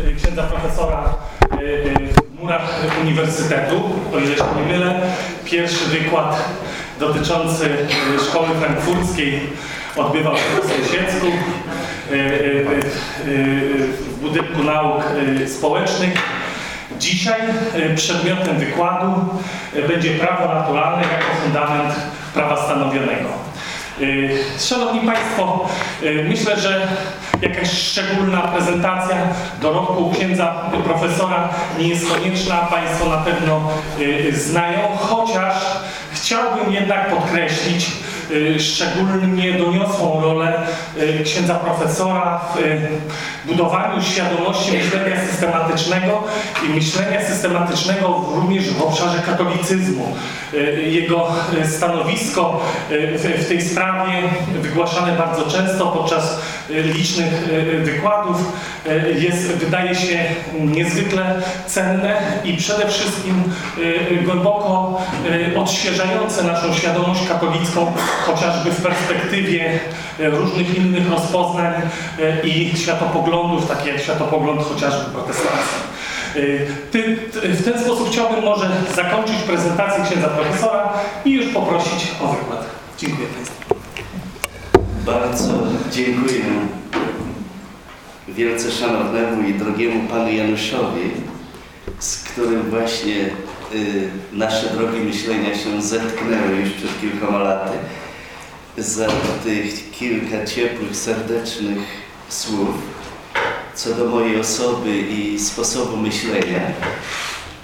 y, księdza profesora y, y, w murach Uniwersytetu, o ile się nie mylę. Pierwszy wykład dotyczący y, szkoły frankfurckiej odbywał się w Sąsiedzku w Budynku Nauk Społecznych. Dzisiaj przedmiotem wykładu będzie prawo naturalne jako fundament prawa stanowionego. Y, Szanowni Państwo, y, myślę, że jakaś szczególna prezentacja dorobku księdza profesora nie jest konieczna. Państwo na pewno y, znają, chociaż chciałbym jednak podkreślić szczególnie doniosłą rolę y, księdza profesora w y, budowaniu świadomości myślenia systematycznego i myślenia systematycznego również w obszarze katolicyzmu. Y, Jego y, stanowisko y, w, tej sprawie wygłaszane bardzo często podczas y, licznych y, wykładów y, jest, wydaje się niezwykle cenne i przede wszystkim y, y, głęboko y, odświeżające naszą świadomość katolicką, chociażby w perspektywie y, różnych innych rozpoznań y, i światopoglądów, takich jak światopogląd chociażby protestancki. Ty, ty, w ten sposób chciałbym może zakończyć prezentację księdza profesora i już poprosić o wykład. Dziękuję Państwu. Bardzo dziękuję wielce szanownemu i drogiemu panu Januszowi, z którym właśnie y, nasze drogi myślenia się zetknęły już przed kilkoma laty. Za tych kilka ciepłych, serdecznych słów co do mojej osoby i sposobu myślenia.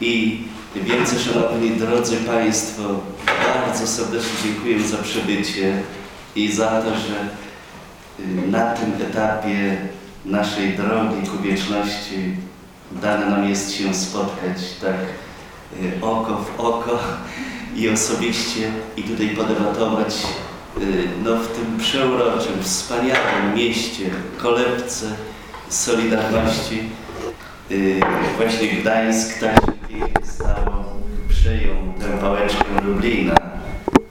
I wielce szanowni drodzy Państwo, bardzo serdecznie dziękuję za przybycie i za to, że y, na tym etapie naszej drogi ku wieczności dane nam jest się spotkać tak y, oko w oko i osobiście i tutaj podebatować no, w tym przeuroczym, wspaniałym mieście, kolebce Solidarności. Y, Właśnie Gdańsk tak pięknie przejął tę pałeczkę Lublina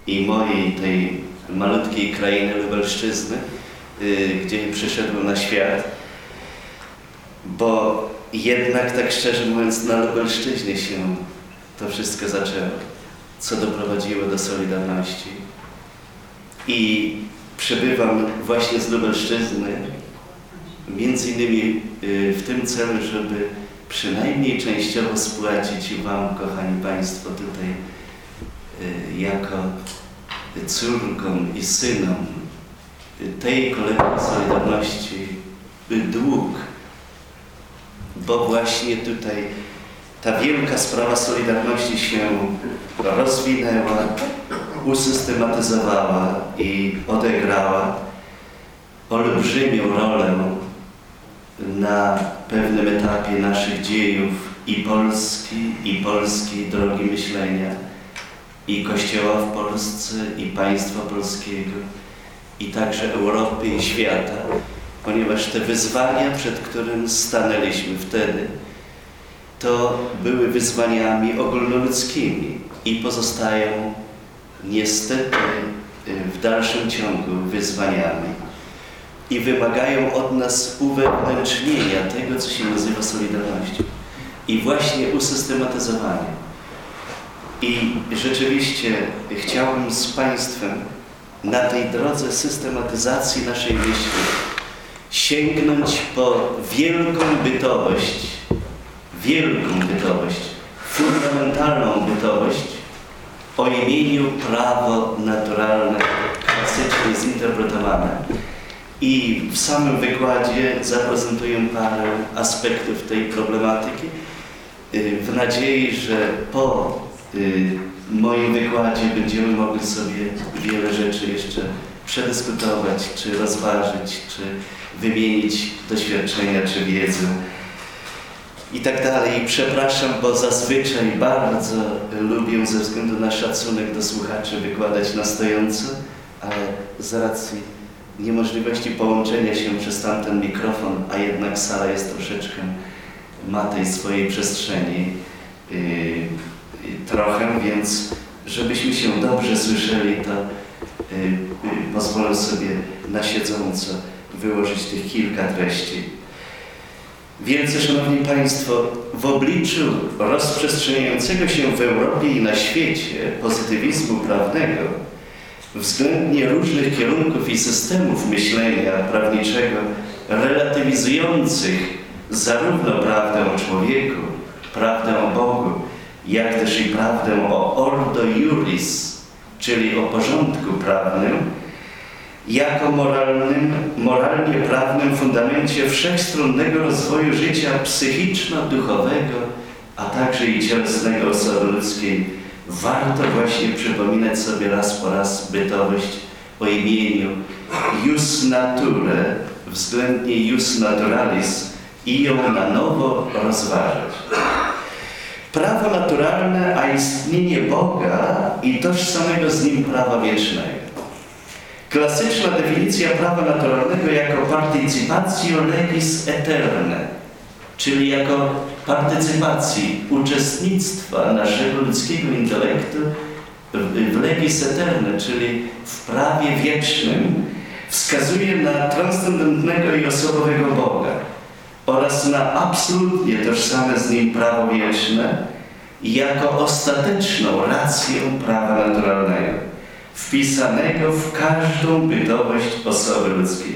i mojej tej malutkiej krainy Lubelszczyzny, y, gdzie przyszedłem na świat, bo jednak tak szczerze mówiąc na Lubelszczyźnie się to wszystko zaczęło, co doprowadziło do Solidarności. I przybywam właśnie z Lubelszczyzny, między innymi y, w tym celu, żeby przynajmniej częściowo spłacić Wam, kochani Państwo, tutaj y, jako córkom i synom tej kolekcji Solidarności y, dług, bo właśnie tutaj ta wielka sprawa Solidarności się rozwinęła, usystematyzowała i odegrała olbrzymią rolę na pewnym etapie naszych dziejów i Polski, i polskiej drogi myślenia, i Kościoła w Polsce, i państwa polskiego, i także Europy i świata, ponieważ te wyzwania, przed którym stanęliśmy wtedy, to były wyzwaniami ogólnoludzkimi i pozostają niestety w dalszym ciągu wyzwaniami i wymagają od nas uwewnętrznienia tego, co się nazywa Solidarnością i właśnie usystematyzowania. I rzeczywiście chciałbym z Państwem na tej drodze systematyzacji naszej myśli sięgnąć po wielką bytowość, wielką bytowość, fundamentalną bytowość o imieniu prawo naturalne, klasycznie zinterpretowane. I w samym wykładzie zaprezentuję parę aspektów tej problematyki y, w nadziei, że po y, moim wykładzie będziemy mogli sobie wiele rzeczy jeszcze przedyskutować, czy rozważyć, czy wymienić doświadczenia, czy wiedzę i tak dalej. I przepraszam, bo zazwyczaj bardzo lubię ze względu na szacunek do słuchaczy wykładać na stojąco, ale z racji niemożliwości połączenia się przez tamten mikrofon, a jednak sala jest troszeczkę, ma tej swojej przestrzeni yy, yy, trochę, więc żebyśmy się dobrze słyszeli, to yy, pozwolę sobie na siedząco wyłożyć tych kilka treści. Więc, Szanowni Państwo, w obliczu rozprzestrzeniającego się w Europie i na świecie pozytywizmu prawnego, względnie różnych kierunków i systemów myślenia prawniczego relatywizujących zarówno prawdę o człowieku, prawdę o Bogu, jak też i prawdę o ordo juris, czyli o porządku prawnym, jako moralnym, moralnie prawnym fundamencie wszechstronnego rozwoju życia psychiczno-duchowego, a także i cielesnego osoby ludzkiej, warto właśnie przypominać sobie raz po raz bytowość o imieniu jus nature, względnie jus naturalis i ją na nowo rozważać. Prawo naturalne, a istnienie Boga i tożsamego z Nim prawa wiecznego. Klasyczna definicja prawa naturalnego jako participatio legis eterne, czyli jako partycypacji, uczestnictwa naszego ludzkiego intelektu w legis eterne, czyli w prawie wiecznym, wskazuje na transcendentnego i osobowego Boga oraz na absolutnie tożsame z Nim prawo wieczne jako ostateczną rację prawa naturalnego wpisanego w każdą bytowość osoby ludzkiej.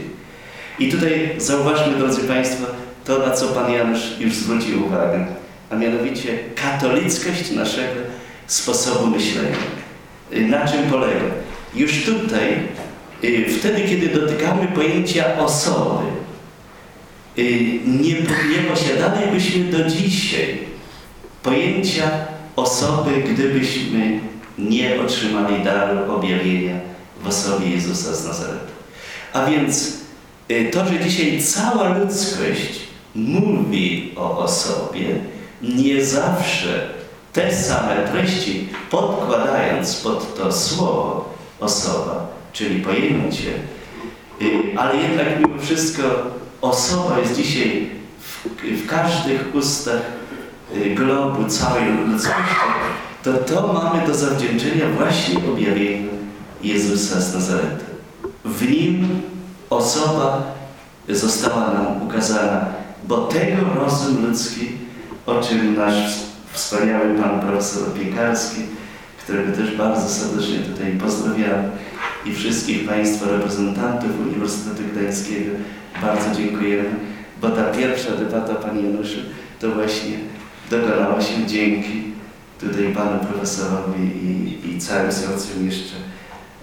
I tutaj zauważmy, drodzy Państwo, to, na co Pan Janusz już zwrócił uwagę, a mianowicie katolickość naszego sposobu myślenia. Na czym polega? Już tutaj, y, wtedy, kiedy dotykamy pojęcia osoby, y, nie, nie posiadalibyśmy do dzisiaj pojęcia osoby, gdybyśmy nie otrzymali daru objawienia w osobie Jezusa z Nazaretu. A więc y, to, że dzisiaj cała ludzkość mówi o osobie, nie zawsze te same treści podkładając pod to słowo osoba, czyli pojęcie, y, ale jednak mimo wszystko osoba jest dzisiaj w, w każdych ustach y, globu całej ludzkości to to mamy do zawdzięczenia właśnie objawieniu Jezusa z Nazaretu. W Nim osoba została nam ukazana, bo tego rozum ludzki, o czym nasz wspaniały Pan profesor Piekarski, którego też bardzo serdecznie tutaj pozdrawiam i wszystkich Państwa reprezentantów Uniwersytetu Gdańskiego bardzo dziękujemy, bo ta pierwsza debata Panie Januszu to właśnie dokonała się dzięki tutaj panu profesorowi i, i całym sercem jeszcze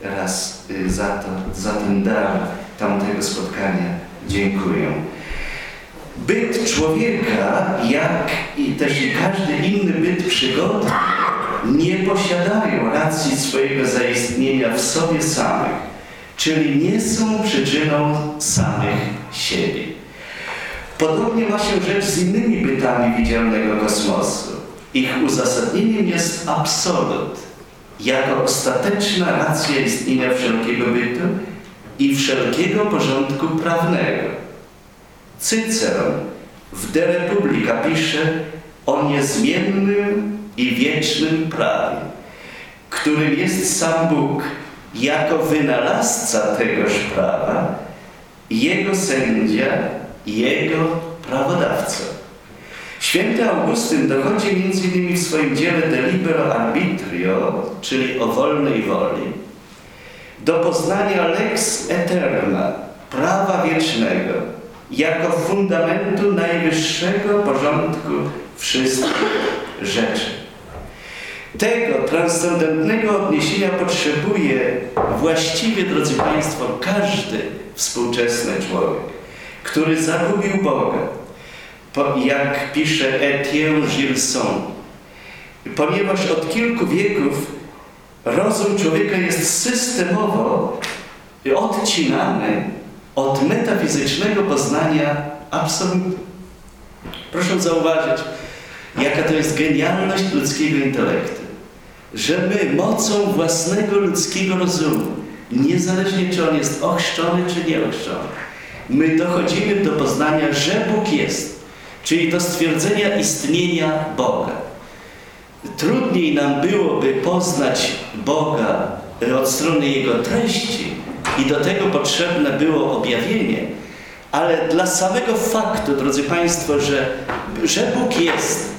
raz y, za, to, za ten dar tamtego spotkania dziękuję. Byt człowieka, jak i też i każdy inny byt przygodny, nie posiadają racji swojego zaistnienia w sobie samych, czyli nie są przyczyną samych siebie. Podobnie się rzecz z innymi bytami widzialnego kosmosu. Ich uzasadnieniem jest absolut, jako ostateczna racja istnienia wszelkiego bytu i wszelkiego porządku prawnego. Cyceron w De Republica pisze o niezmiennym i wiecznym prawie, którym jest sam Bóg jako wynalazca tegoż prawa, jego sędzia, jego prawodawca. Święty Augustyn dochodzi m.in. w swoim dziele De Libero Arbitrio, czyli o wolnej woli, do poznania lex eterna, prawa wiecznego, jako fundamentu najwyższego porządku wszystkich rzeczy. Tego transcendentnego odniesienia potrzebuje właściwie, drodzy Państwo, każdy współczesny człowiek, który zagubił Boga, jak pisze Etienne Gilson, ponieważ od kilku wieków rozum człowieka jest systemowo odcinany od metafizycznego poznania absolutnie. Proszę zauważyć, jaka to jest genialność ludzkiego intelektu, że my mocą własnego ludzkiego rozumu, niezależnie czy on jest ochrzczony czy nieochrzczony, my dochodzimy do poznania, że Bóg jest czyli do stwierdzenia istnienia Boga. Trudniej nam byłoby poznać Boga od strony Jego treści i do tego potrzebne było objawienie, Ale dla samego faktu, drodzy Państwo, że, że Bóg jest,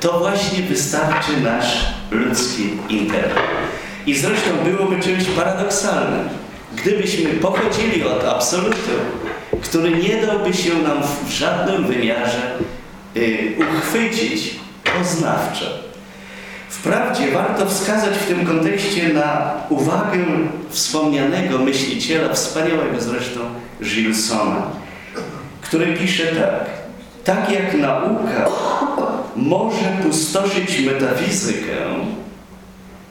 to właśnie wystarczy nasz ludzki intelekt. I zresztą byłoby czymś paradoksalnym, gdybyśmy pochodzili od absolutu, który nie dałby się nam w żadnym wymiarze y, uchwycić poznawczo. Wprawdzie warto wskazać w tym kontekście na uwagę wspomnianego myśliciela, wspaniałego zresztą Gilsona, który pisze tak. Tak jak nauka może pustoszyć metafizykę,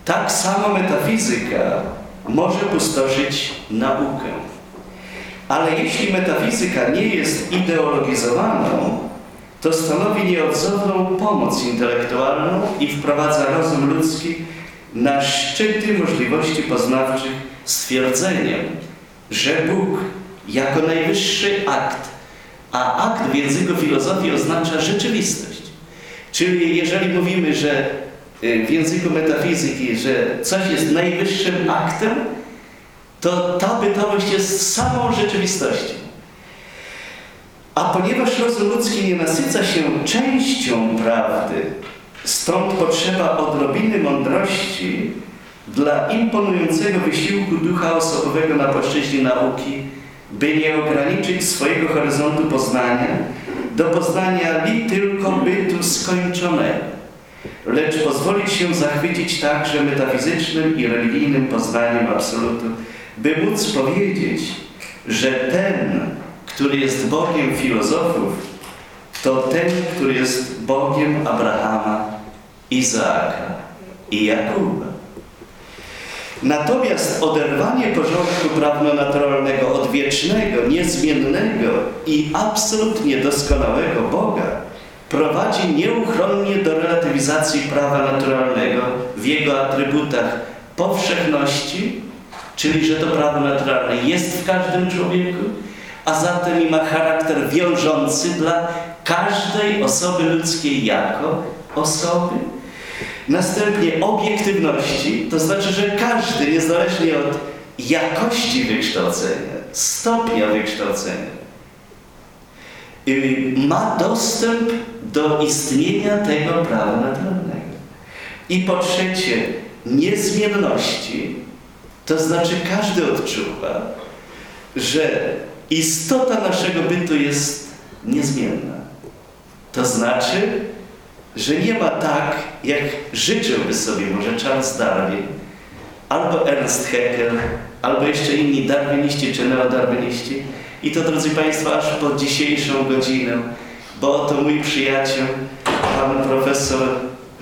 tak samo metafizyka może pustoszyć naukę. Ale jeśli metafizyka nie jest ideologizowaną, to stanowi nieodzowną pomoc intelektualną i wprowadza rozum ludzki na szczyty możliwości poznawczych stwierdzeniem, że Bóg jako najwyższy akt, a akt w języku filozofii oznacza rzeczywistość. Czyli jeżeli mówimy, że y, w języku metafizyki, że coś jest najwyższym aktem, to ta bytowość jest samą rzeczywistością. A ponieważ rozum ludzki nie nasyca się częścią prawdy, stąd potrzeba odrobiny mądrości dla imponującego wysiłku ducha osobowego na płaszczyźnie nauki, by nie ograniczyć swojego horyzontu poznania do poznania li tylko bytu skończonego, lecz pozwolić się zachwycić także metafizycznym i religijnym poznaniem absolutu, by móc powiedzieć, że ten, który jest Bogiem filozofów, to ten, który jest Bogiem Abrahama, Izaaka i Jakuba. Natomiast oderwanie porządku prawno-naturalnego od wiecznego, niezmiennego i absolutnie doskonałego Boga prowadzi nieuchronnie do relatywizacji prawa naturalnego w jego atrybutach powszechności, czyli że to prawo naturalne jest w każdym człowieku, a zatem i ma charakter wiążący dla każdej osoby ludzkiej jako osoby. Następnie obiektywności, to znaczy, że każdy, niezależnie od jakości wykształcenia, stopnia wykształcenia, y, ma dostęp do istnienia tego prawa naturalnego. I po trzecie, niezmienności, to znaczy każdy odczuwa, że istota naszego bytu jest niezmienna. To znaczy, że nie ma tak, jak życzyłby sobie może Charles Darwin, albo Ernst Haeckel, albo jeszcze inni darwiniści czy neodarwiniści. I to, drodzy Państwo, aż po dzisiejszą godzinę, bo oto mój przyjaciel, pan profesor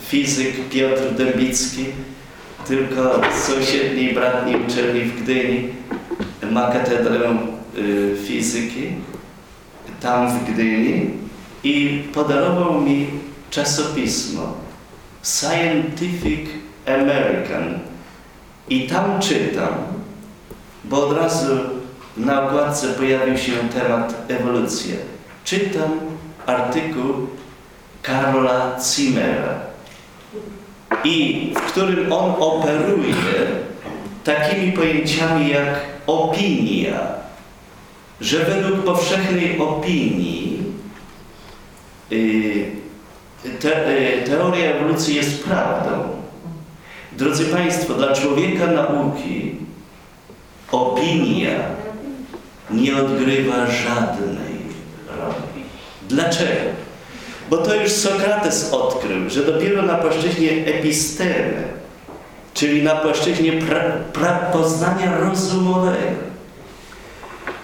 fizyk Piotr Dębicki, tylko z sąsiedniej bratniej uczelni w Gdyni, ma katedrę y, fizyki tam w Gdyni i podarował mi czasopismo Scientific American i tam czytam, bo od razu na okładce pojawił się temat ewolucja. Czytam artykuł Karola Zimmera i w którym on operuje takimi pojęciami jak opinia, że według powszechnej opinii yy, te, y, teoria ewolucji jest prawdą. Drodzy Państwo, dla człowieka nauki opinia nie odgrywa żadnej roli. Dlaczego? Bo to już Sokrates odkrył, że dopiero na płaszczyźnie epistemy, czyli na płaszczyźnie pra, pra, poznania rozumowego,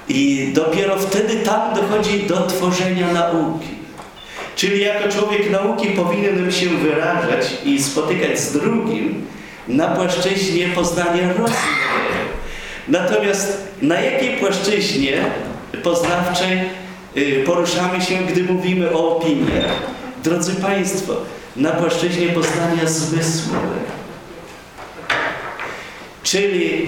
i dopiero wtedy tam dochodzi do tworzenia nauki. Czyli jako człowiek nauki powinienem się wyrażać i spotykać z drugim na płaszczyźnie poznania rozumowego. Natomiast na jakiej płaszczyźnie poznawczej poruszamy się, gdy mówimy o opiniach? Drodzy Państwo, na płaszczyźnie poznania zmysłowego. Czyli,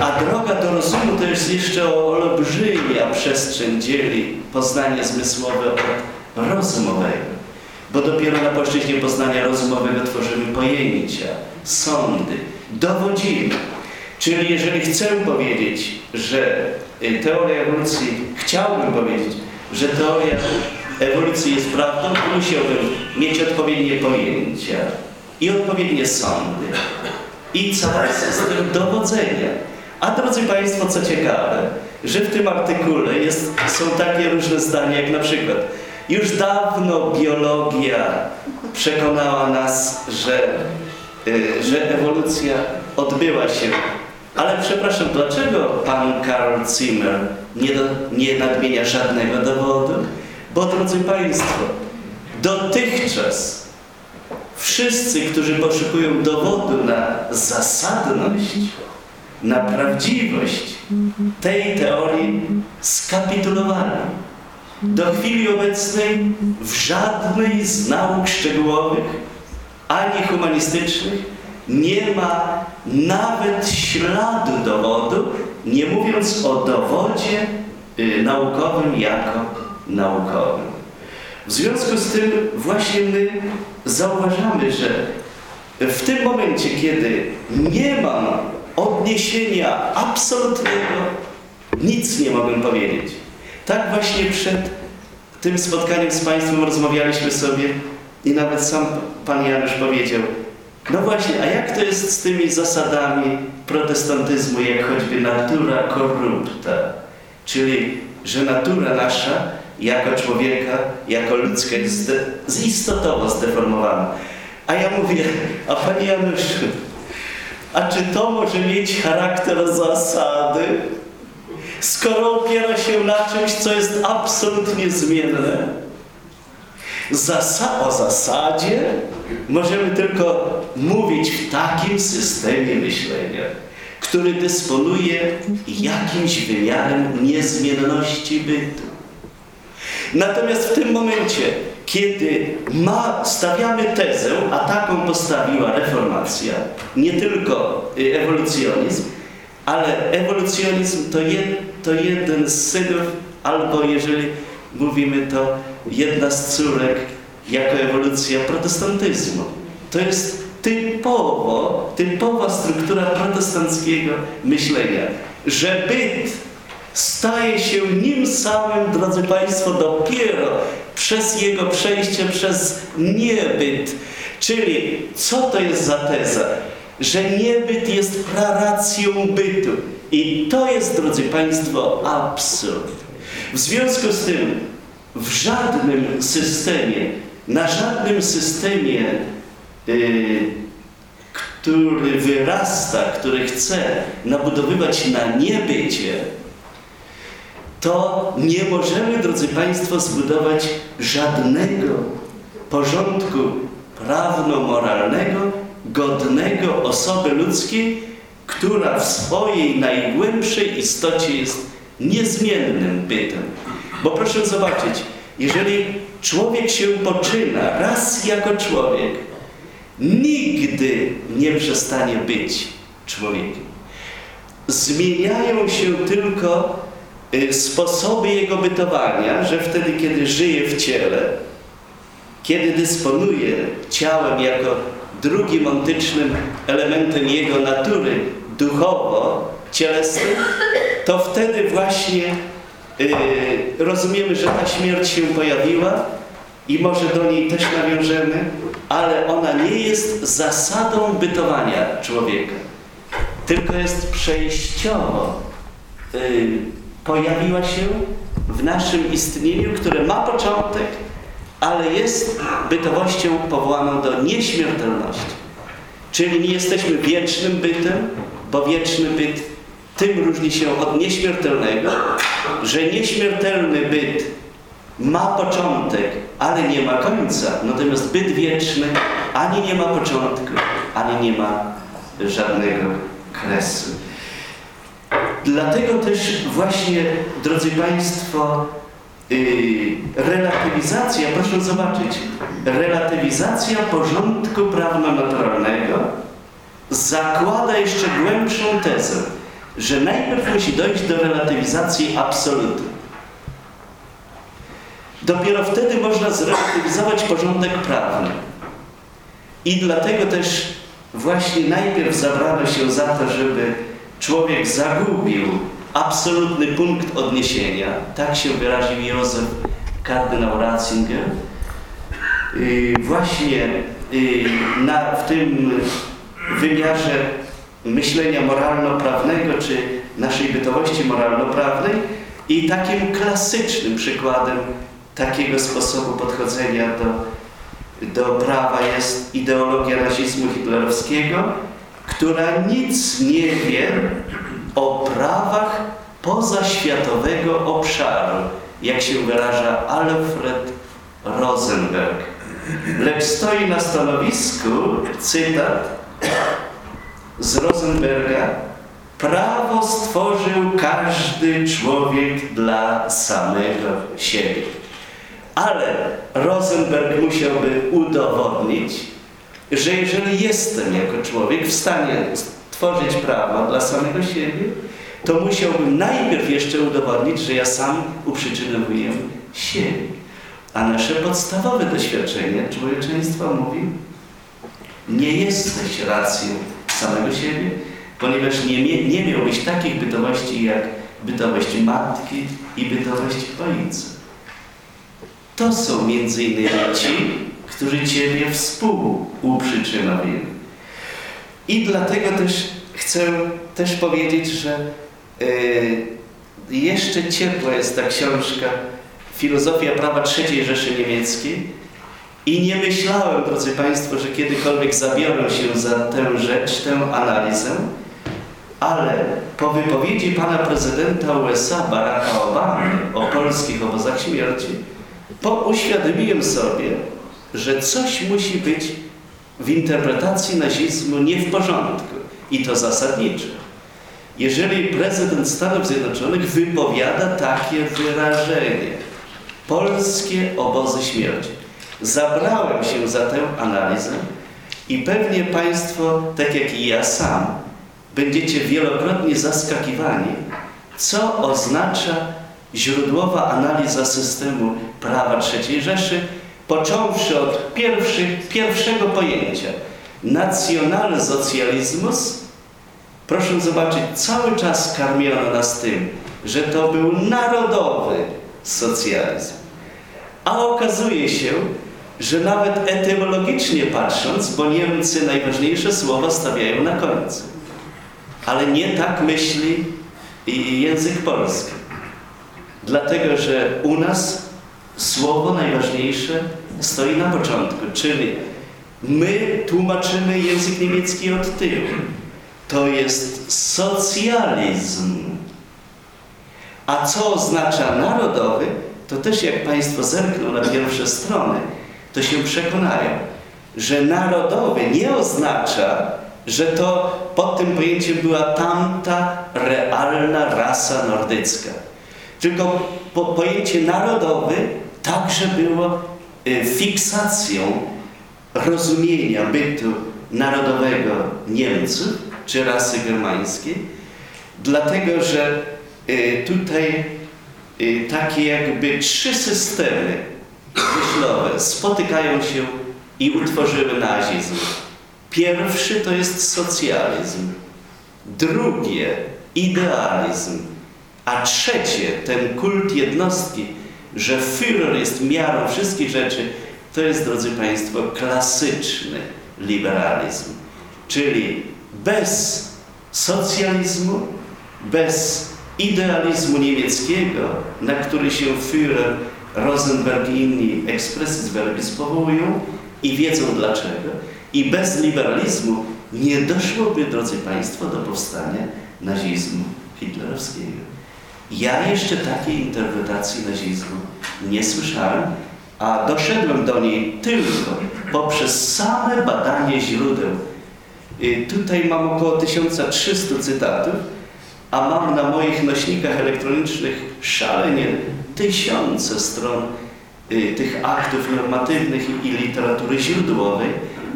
a droga do rozumu to jest jeszcze olbrzymia przestrzeń dzieli poznanie zmysłowe od rozumowego. Bo dopiero na płaszczyźnie poznania rozumowego tworzymy pojęcia, sądy, dowodzimy. Czyli jeżeli chcę powiedzieć, że y, teoria ewolucji chciałbym powiedzieć, że teoria ewolucji jest prawdą, to musiałbym mieć odpowiednie pojęcia i odpowiednie sądy i cały system dowodzenia. A drodzy Państwo, co ciekawe, że w tym artykule jest, są takie różne zdania, jak na przykład już dawno biologia przekonała nas, że, y, że ewolucja odbyła się. Ale przepraszam, dlaczego pan Karl Zimmer nie, do, nie nadmienia żadnego dowodu? Bo drodzy Państwo, dotychczas wszyscy, którzy poszukują dowodu na zasadność, na prawdziwość tej teorii, skapitulowali. Do chwili obecnej w żadnej z nauk szczegółowych, ani humanistycznych, nie ma nawet śladu dowodu, nie mówiąc o dowodzie y, naukowym jako naukowym. W związku z tym właśnie my zauważamy, że w tym momencie, kiedy nie ma odniesienia absolutnego, nic nie mogę powiedzieć. Tak właśnie przed tym spotkaniem z Państwem rozmawialiśmy sobie i nawet sam Pan Janusz powiedział, no właśnie, a jak to jest z tymi zasadami protestantyzmu, jak choćby natura corrupta, czyli że natura nasza jako człowieka, jako ludzka jest istotowo zdeformowana. A ja mówię, a Panie Januszu, a czy to może mieć charakter zasady? skoro opiera się na czymś, co jest absolutnie zmienne. Zasa o zasadzie możemy tylko mówić w takim systemie myślenia, który dysponuje jakimś wymiarem niezmienności bytu. Natomiast w tym momencie, kiedy ma, stawiamy tezę, a taką postawiła reformacja, nie tylko y, ewolucjonizm, ale ewolucjonizm to, jed, to jeden z synów, albo jeżeli mówimy to jedna z córek, jako ewolucja protestantyzmu. To jest typowo, typowa struktura protestanckiego myślenia, że byt staje się nim samym, drodzy Państwo, dopiero przez jego przejście przez niebyt. Czyli co to jest za teza? że niebyt jest praracją bytu. I to jest, drodzy Państwo, absurd. W związku z tym w żadnym systemie, na żadnym systemie, yy, który wyrasta, który chce nabudowywać na niebycie, to nie możemy, drodzy Państwo, zbudować żadnego porządku prawno-moralnego, godnego osoby ludzkiej, która w swojej najgłębszej istocie jest niezmiennym bytem. Bo proszę zobaczyć, jeżeli człowiek się poczyna raz jako człowiek, nigdy nie przestanie być człowiekiem. Zmieniają się tylko y, sposoby jego bytowania, że wtedy, kiedy żyje w ciele, kiedy dysponuje ciałem jako drugim ontycznym elementem jego natury duchowo-cielesnej, to wtedy właśnie yy, rozumiemy, że ta śmierć się pojawiła i może do niej też nawiążemy, ale ona nie jest zasadą bytowania człowieka, tylko jest przejściowo. Yy, pojawiła się w naszym istnieniu, które ma początek, ale jest bytowością powołaną do nieśmiertelności. Czyli nie jesteśmy wiecznym bytem, bo wieczny byt tym różni się od nieśmiertelnego, że nieśmiertelny byt ma początek, ale nie ma końca. Natomiast byt wieczny ani nie ma początku, ani nie ma żadnego kresu. Dlatego też właśnie, drodzy Państwo, Yy, relatywizacja, proszę zobaczyć, relatywizacja porządku prawno-naturalnego zakłada jeszcze głębszą tezę, że najpierw musi dojść do relatywizacji absolutu. Dopiero wtedy można zrelatywizować porządek prawny. I dlatego też właśnie najpierw zabrano się za to, żeby człowiek zagubił absolutny punkt odniesienia, tak się wyraził Józef kardynał Ratzinger, y, właśnie y, na, w tym wymiarze myślenia moralno-prawnego, czy naszej bytowości moralno-prawnej i takim klasycznym przykładem takiego sposobu podchodzenia do, do prawa jest ideologia nazizmu hitlerowskiego, która nic nie wie o prawach pozaświatowego obszaru, jak się wyraża Alfred Rosenberg. Lecz stoi na stanowisku, cytat z Rosenberga, prawo stworzył każdy człowiek dla samego siebie. Ale Rosenberg musiałby udowodnić, że jeżeli jestem jako człowiek w stanie stworzyć prawo dla samego siebie, to musiałbym najpierw jeszcze udowodnić, że ja sam uprzyczynowuję siebie. A nasze podstawowe doświadczenie człowieczeństwa mówi, nie jesteś racją samego siebie, ponieważ nie, nie miałbyś takich bytowości jak bytowość matki i bytowość ojca. To są między innymi ci, którzy Ciebie współuprzyczynowili. I dlatego też chcę też powiedzieć, że yy, jeszcze ciepła jest ta książka Filozofia prawa III Rzeszy Niemieckiej i nie myślałem, drodzy Państwo, że kiedykolwiek zabiorę się za tę rzecz, tę analizę, ale po wypowiedzi pana prezydenta USA Baracka Obamy o polskich obozach śmierci, po uświadomiłem sobie, że coś musi być w interpretacji nazizmu nie w porządku i to zasadniczo. Jeżeli prezydent Stanów Zjednoczonych wypowiada takie wyrażenie, polskie obozy śmierci. Zabrałem się za tę analizę i pewnie Państwo, tak jak i ja sam, będziecie wielokrotnie zaskakiwani, co oznacza źródłowa analiza systemu prawa III Rzeszy, począwszy od pierwszych, pierwszego pojęcia nacjonalsocjalizmus. Proszę zobaczyć, cały czas karmiono nas tym, że to był narodowy socjalizm. A okazuje się, że nawet etymologicznie patrząc, bo Niemcy najważniejsze słowa stawiają na końcu. Ale nie tak myśli język polski. Dlatego, że u nas słowo najważniejsze stoi na początku, czyli my tłumaczymy język niemiecki od tyłu. To jest socjalizm. A co oznacza narodowy, to też jak Państwo zerkną na pierwsze strony, to się przekonają, że narodowy nie oznacza, że to pod tym pojęciem była tamta realna rasa nordycka. Tylko po, pojęcie narodowy także było y, fiksacją rozumienia bytu narodowego Niemców czy rasy germańskiej, dlatego że y, tutaj y, takie jakby trzy systemy myślowe spotykają się i utworzyły nazizm. Pierwszy to jest socjalizm, drugie idealizm, a trzecie ten kult jednostki, że Führer jest miarą wszystkich rzeczy, to jest, drodzy Państwo, klasyczny liberalizm. Czyli bez socjalizmu, bez idealizmu niemieckiego, na który się Führer, Rosenberg i inni expressis verbis powołują i wiedzą dlaczego, i bez liberalizmu nie doszłoby, drodzy Państwo, do powstania nazizmu hitlerowskiego. Ja jeszcze takiej interpretacji nazizmu nie słyszałem, a doszedłem do niej tylko poprzez same badanie źródeł. Y, tutaj mam około 1300 cytatów, a mam na moich nośnikach elektronicznych szalenie tysiące stron y, tych aktów normatywnych i, i literatury źródłowej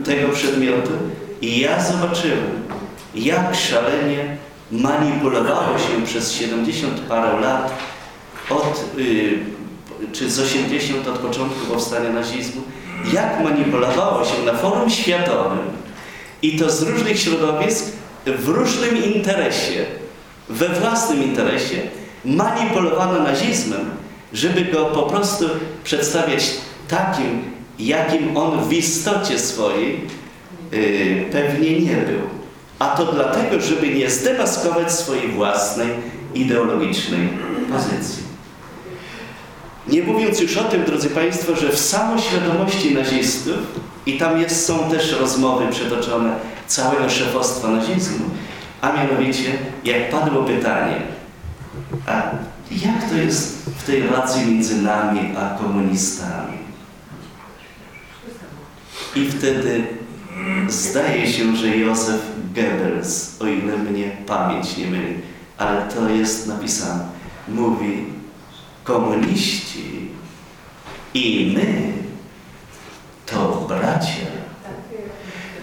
tego przedmiotu i ja zobaczyłem, jak szalenie manipulowało się przez 70 parę lat od, y, czy z 80 od początku powstania nazizmu, jak manipulowało się na forum światowym i to z różnych środowisk w różnym interesie we własnym interesie manipulowano nazizmem, żeby go po prostu przedstawiać takim, jakim on w istocie swojej yy, pewnie nie był. A to dlatego, żeby nie zdemaskować swojej własnej ideologicznej pozycji. Nie mówiąc już o tym, drodzy Państwo, że w samoświadomości nazistów, i tam jest, są też rozmowy przetoczone całego szefostwa nazizmu, a mianowicie, jak padło pytanie, a jak to jest w tej relacji między nami a komunistami? I wtedy zdaje się, że Józef Goebbels, o ile mnie pamięć nie myli, ale to jest napisane, mówi komuniści i my to bracia.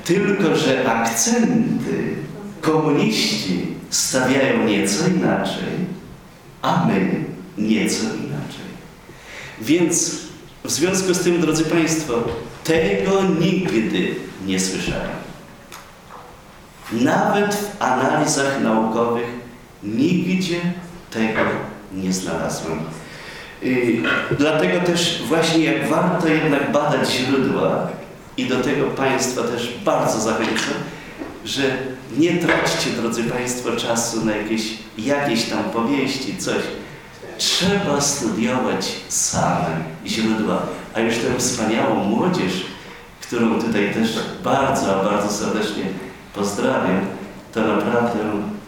Tylko, że akcenty komuniści stawiają nieco inaczej, a my nieco inaczej. Więc w związku z tym, drodzy Państwo, tego nigdy nie słyszałem. Nawet w analizach naukowych nigdzie tego nie znalazłem. Yy, dlatego też właśnie jak warto jednak badać źródła i do tego Państwa też bardzo zachęcam, że nie traćcie, drodzy Państwo, czasu na jakieś, jakieś tam powieści, coś. Trzeba studiować same źródła, a już tę wspaniałą młodzież, którą tutaj też bardzo, bardzo serdecznie pozdrawiam, to naprawdę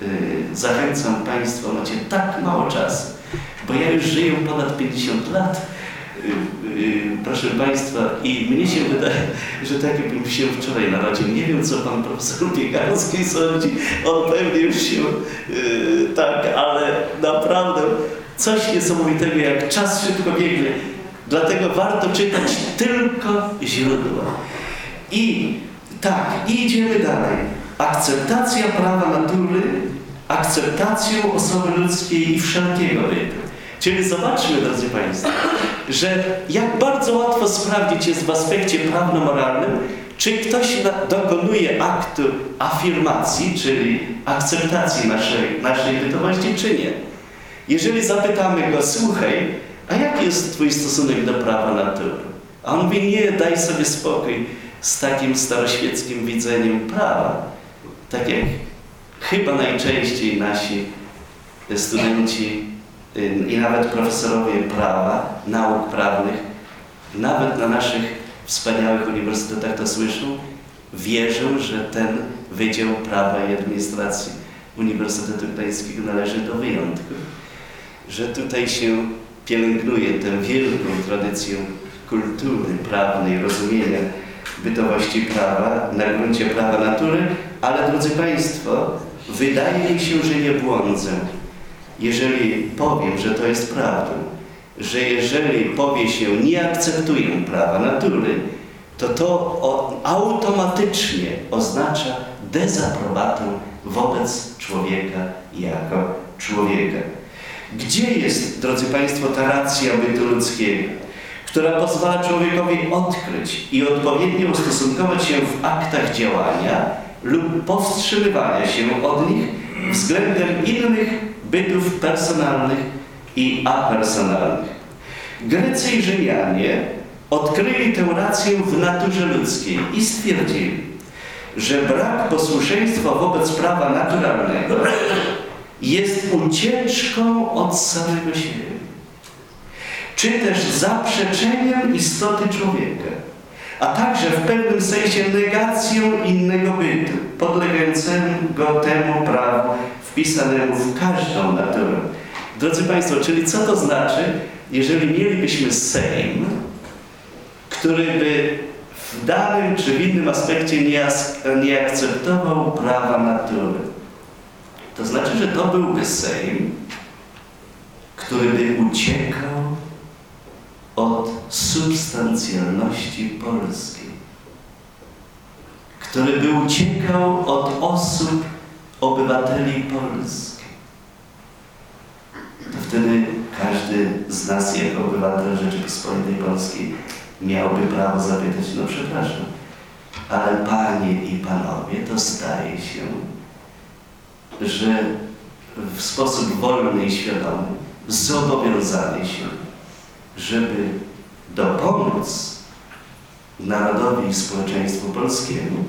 yy, zachęcam Państwa, macie tak mało czasu, bo ja już żyję ponad 50 lat, proszę Państwa, i mnie się wydaje, że tak jakbym się wczoraj narodził. Nie wiem, co Pan Profesor Biegański sądzi, on pewnie już się yy, tak, ale naprawdę coś niesamowitego, jak czas szybko biegnie. Dlatego warto czytać tylko źródła. I tak, idziemy dalej. Akceptacja prawa natury, akceptacją osoby ludzkiej i wszelkiego bytu. Czyli zobaczmy, drodzy Państwo, że jak bardzo łatwo sprawdzić jest w aspekcie prawno-moralnym, czy ktoś dokonuje aktu afirmacji, czyli akceptacji naszej, naszej bytowości, czy nie. Jeżeli zapytamy go, słuchaj, a jaki jest Twój stosunek do prawa natury? A on mówi, nie, daj sobie spokój z takim staroświeckim widzeniem prawa. Tak jak chyba najczęściej nasi studenci i nawet profesorowie prawa, nauk prawnych, nawet na naszych wspaniałych uniwersytetach to słyszą, wierzą, że ten Wydział Prawa i Administracji Uniwersytetu Gdańskiego należy do wyjątków. Że tutaj się pielęgnuje tę wielką tradycję kultury prawnej, rozumienia bytowości prawa na gruncie prawa natury, ale drodzy Państwo, wydaje mi się, że nie błądzę, jeżeli powiem, że to jest prawdą, że jeżeli powie się nie akceptuję prawa natury, to to automatycznie oznacza dezaprobatę wobec człowieka jako człowieka. Gdzie jest, drodzy Państwo, ta racja bytu ludzkiego, która pozwala człowiekowi odkryć i odpowiednio ustosunkować się w aktach działania lub powstrzymywania się od nich względem innych bytów personalnych i apersonalnych. Grecy i Rzymianie odkryli tę rację w naturze ludzkiej i stwierdzili, że brak posłuszeństwa wobec prawa naturalnego jest ucieczką od samego siebie, czy też zaprzeczeniem istoty człowieka, a także w pewnym sensie negacją innego bytu, podlegającego temu prawu wpisanemu w każdą naturę. Drodzy Państwo, czyli co to znaczy, jeżeli mielibyśmy Sejm, który by w danym czy w innym aspekcie nie, nie akceptował prawa natury? To znaczy, że to byłby Sejm, który by uciekał od substancjalności polskiej, który by uciekał od osób, obywateli polskich. To wtedy każdy z nas, jako obywatel Rzeczypospolitej Polskiej, miałby prawo zapytać, no przepraszam, ale panie i panowie, to zdaje się, że w sposób wolny i świadomy zobowiązany się, żeby dopomóc narodowi i społeczeństwu polskiemu,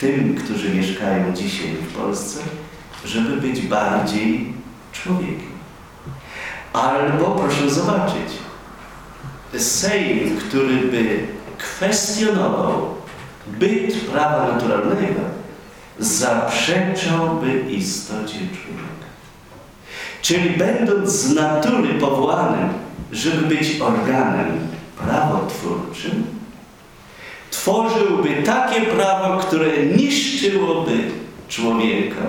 tym, którzy mieszkają dzisiaj w Polsce, żeby być bardziej człowiekiem. Albo proszę zobaczyć, Sejm, który by kwestionował byt prawa naturalnego, zaprzeczałby istocie człowieka. Czyli będąc z natury powołanym, żeby być organem prawotwórczym, tworzyłby takie prawo, które niszczyłoby człowieka,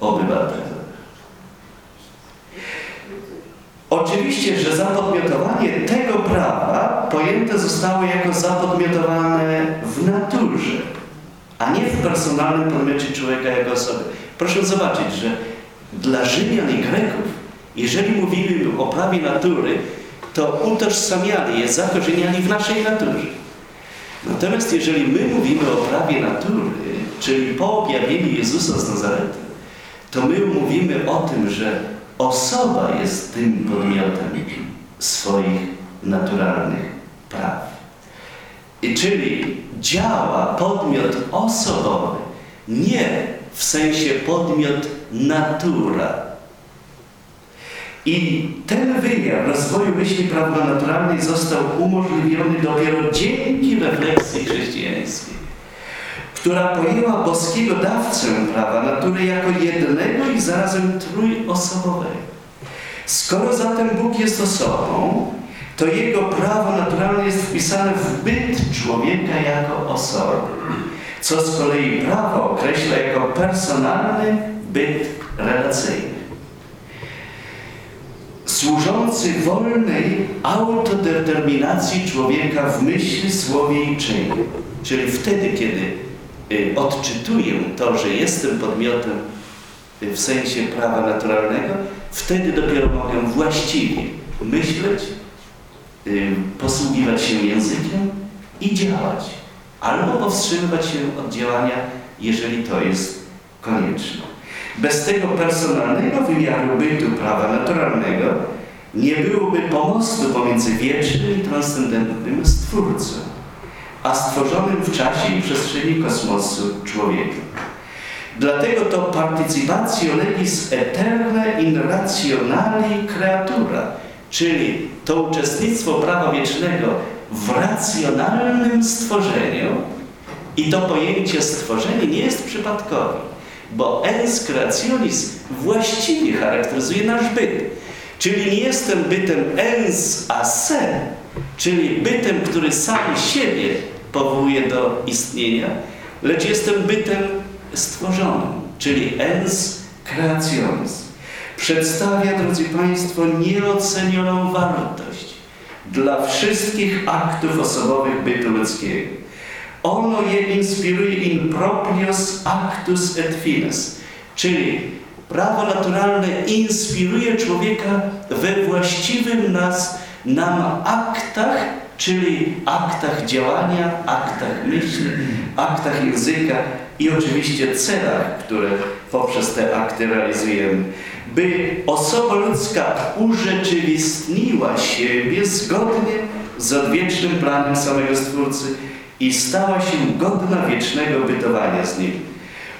obywatela. Oczywiście, że zapodmiotowanie tego prawa pojęte zostało jako zapodmiotowane w naturze, a nie w personalnym podmiocie człowieka jako osoby. Proszę zobaczyć, że dla Rzymian i Greków, jeżeli mówimy o prawie natury, to utożsamiali je, zakorzeniali w naszej naturze. Natomiast jeżeli my mówimy o prawie natury, czyli po objawieniu Jezusa z Nazaretu, to my mówimy o tym, że osoba jest tym podmiotem swoich naturalnych praw. I czyli działa podmiot osobowy, nie w sensie podmiot natura. I ten wymiar rozwoju myśli prawnonaturalnej został umożliwiony dopiero dzięki refleksji chrześcijańskiej która pojęła boskiego dawcę prawa natury jako jednego i zarazem trójosobowego. Skoro zatem Bóg jest osobą, to Jego prawo naturalne jest wpisane w byt człowieka jako osoby, co z kolei prawo określa jako personalny byt relacyjny. Służący wolnej autodeterminacji człowieka w myśli, słowie i czynie. Czyli wtedy, kiedy Y, odczytuję to, że jestem podmiotem y, w sensie prawa naturalnego, wtedy dopiero mogę właściwie myśleć, y, posługiwać się językiem i działać. Albo powstrzymywać się od działania, jeżeli to jest konieczne. Bez tego personalnego wymiaru bytu prawa naturalnego nie byłoby pomostu pomiędzy wiecznym i transcendentnym Stwórcą a stworzonym w czasie i przestrzeni kosmosu człowiekiem. Dlatego to participatio legis eterne in rationali creatura, czyli to uczestnictwo prawa wiecznego w racjonalnym stworzeniu i to pojęcie stworzenie nie jest przypadkowe, bo ens creationis właściwie charakteryzuje nasz byt. Czyli nie jestem bytem ens a se, czyli bytem, który sam siebie powołuje do istnienia, lecz jestem bytem stworzonym, czyli ens creationis. Przedstawia, drodzy Państwo, nieocenioną wartość dla wszystkich aktów osobowych bytu ludzkiego. Ono je inspiruje in proprios actus et fines, czyli prawo naturalne inspiruje człowieka we właściwym nas, nam aktach czyli aktach działania, aktach myśli, aktach języka i oczywiście celach, które poprzez te akty realizujemy. By osoba ludzka urzeczywistniła siebie zgodnie z odwiecznym planem samego Stwórcy i stała się godna wiecznego bytowania z Nim.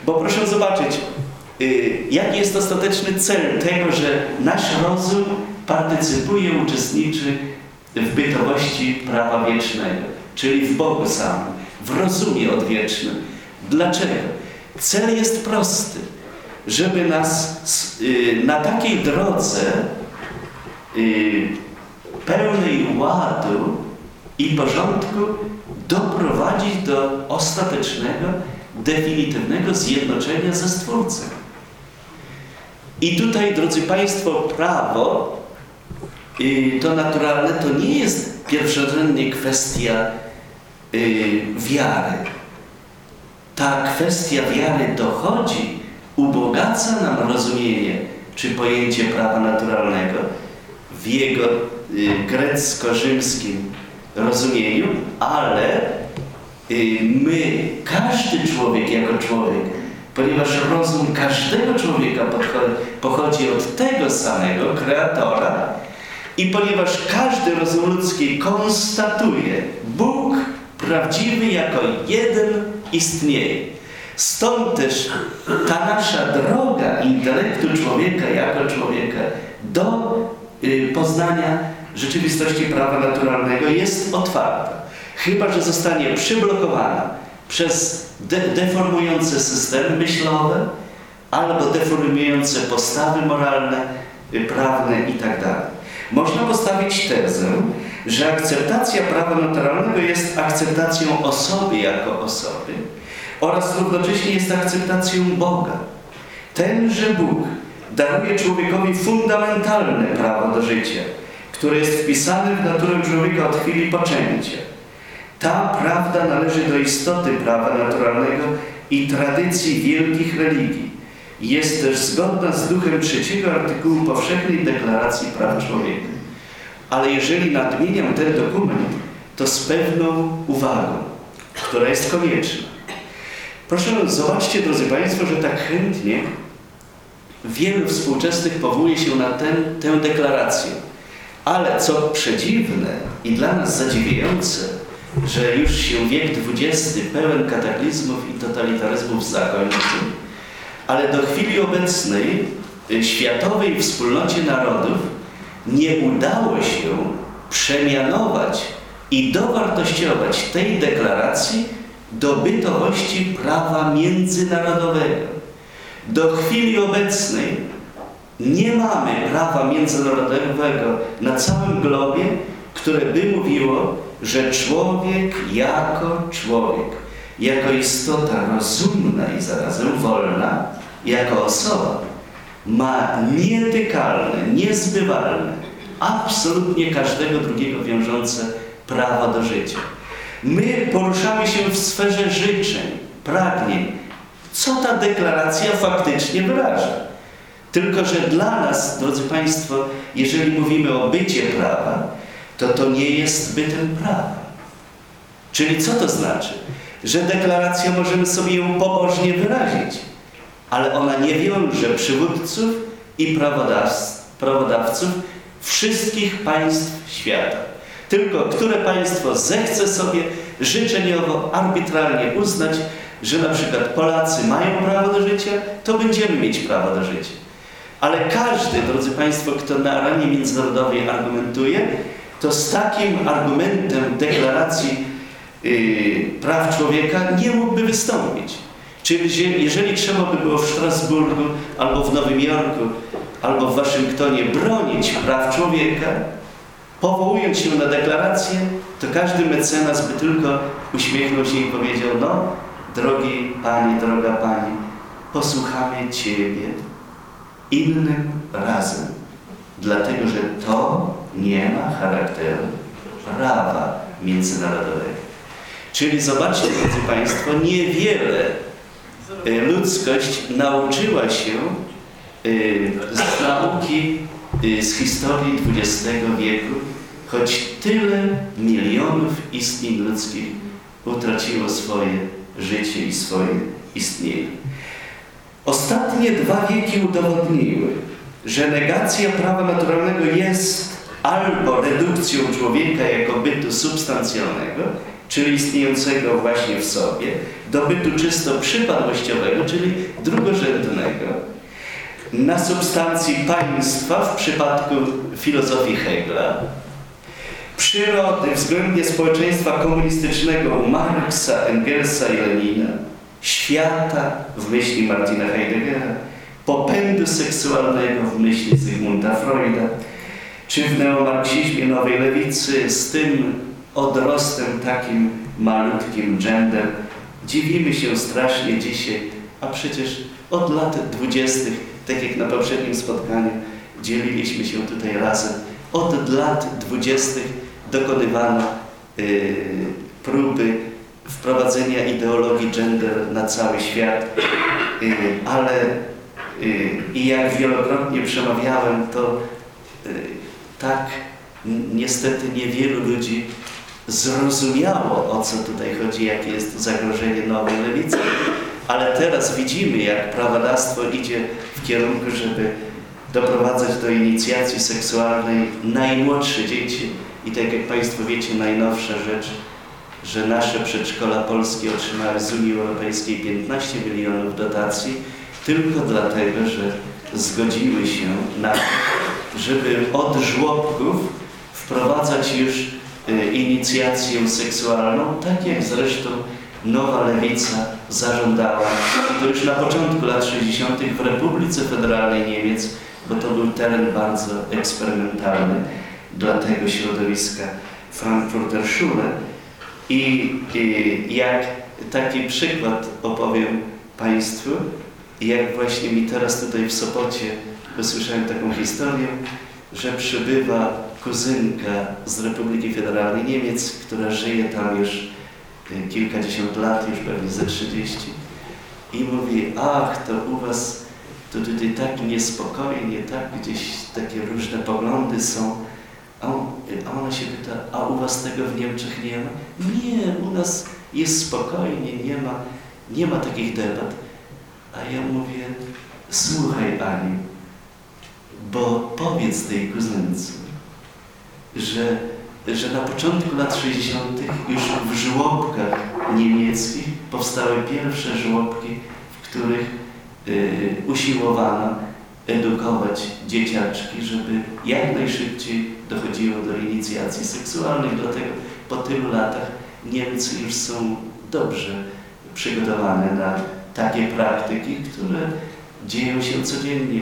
Bo proszę zobaczyć, y, jaki jest ostateczny cel tego, że nasz rozum partycypuje, uczestniczy w bytowości prawa wiecznego, czyli w Bogu samym, w rozumie odwiecznym. Dlaczego? Cel jest prosty, żeby nas y, na takiej drodze y, pełnej ładu i porządku doprowadzić do ostatecznego, definitywnego zjednoczenia ze Stwórcą. I tutaj, drodzy Państwo, prawo to naturalne to nie jest pierwszorzędnie kwestia y, wiary. Ta kwestia wiary dochodzi, ubogaca nam rozumienie czy pojęcie prawa naturalnego w jego y, grecko-rzymskim rozumieniu, ale y, my, każdy człowiek jako człowiek ponieważ rozum każdego człowieka pochodzi od tego samego kreatora i ponieważ każdy rozum ludzki konstatuje, Bóg prawdziwy jako jeden istnieje. Stąd też ta nasza droga intelektu człowieka jako człowieka do y, poznania rzeczywistości prawa naturalnego jest otwarta. Chyba, że zostanie przyblokowana przez de deformujące systemy myślowe albo deformujące postawy moralne, y, prawne itd. Tak Można postawić tezę, że akceptacja prawa naturalnego jest akceptacją osoby jako osoby oraz równocześnie jest akceptacją Boga. Tenże Bóg daruje człowiekowi fundamentalne prawo do życia, które jest wpisane w naturę człowieka od chwili poczęcia. Ta prawda należy do istoty prawa naturalnego i tradycji wielkich religii. Jest też zgodna z duchem trzeciego artykułu Powszechnej Deklaracji Praw Człowieka. Ale jeżeli nadmieniam ten dokument, to z pewną uwagą, która jest konieczna. Proszę, zobaczcie, drodzy Państwo, że tak chętnie wielu współczesnych powołuje się na ten, tę deklarację. Ale co przedziwne i dla nas zadziwiające, że już się wiek XX pełen kataklizmów i totalitaryzmów zakończył, ale do chwili obecnej światowej wspólnocie narodów nie udało się przemianować i dowartościować tej deklaracji do bytowości prawa międzynarodowego. Do chwili obecnej nie mamy prawa międzynarodowego na całym globie, które by mówiło, że człowiek jako człowiek, jako istota rozumna i zarazem wolna, jako osoba, ma nietykalne, niezbywalne, absolutnie każdego drugiego wiążące prawo do życia. My poruszamy się w sferze życzeń, pragnień. Co ta deklaracja faktycznie wyraża? Tylko, że dla nas, drodzy Państwo, jeżeli mówimy o bycie prawa, to to nie jest bytem prawa. Czyli co to znaczy? Że deklarację możemy sobie ją pobożnie wyrazić, ale ona nie wiąże przywódców i prawodawców wszystkich państw świata. Tylko które państwo zechce sobie życzeniowo, arbitralnie uznać, że na przykład Polacy mają prawo do życia, to będziemy mieć prawo do życia. Ale każdy, drodzy Państwo, kto na arenie międzynarodowej argumentuje, to z takim argumentem deklaracji yy, praw człowieka nie mógłby wystąpić. Czyli jeżeli trzeba by było w Strasburgu, albo w Nowym Jorku, albo w Waszyngtonie bronić praw człowieka, powołując się na deklarację, to każdy mecenas by tylko uśmiechnął się i powiedział, no, drogi Panie, droga Pani, posłuchamy Ciebie innym razem, dlatego że to nie ma charakteru prawa międzynarodowego. Czyli zobaczcie, drodzy Państwo, niewiele e, ludzkość nauczyła się e, z nauki, e, z historii XX wieku, choć tyle milionów istnień ludzkich utraciło swoje życie i swoje istnienie. Ostatnie dwa wieki udowodniły, że negacja prawa naturalnego jest albo redukcją człowieka jako bytu substancjalnego, czyli istniejącego właśnie w sobie, do bytu czysto przypadłościowego, czyli drugorzędnego, na substancji państwa w przypadku filozofii Hegla, przyrody względnie społeczeństwa komunistycznego u Marksa, Engelsa i Lenina, świata w myśli Martina Heideggera, popędu seksualnego w myśli Zygmunta Freuda, czy w neomarksizmie Nowej Lewicy z tym odrostem takim malutkim gender. Dziwimy się strasznie dzisiaj, a przecież od lat dwudziestych, tak jak na poprzednim spotkaniu, dzieliliśmy się tutaj razem. Od lat dwudziestych dokonywano yy, próby wprowadzenia ideologii gender na cały świat, yy, ale yy, i jak wielokrotnie przemawiałem, to y, tak niestety niewielu ludzi zrozumiało, o co tutaj chodzi, jakie jest zagrożenie nowej lewicy, ale teraz widzimy, jak prawodawstwo idzie w kierunku, żeby doprowadzać do inicjacji seksualnej najmłodsze dzieci. I tak jak Państwo wiecie, najnowsza rzecz, że nasze przedszkola polskie otrzymały z Unii Europejskiej 15 milionów dotacji tylko dlatego, że zgodziły się na to, żeby od żłobków wprowadzać już y, inicjację seksualną, tak jak zresztą Nowa Lewica zażądała. I to już na początku lat 60. w Republice Federalnej Niemiec, bo to był teren bardzo eksperymentalny dla tego środowiska Frankfurter Schule. I, I jak taki przykład opowiem Państwu, jak właśnie mi teraz tutaj w Sopocie wysłyszałem taką historię, że przybywa kuzynka z Republiki Federalnej Niemiec, która żyje tam już y, kilkadziesiąt lat, już pewnie ze 30 i mówi, ach, to u was to tutaj tak niespokojnie, tak gdzieś takie różne poglądy są. A, on, a ona się pyta, a u was tego w Niemczech nie ma? Nie, u nas jest spokojnie, nie ma, nie ma takich debat. A ja mówię, słuchaj Ani, bo powiedz tej kuzynce, że, że na początku lat 60. już w żłobkach niemieckich powstały pierwsze żłobki, w których y, usiłowano edukować dzieciaczki, żeby jak najszybciej dochodziło do inicjacji seksualnej. Dlatego po tylu latach Niemcy już są dobrze przygotowane na takie praktyki, które dzieją się codziennie.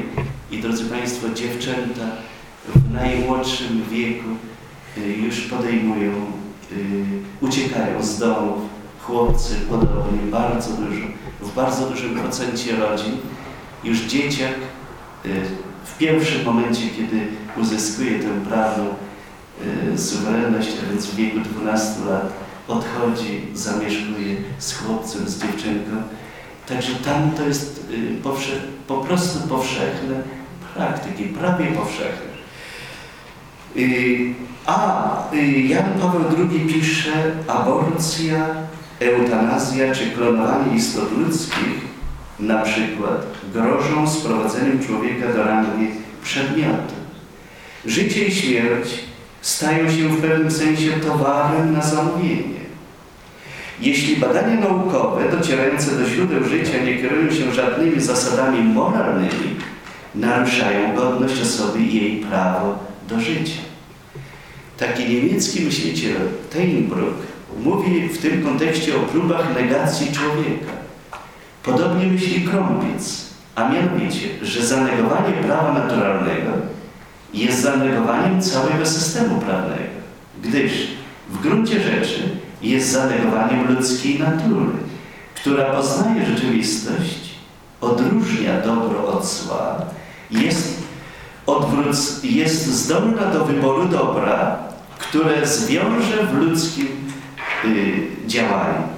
I drodzy Państwo, dziewczęta w najmłodszym wieku y, już podejmują, y, uciekają z domów, chłopcy podobnie, bardzo dużo, w bardzo dużym procencie rodzin. Już dzieciak w pierwszym momencie, kiedy uzyskuje tę prawną suwerenność, a więc w wieku 12 lat, odchodzi, zamieszkuje z chłopcem, z dziewczynką. Także tam to jest powsze po prostu powszechne praktyki, prawie powszechne. A Jan Paweł II pisze aborcja, eutanazja czy klonowanie istot ludzkich na przykład grożą sprowadzeniem człowieka do rangi przedmiotu. Życie i śmierć stają się w pewnym sensie towarem na zamówienie. Jeśli badania naukowe docierające do źródeł życia nie kierują się żadnymi zasadami moralnymi, naruszają godność osoby i jej prawo do życia. Taki niemiecki myśliciel Teinbrück mówi w tym kontekście o próbach negacji człowieka. Podobnie myśli Krąpiec, a mianowicie, że zanegowanie prawa naturalnego jest zanegowaniem całego systemu prawnego, gdyż w gruncie rzeczy jest zanegowaniem ludzkiej natury, która poznaje rzeczywistość, odróżnia dobro od zła, jest, odwróc, jest zdolna do wyboru dobra, które zwiąże w ludzkim y, działaniu.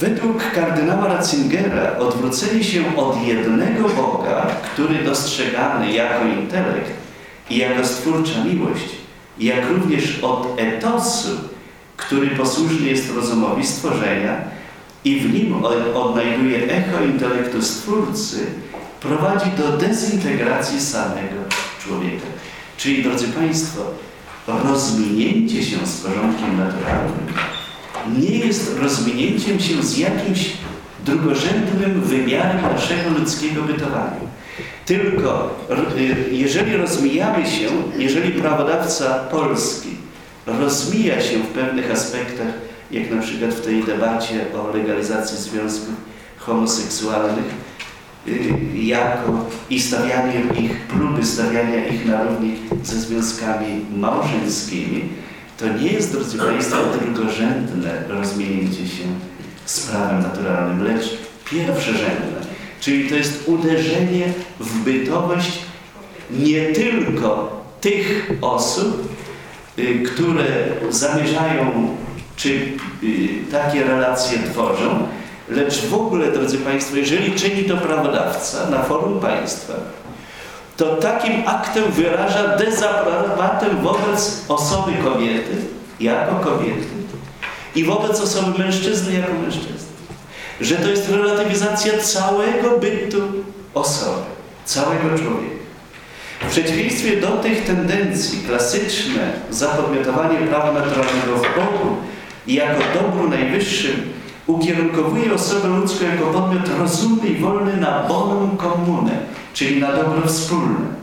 Według kardynała Ratzingera odwrócenie się od jednego Boga, który dostrzegany jako intelekt i jako stwórcza miłość, jak również od etosu, który posłuszny jest rozumowi stworzenia i w nim odnajduje echo intelektu Stwórcy, prowadzi do dezintegracji samego człowieka. Czyli, drodzy Państwo, rozminięcie się z porządkiem naturalnym nie jest rozminięciem się z jakimś drugorzędnym wymiarem naszego ludzkiego bytowania. Tylko y, jeżeli rozmijamy się, jeżeli prawodawca polski rozmija się w pewnych aspektach, jak na przykład w tej debacie o legalizacji związków homoseksualnych, y, jako i stawianie ich, próby stawiania ich na równik ze związkami małżeńskimi, to nie jest, drodzy Państwo, drugorzędne rozmienięcie się z prawem naturalnym, lecz pierwszorzędne. Czyli to jest uderzenie w bytowość nie tylko tych osób, y, które zamierzają, czy y, takie relacje tworzą, lecz w ogóle, drodzy Państwo, jeżeli czyni to prawodawca na forum państwa, to takim aktem wyraża dezaprobatę wobec osoby kobiety jako kobiety i wobec osoby mężczyzny jako mężczyzny. że to jest relatywizacja całego bytu osoby, całego człowieka. W przeciwieństwie do tych tendencji klasyczne zapodmiotowanie prawa naturalnego w Bogu jako dobru najwyższym ukierunkowuje osobę ludzką jako podmiot rozumny i wolny na bonum comune, czyli na dobro wspólne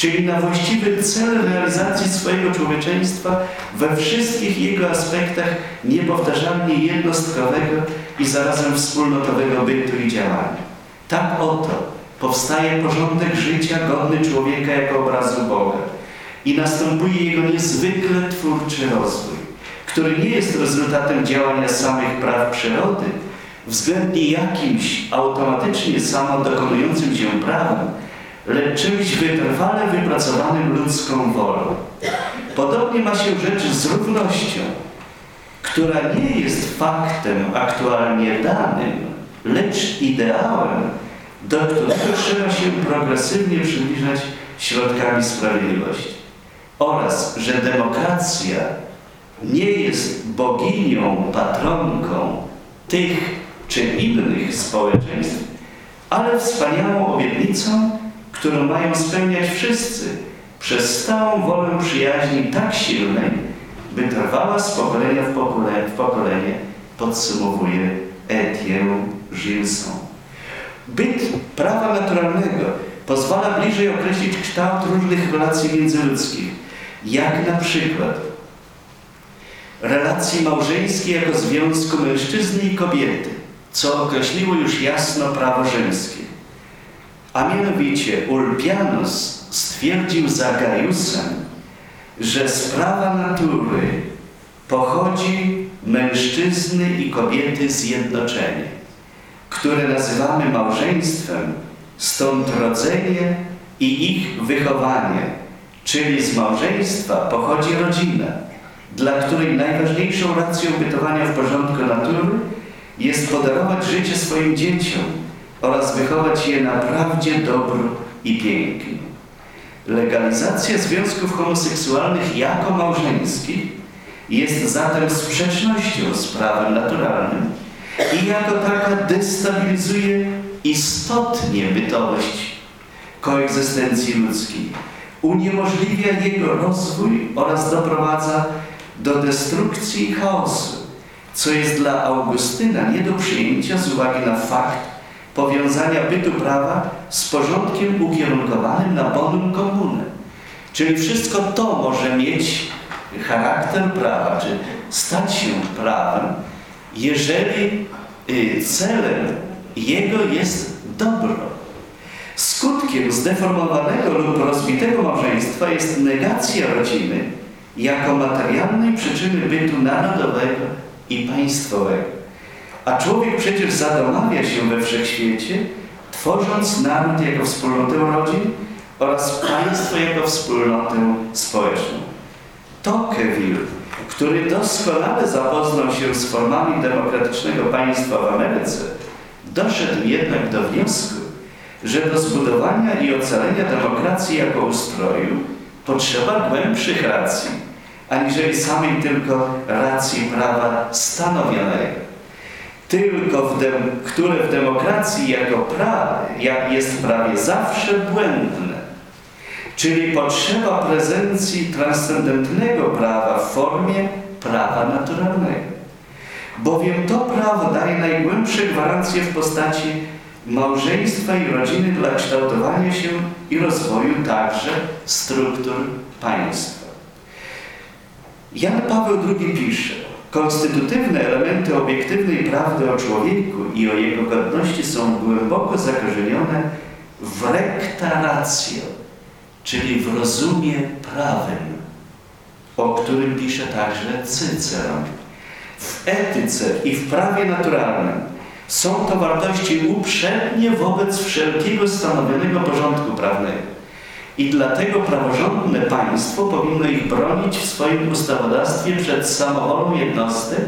czyli na właściwy cel realizacji swojego człowieczeństwa we wszystkich jego aspektach niepowtarzalnie jednostkowego i zarazem wspólnotowego bytu i działania. Tak oto powstaje porządek życia godny człowieka jako obrazu Boga i następuje jego niezwykle twórczy rozwój, który nie jest rezultatem działania samych praw przyrody, względnie jakimś automatycznie samo dokonującym się prawem, lecz czymś wytrwale wypracowanym ludzką wolą. Podobnie ma się rzecz z równością, która nie jest faktem aktualnie danym, lecz ideałem, do którego trzeba się progresywnie przybliżać środkami sprawiedliwości. Oraz, że demokracja nie jest boginią, patronką tych czy innych społeczeństw, ale wspaniałą obietnicą, którą mają spełniać wszyscy przez stałą wolę przyjaźni tak silnej, by trwała z pokolenia w pokolenie, w pokolenie podsumowuje Etienne Gilson. Byt prawa naturalnego pozwala bliżej określić kształt różnych relacji międzyludzkich, jak na przykład relacji małżeńskiej jako związku mężczyzny i kobiety, co określiło już jasno prawo rzymskie. A mianowicie Ulpianus stwierdził za Gaiusem, że z prawa natury pochodzi mężczyzny i kobiety zjednoczenie które nazywamy małżeństwem, stąd rodzenie i ich wychowanie, czyli z małżeństwa pochodzi rodzina, dla której najważniejszą racją bytowania w porządku natury jest podarować życie swoim dzieciom oraz wychować je na prawdzie, dobru i pięknie. Legalizacja związków homoseksualnych jako małżeńskich jest zatem sprzecznością z prawem naturalnym, i jako taka destabilizuje istotnie bytowość koegzystencji ludzkiej. Uniemożliwia jego rozwój oraz doprowadza do destrukcji i chaosu, co jest dla Augustyna nie do przyjęcia z uwagi na fakt powiązania bytu prawa z porządkiem ukierunkowanym na bonum comune. Czyli wszystko to może mieć charakter prawa, czy stać się prawem, jeżeli y, celem jego jest dobro. Skutkiem zdeformowanego lub rozbitego małżeństwa jest negacja rodziny jako materialnej przyczyny bytu narodowego i państwowego. A człowiek przecież zadomawia się we wszechświecie, tworząc naród jako wspólnotę rodzin oraz państwo jako wspólnotę społeczną. Tocqueville który doskonale zapoznał się z formami demokratycznego państwa w Ameryce, doszedł jednak do wniosku, że do zbudowania i ocalenia demokracji jako ustroju potrzeba głębszych racji, aniżeli samej tylko racji prawa stanowionego. Tylko w które w demokracji jako prawie jest prawie zawsze błędne czyli potrzeba prezencji transcendentnego prawa w formie prawa naturalnego. Bowiem to prawo daje najgłębsze gwarancje w postaci małżeństwa i rodziny dla kształtowania się i rozwoju także struktur państwa. Jan Paweł II pisze, konstytutywne elementy obiektywnej prawdy o człowieku i o jego godności są głęboko zakorzenione w recta ratio, czyli w rozumie prawym, o którym pisze także Cyceron. W etyce i w prawie naturalnym są to wartości uprzednie wobec wszelkiego stanowionego porządku prawnego. I dlatego praworządne państwo powinno ich bronić w swoim ustawodawstwie przed samowolą jednostek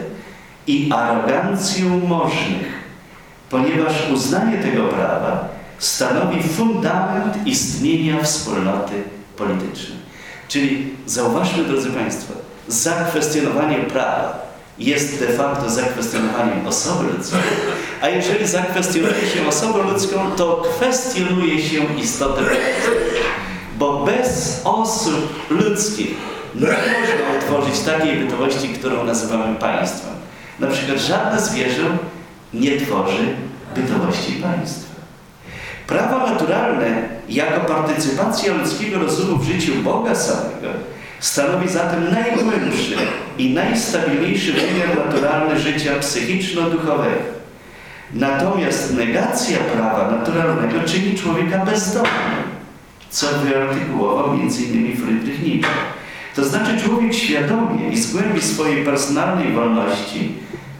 i arogancją możnych, ponieważ uznanie tego prawa stanowi fundament istnienia wspólnoty politycznej. Czyli zauważmy, drodzy Państwo, zakwestionowanie prawa jest de facto zakwestionowaniem osoby ludzkiej, a jeżeli zakwestionuje się osobę ludzką, to kwestionuje się istotę. Bo bez osób ludzkich nie można utworzyć takiej bytowości, którą nazywamy państwem. Na przykład żadne zwierzę nie tworzy bytowości państwa. Prawa naturalne jako partycypacja ludzkiego rozumu w życiu Boga samego stanowi zatem najgłębszy i najstabilniejszy wymiar naturalny życia psychiczno-duchowego. Natomiast negacja prawa naturalnego czyni człowieka bezdomnym, co wyartykułował m.in. Friedrich Nietzsche. To znaczy człowiek świadomie i z głębi swojej personalnej wolności,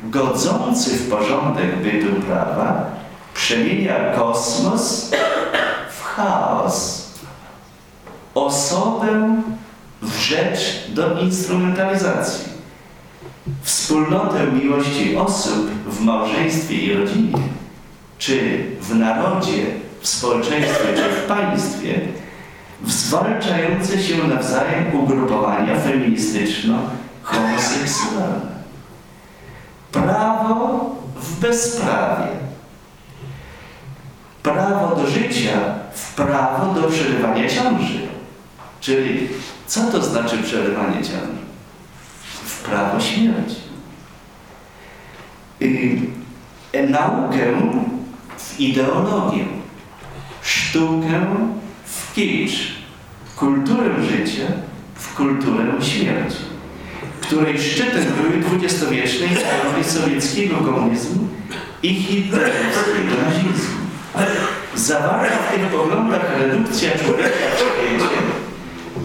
godzący w porządek bytu prawa, przemienia kosmos w chaos, osobę w rzecz do instrumentalizacji, wspólnotę miłości osób w małżeństwie i rodzinie, czy w narodzie, w społeczeństwie, czy w państwie, w zwalczające się nawzajem ugrupowania feministyczno-homoseksualne. Prawo w bezprawie. Prawo do życia w prawo do przerywania ciąży. Czyli co to znaczy przerywanie ciąży? W prawo śmierci. Yy, naukę w ideologię, sztukę w kicz, kulturę życia w kulturę śmierci, której szczytem były dwudziestowieczne ideologie sowieckiego komunizmu i hitlerowskiego nazizmu. Zawarta w tych poglądach redukcja człowieka w świecie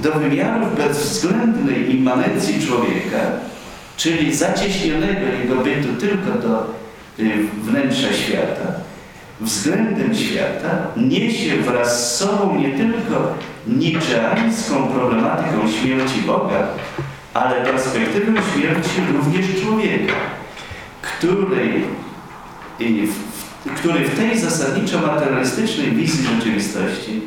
do wymiarów bezwzględnej immanencji człowieka, czyli zacieśnionego jego bytu tylko do y, wnętrza świata, względem świata niesie wraz z sobą nie tylko niczeańską problematyką śmierci Boga, ale perspektywę śmierci również człowieka, której, który w tej zasadniczo materialistycznej wizji rzeczywistości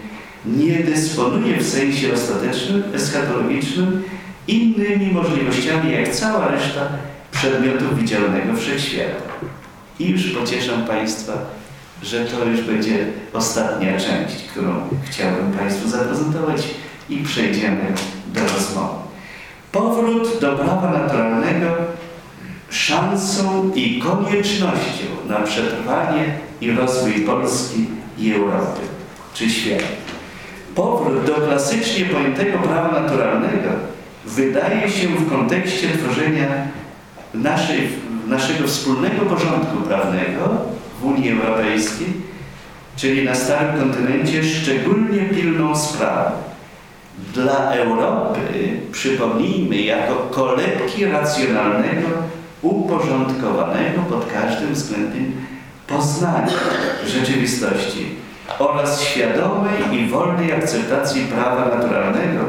nie dysponuje w sensie ostatecznym, eschatologicznym innymi możliwościami jak cała reszta przedmiotów widzialnego wszechświata. I już pocieszam Państwa, że to już będzie ostatnia część, którą chciałbym Państwu zaprezentować i przejdziemy do rozmowy. Powrót do prawa naturalnego szansą i koniecznością na przetrwanie i rozwój Polski i Europy, czy świata. Powrót do klasycznie pojętego prawa naturalnego wydaje się w kontekście tworzenia naszej, naszego wspólnego porządku prawnego w Unii Europejskiej, czyli na starym kontynencie, szczególnie pilną sprawą. Dla Europy, przypomnijmy, jako kolebki racjonalnego, uporządkowanego pod każdym względem poznania rzeczywistości oraz świadomej i wolnej akceptacji prawa naturalnego,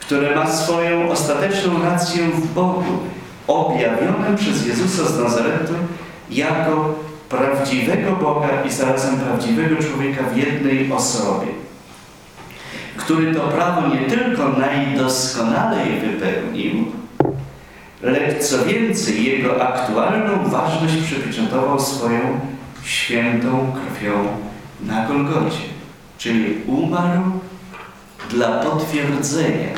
które ma swoją ostateczną rację w Bogu, objawionym przez Jezusa z Nazaretu jako prawdziwego Boga i zarazem prawdziwego człowieka w jednej osobie, który to prawo nie tylko najdoskonalej wypełnił, lecz co więcej, jego aktualną ważność przypieczętował swoją świętą krwią na Golgocie, czyli umarł dla potwierdzenia,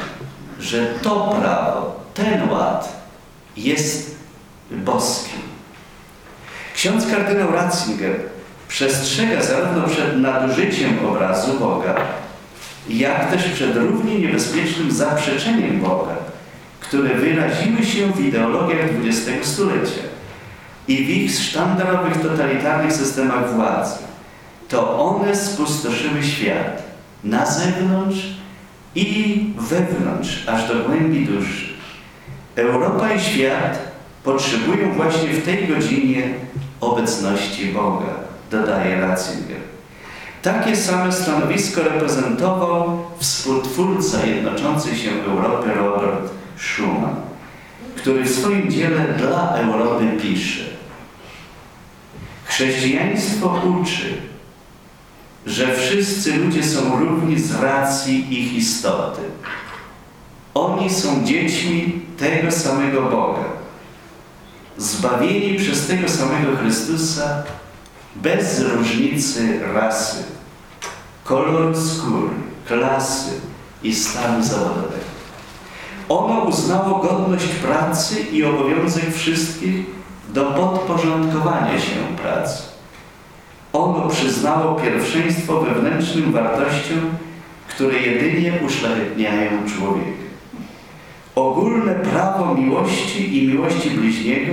że to prawo, ten ład jest boski. Ksiądz kardynał Ratzinger przestrzega zarówno przed nadużyciem obrazu Boga, jak też przed równie niebezpiecznym zaprzeczeniem Boga, które wyraziły się w ideologiach XX stulecia i w ich sztandarowych totalitarnych systemach władzy. To one spustoszyły świat na zewnątrz i wewnątrz, aż do głębi duszy. Europa i świat potrzebują właśnie w tej godzinie obecności Boga, dodaje Ratzinger. Takie same stanowisko reprezentował współtwórca jednoczącej się Europy Robert Schuman, który w swoim dziele dla Europy pisze Chrześcijaństwo uczy, że wszyscy ludzie są równi z racji ich istoty. Oni są dziećmi tego samego Boga zbawieni przez tego samego Chrystusa bez różnicy rasy, koloru skóry, klasy i stanu zawodowego. Ono uznało godność pracy i obowiązek wszystkich do podporządkowania się pracy. Ono przyznało pierwszeństwo wewnętrznym wartościom, które jedynie uszlachetniają człowieka. Ogólne prawo miłości i miłości bliźniego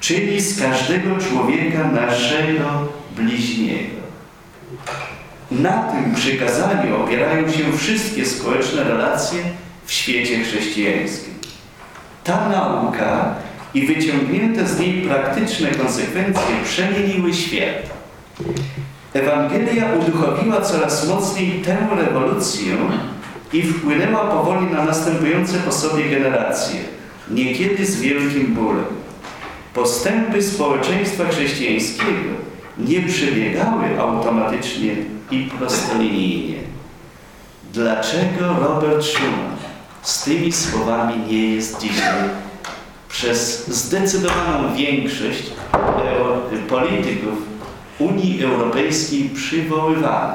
czyni z każdego człowieka naszego bliźniego. Na tym przykazaniu opierają się wszystkie społeczne relacje w świecie chrześcijańskim. Ta nauka i wyciągnięte z niej praktyczne konsekwencje przemieniły świat. Ewangelia uduchowiła coraz mocniej tę rewolucję i wpłynęła powoli na następujące po sobie generacje, niekiedy z wielkim bólem. Postępy społeczeństwa chrześcijańskiego nie przebiegały automatycznie i prostolinijnie. Dlaczego Robert Schumann z tymi słowami nie jest dzisiaj przez zdecydowaną większość polityków Unii Europejskiej przywoływany?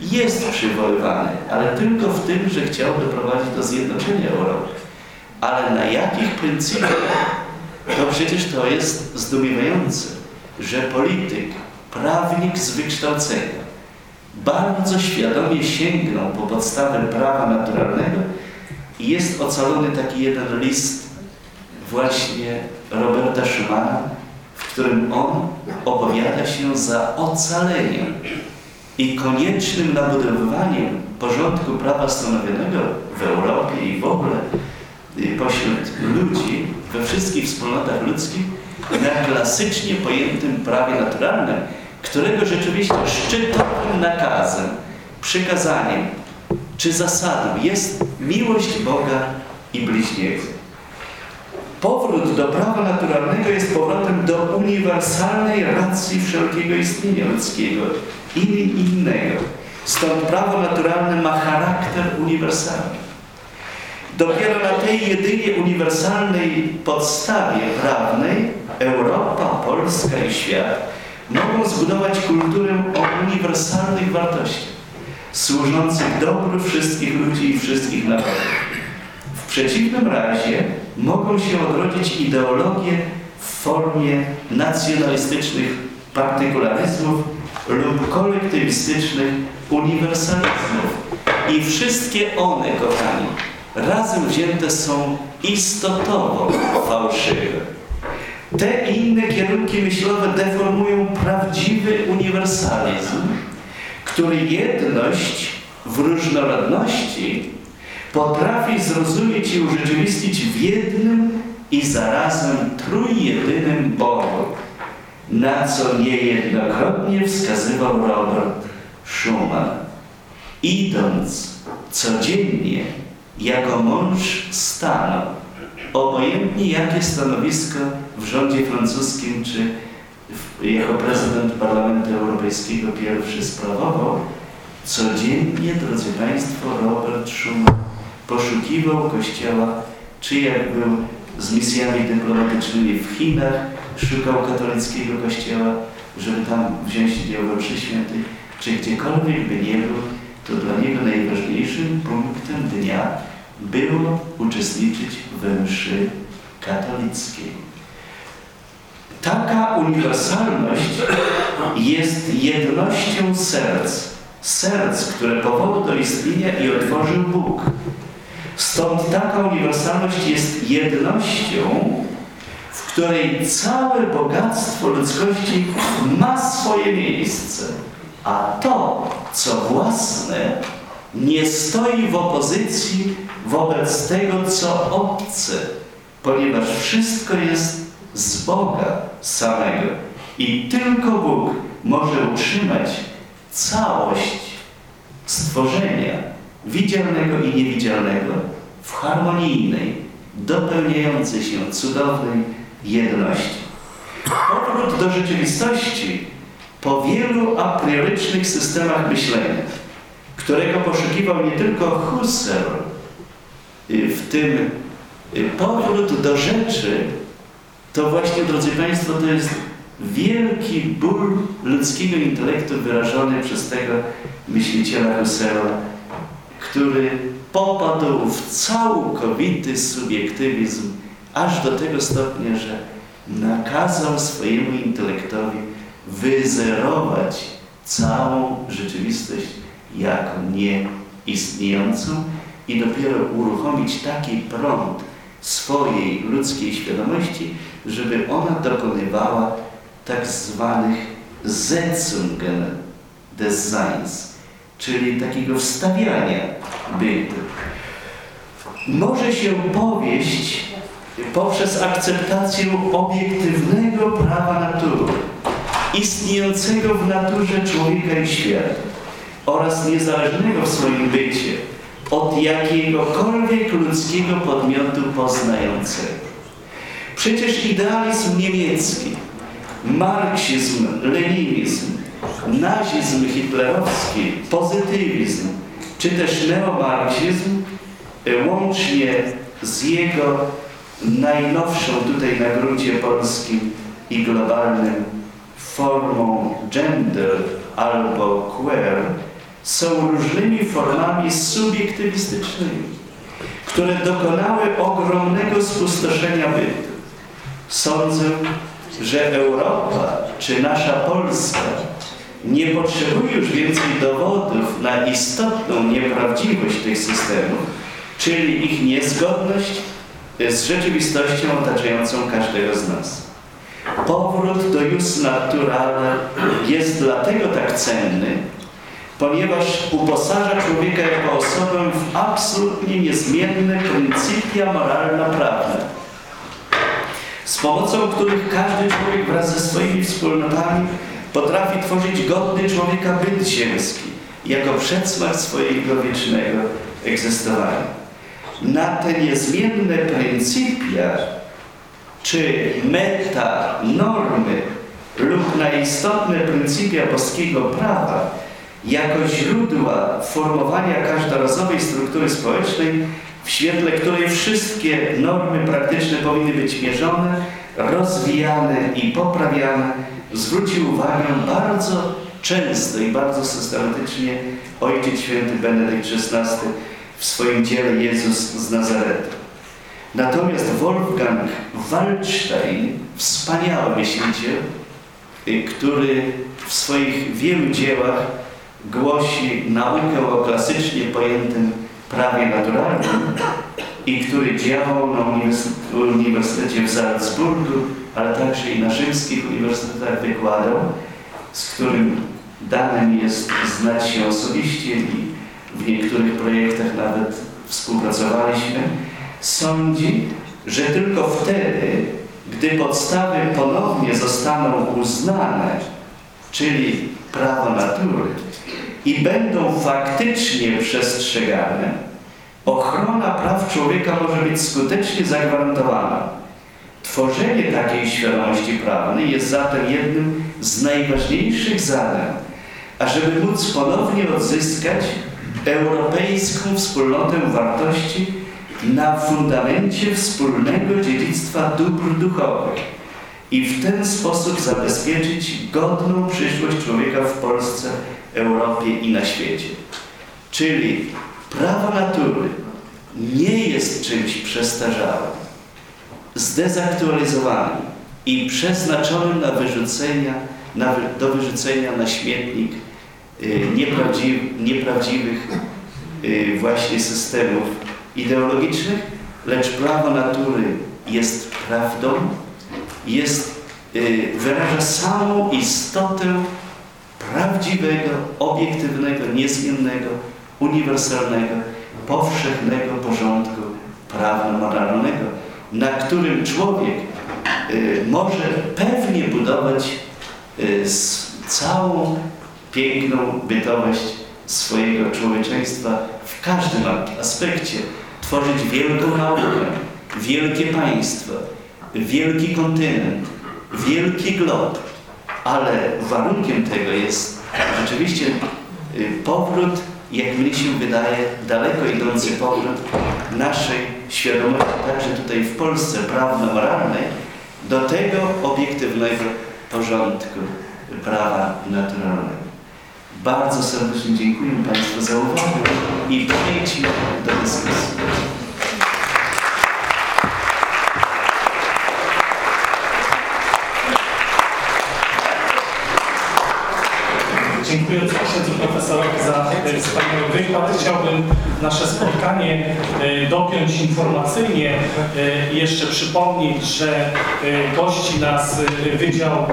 Jest przywoływany, ale tylko w tym, że chciał doprowadzić do zjednoczenia Europy. Ale na jakich pryncypiach? To przecież to jest zdumiewające, że polityk, prawnik z wykształcenia, bardzo świadomie sięgnął po podstawę prawa naturalnego i jest ocalony taki jeden list właśnie Roberta Schumana, w którym on opowiada się za ocaleniem i koniecznym nabudowywaniem porządku prawa stanowionego w Europie i w ogóle pośród ludzi, we wszystkich wspólnotach ludzkich, na klasycznie pojętym prawie naturalnym, którego rzeczywiście szczytowym nakazem, przykazaniem czy zasadą jest miłość Boga i bliźniego. Powrót do prawa naturalnego jest powrotem do uniwersalnej racji wszelkiego istnienia ludzkiego i innego. Stąd prawo naturalne ma charakter uniwersalny. Dopiero na tej jedynie uniwersalnej podstawie prawnej Europa, Polska i świat mogą zbudować kulturę o uniwersalnych wartościach, służących dobru wszystkich ludzi i wszystkich narodów. W przeciwnym razie mogą się odrodzić ideologie w formie nacjonalistycznych partykularyzmów lub kolektywistycznych uniwersalizmów. I wszystkie one, kochani, razem wzięte są istotowo fałszywe. Te inne kierunki myślowe deformują prawdziwy uniwersalizm, który jedność w różnorodności potrafi zrozumieć i urzeczywistnić w jednym i zarazem trójjedynym Bogu, na co niejednokrotnie wskazywał Robert Schumann. Idąc codziennie jako mąż stanu, obojętnie jakie stanowisko w rządzie francuskim czy jako prezydent Parlamentu Europejskiego pierwszy sprawował, codziennie, drodzy Państwo, Robert Schumann poszukiwał Kościoła, czy jak był z misjami dyplomatycznymi w Chinach, szukał katolickiego Kościoła, żeby tam wziąć udział we mszy świętej, czy gdziekolwiek by nie był, to dla niego najważniejszym punktem dnia było uczestniczyć we mszy katolickiej. Taka uniwersalność jest jednością serc, serc, które powołał do istnienia i otworzył Bóg. Stąd taka uniwersalność jest jednością, w której całe bogactwo ludzkości ma swoje miejsce, a to, co własne, nie stoi w opozycji wobec tego, co obce, ponieważ wszystko jest z Boga samego. I tylko Bóg może utrzymać całość stworzenia widzialnego i niewidzialnego w harmonijnej, dopełniającej się cudownej jedności. Powrót do rzeczywistości po wielu apriorycznych systemach myślenia, którego poszukiwał nie tylko Husserl, y, w tym y, powrót do rzeczy to właśnie, drodzy Państwo, to jest wielki ból ludzkiego intelektu wyrażony przez tego myśliciela Husserla, który popadł w całkowity subiektywizm, aż do tego stopnia, że nakazał swojemu intelektowi wyzerować całą rzeczywistość jako nieistniejącą i dopiero uruchomić taki prąd swojej ludzkiej świadomości, żeby ona dokonywała tak zwanych Setzungen des Seins, czyli takiego wstawiania bytu. Może się powieść poprzez akceptację obiektywnego prawa natury, istniejącego w naturze człowieka i świata oraz niezależnego w swoim bycie od jakiegokolwiek ludzkiego podmiotu poznającego. Przecież idealizm niemiecki, marksizm, leninizm, nazizm hitlerowski, pozytywizm, czy też neomarksizm, e, łącznie z jego najnowszą tutaj na gruncie polskim i globalnym formą gender albo queer, są różnymi formami subiektywistycznymi, które dokonały ogromnego spustoszenia bytu. Sądzę, że Europa czy nasza Polska nie potrzebuje już więcej dowodów na istotną nieprawdziwość tych systemów, czyli ich niezgodność z rzeczywistością otaczającą każdego z nas. Powrót do jus naturale jest dlatego tak cenny, ponieważ uposaża człowieka jako osobę w absolutnie niezmienne pryncypia moralno-prawne z pomocą których każdy człowiek wraz ze swoimi wspólnotami potrafi tworzyć godny człowieka byt ziemski jako przedsmak swojego wiecznego egzystowania. Na te niezmienne pryncypia czy meta, normy lub na istotne pryncypia boskiego prawa jako źródła formowania każdorazowej struktury społecznej w świetle której wszystkie normy praktyczne powinny być mierzone, rozwijane i poprawiane, zwrócił uwagę bardzo często i bardzo systematycznie Ojciec Święty Benedykt XVI w swoim dziele Jezus z Nazaretu. Natomiast Wolfgang Waldstein, wspaniały myśliciel, y, który w swoich wielu dziełach głosi naukę o klasycznie pojętym prawie naturalnym i który działał na Uniwersytecie w Salzburgu, ale także i na rzymskich uniwersytetach wykładał, z którym danym jest znać się osobiście i w niektórych projektach nawet współpracowaliśmy, sądzi, że tylko wtedy, gdy podstawy ponownie zostaną uznane, czyli prawo natury, i będą faktycznie przestrzegane, ochrona praw człowieka może być skutecznie zagwarantowana. Tworzenie takiej świadomości prawnej jest zatem jednym z najważniejszych zadań, ażeby móc ponownie odzyskać europejską wspólnotę wartości na fundamencie wspólnego dziedzictwa dóbr duchowych i w ten sposób zabezpieczyć godną przyszłość człowieka w Polsce Europie i na świecie. Czyli prawo natury nie jest czymś przestarzałym, zdezaktualizowanym i przeznaczonym na wyrzucenia, na, do wyrzucenia na śmietnik y, nieprawdziwych, nieprawdziwych y, właśnie systemów ideologicznych, lecz prawo natury jest prawdą, jest, y, wyraża samą istotę prawdziwego, obiektywnego, niezmiennego, uniwersalnego, powszechnego porządku prawno-moralnego, na którym człowiek y, może pewnie budować y, całą piękną bytowość swojego człowieczeństwa w każdym aspekcie, tworzyć wielką naukę, wielkie państwo, wielki kontynent, wielki glob, ale warunkiem tego jest rzeczywiście y, powrót, jak mnie się wydaje, daleko idący powrót naszej świadomości, także tutaj w Polsce prawno-moralnej, do tego obiektywnego porządku prawa naturalnego. Bardzo serdecznie dziękuję Państwu za uwagę i przejdźmy do dyskusji. Dziękuję księdzu profesorowi za e, wspaniały wykład. Chciałbym nasze spotkanie e, dopiąć informacyjnie e, i jeszcze przypomnieć, że gości nas Wydział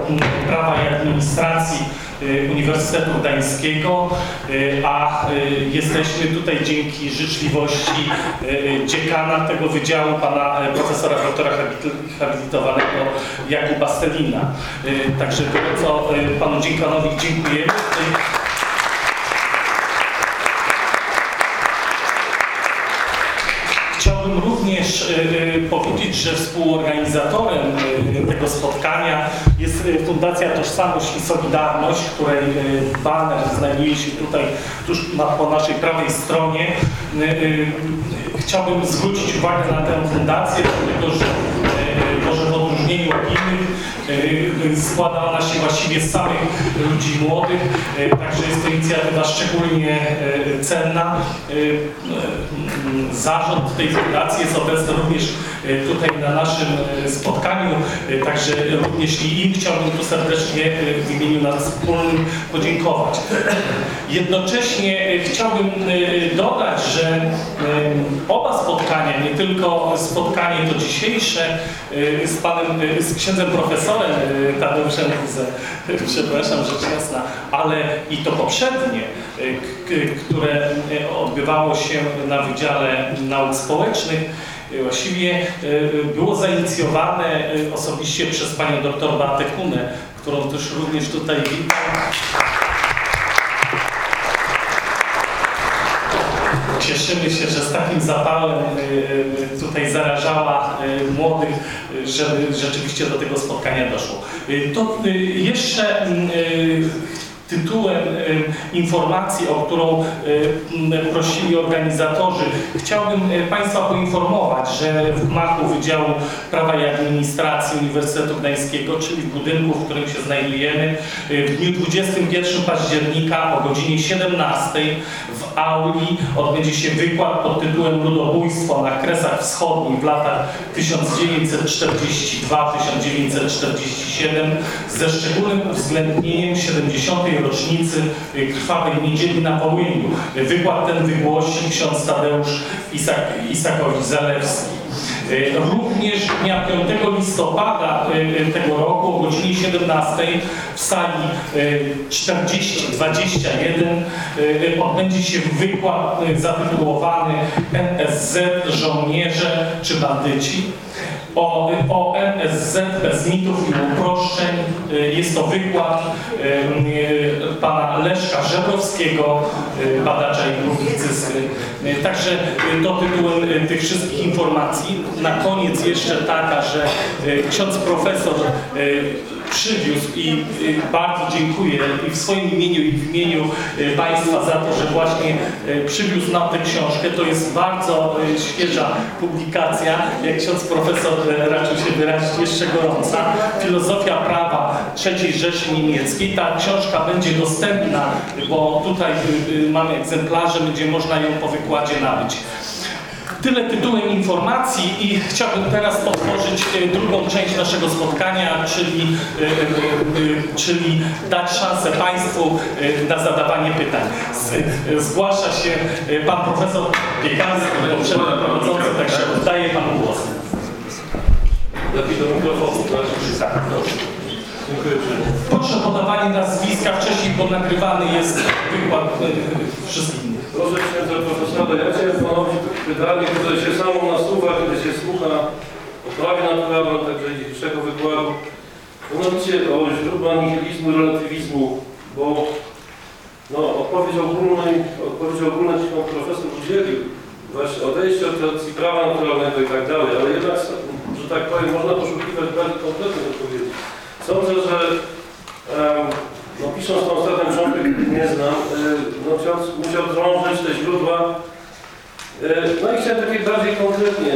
Prawa i Administracji Uniwersytetu Gdańskiego, e, a e, jesteśmy tutaj dzięki życzliwości dziekana tego wydziału, pana profesora doktora habilitowanego Jakuba Stelina. E, Także gorąco panu dziekanowi dziękujemy. Chciałbym również e, e, powiedzieć, że współorganizatorem e, tego spotkania jest Fundacja Tożsamość i Solidarność, której baner znajduje się tutaj tuż po naszej prawej stronie. Chciałbym zwrócić uwagę na tę fundację, dlatego że może w odróżnieniu od innych e, składa ona się właściwie z samych ludzi młodych, e, także jest to inicjatywa szczególnie e, cenna. Zarząd tej fundacji jest obecny również tutaj na naszym spotkaniu, także również i im chciałbym tu serdecznie w imieniu nas wspólnym podziękować. Jednocześnie chciałbym dodać, że oba spotkania, nie tylko spotkanie to dzisiejsze z panem, z księdzem profesorem e, Tadeuszem Wize, przepraszam, rzecz jasna, ale i to poprzednie, k- k- które odbywało się na Wydziale Nauk Społecznych, właściwie było zainicjowane osobiście przez panią doktor Beatę Kunę, którą też również tutaj witam. Cieszymy się, że z takim zapałem y, y, tutaj zarażała y, młodych, żeby rzeczywiście do tego spotkania doszło. To jeszcze tytułem informacji, o którą prosili organizatorzy, chciałbym Państwa poinformować, że w gmachu Wydziału Prawa i Administracji Uniwersytetu Gdańskiego, czyli w budynku, w którym się znajdujemy, w dniu 21 października o godzinie 17 w auli odbędzie się wykład pod tytułem Ludobójstwo na Kresach Wschodnich w latach 1942-1947 ze szczególnym uwzględnieniem 70. rocznicy krwawej niedzieli na Wołyniu. Wykład ten wygłosi ksiądz Tadeusz Isak, Isakowicz-Zalewski. Y, Również dnia 5 listopada y, y, tego roku o godzinie 17 w sali y, 4021 y, odbędzie się wykład zatytułowany NSZ żołnierze czy bandyci. O, o NSZ bez mitów i uproszczeń. Y, Jest to wykład y, y, pana Leszka Żebrowskiego, badacza i publicysty. Także to tytułem tych wszystkich informacji. Na koniec jeszcze taka, że ksiądz profesor przywiózł i y, bardzo dziękuję i w swoim imieniu i w imieniu y, Państwa za to, że właśnie y, przywiózł nam tę książkę. To jest bardzo świeża publikacja, jak ksiądz profesor raczył się wyrazić, jeszcze gorąca. Filozofia prawa III Rzeszy Niemieckiej. Ta książka będzie dostępna, bo tutaj mamy egzemplarze, będzie można ją po wykładzie nabyć. Tyle tytułem informacji i chciałbym teraz otworzyć e, drugą część naszego spotkania, czyli, e, e, czyli dać szansę Państwu na zadawanie pytań. Zgłasza się Pan Profesor Piekarski, poprzedni prowadzący, także oddaję Panu głos. Lepiej do mikrofonu, tak? Proszę o podawanie nazwiska wcześniej, bo nagrywany jest wykład e, wszystkich innych. Proszę księdza profesora, ja chciałem panowi pytanie, które się samo nasuwa, kiedy się słucha o prawie naturalnym, także dzisiejszego wykładu. Mianowicie o źródła nihilizmu i relatywizmu, bo no, odpowiedź ogólna, odpowiedź ogólna pan profesor udzielił, właśnie odejście od tradycji prawa naturalnego i tak dalej, ale jednak, że tak powiem, można poszukiwać bardziej konkretnych odpowiedzi. Sądzę, że no, pisząc tą ostatnią książkę, nie znam, y, no, musiał drążyć te źródła. Y, no i chciałem takie bardziej konkretnie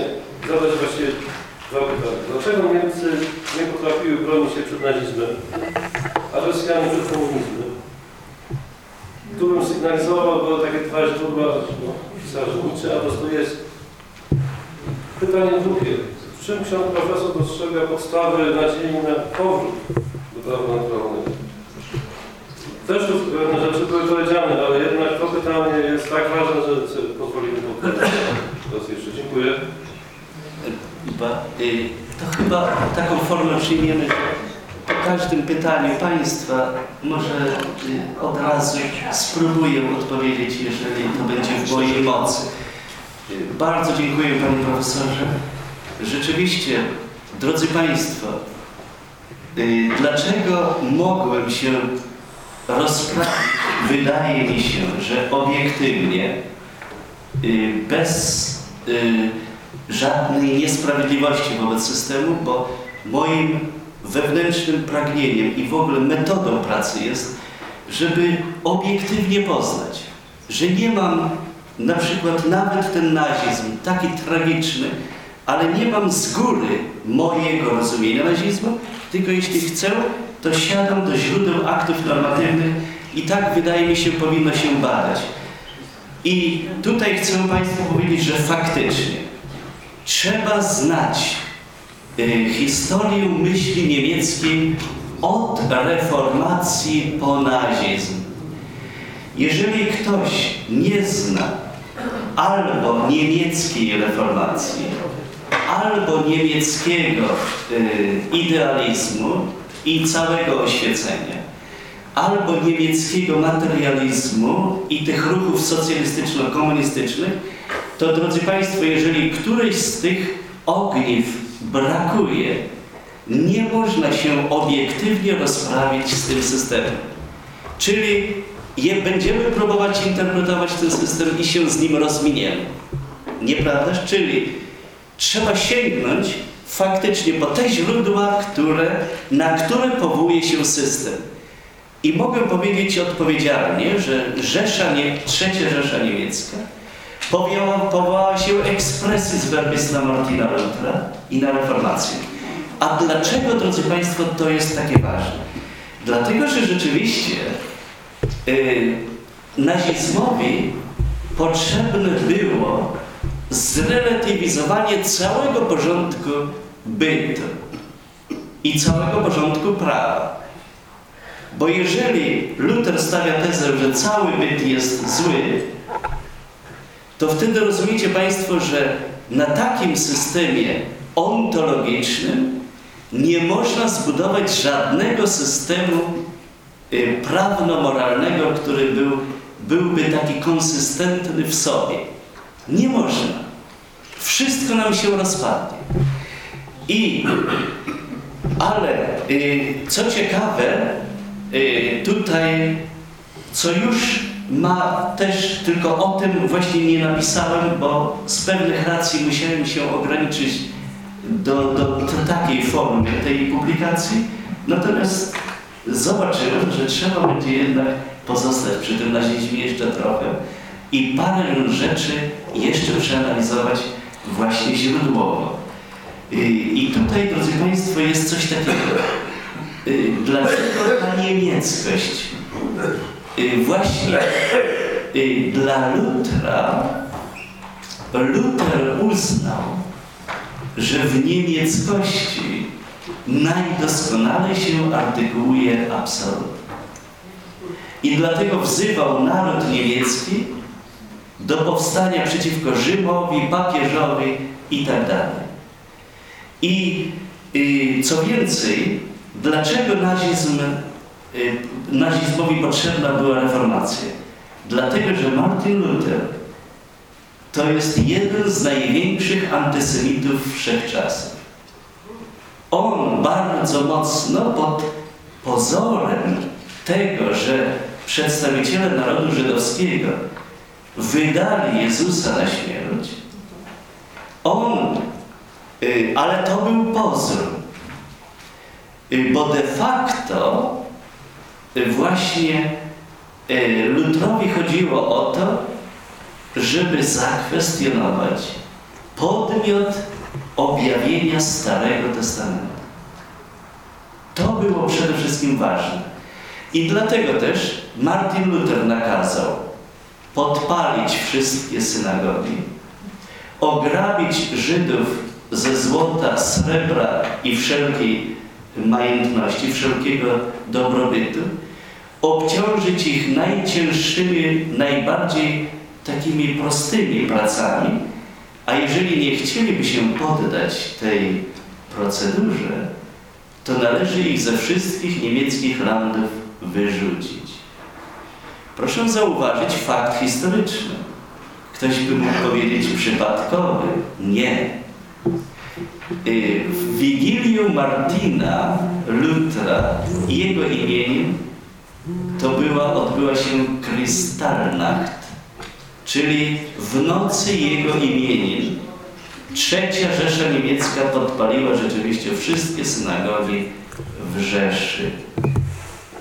zadać właśnie Dwa pytania. Dlaczego Niemcy nie potrafiły bronić się przed nazizmem, a Rosjanie przed komunizmem? Tu bym sygnalizował, bo takie dwa źródła no, pisarza Nietzsche, a Dostojewski. Pytanie drugie. W czym ksiądz profesor dostrzega podstawy nadziei na powrót do prawa naturalnego? Też tu pewne rzeczy były powiedziane, ale jednak to pytanie jest tak ważne, że pozwolimy powtórzyć raz jeszcze. Dziękuję. Y, to chyba taką formę przyjmiemy, że po każdym pytaniu Państwa może y, od razu spróbuję odpowiedzieć, jeżeli to będzie w mojej mocy. Y, Bardzo dziękuję Panie Profesorze. Rzeczywiście, drodzy Państwo, y, dlaczego mogłem się rozprawić? Wydaje mi się, że obiektywnie, y, bez y, żadnej niesprawiedliwości wobec systemu, bo moim wewnętrznym pragnieniem i w ogóle metodą pracy jest, żeby obiektywnie poznać, że nie mam na przykład nawet ten nazizm taki tragiczny, ale nie mam z góry mojego rozumienia nazizmu, tylko jeśli chcę, to siadam do źródeł aktów normatywnych i tak wydaje mi się powinno się badać. I tutaj chcę Państwu powiedzieć, że faktycznie trzeba znać y, historię myśli niemieckiej od reformacji po nazizm. Jeżeli ktoś nie zna albo niemieckiej reformacji, albo niemieckiego y, idealizmu i całego oświecenia, albo niemieckiego materializmu i tych ruchów socjalistyczno-komunistycznych, to drodzy Państwo, jeżeli któryś z tych ogniw brakuje, nie można się obiektywnie rozprawić z tym systemem. Czyli będziemy próbować interpretować ten system i się z nim rozminiemy. Nieprawdaż? Czyli trzeba sięgnąć faktycznie po te źródła, które, na które powołuje się system. I mogę powiedzieć odpowiedzialnie, że Rzesza, nie, trzecia Rzesza Niemiecka powołała, się expressis verbis na Martina Luthera i na reformację. A dlaczego, drodzy Państwo, to jest takie ważne? Dlatego, że rzeczywiście yy, nazizmowi potrzebne było zrelatywizowanie całego porządku bytu i całego porządku prawa. Bo jeżeli Luther stawia tezę, że cały byt jest zły, to wtedy rozumiecie Państwo, że na takim systemie ontologicznym nie można zbudować żadnego systemu y, prawno-moralnego, który był, byłby taki konsystentny w sobie. Nie można. Wszystko nam się rozpadnie. I, ale y, co ciekawe, y, tutaj, co już ma też, tylko o tym właśnie nie napisałem, bo z pewnych racji musiałem się ograniczyć do, do, do takiej formy tej publikacji. Natomiast zobaczyłem, że trzeba będzie jednak pozostać przy tym nazizmie jeszcze trochę i parę rzeczy jeszcze przeanalizować właśnie źródłowo. I, I tutaj, drodzy Państwo, jest coś takiego. Y, Dlaczego ta niemieckość? Y, Właśnie y, dla Lutra Luther uznał, że w niemieckości najdoskonalej się artykułuje absolut. I dlatego wzywał naród niemiecki do powstania przeciwko Rzymowi, papieżowi i tak. I y, co więcej, dlaczego nazizm, y, nazizmowi potrzebna była reformacja? Dlatego, że Martin Luther to jest jeden z największych antysemitów wszechczasów. On bardzo mocno pod pozorem tego, że przedstawiciele narodu żydowskiego wydali Jezusa na śmierć, on, y, ale to był pozór, y, bo de facto y, właśnie Lutrowi chodziło o to, żeby zakwestionować podmiot objawienia Starego Testamentu. To było przede wszystkim ważne. I dlatego też Martin Luther nakazał podpalić wszystkie synagogi, ograbić Żydów ze złota, srebra i wszelkiej majątności, wszelkiego dobrobytu, obciążyć ich najcięższymi, najbardziej takimi prostymi pracami, a jeżeli nie chcieliby się poddać tej procedurze, to należy ich ze wszystkich niemieckich landów wyrzucić. Proszę zauważyć fakt historyczny. Ktoś by mógł powiedzieć przypadkowy. Nie. Y, W Wigilię Martina Lutra i jego imieniem to była, odbyła się Kristallnacht, czyli w nocy jego imieniem trzecia Rzesza Niemiecka podpaliła rzeczywiście wszystkie synagogi w Rzeszy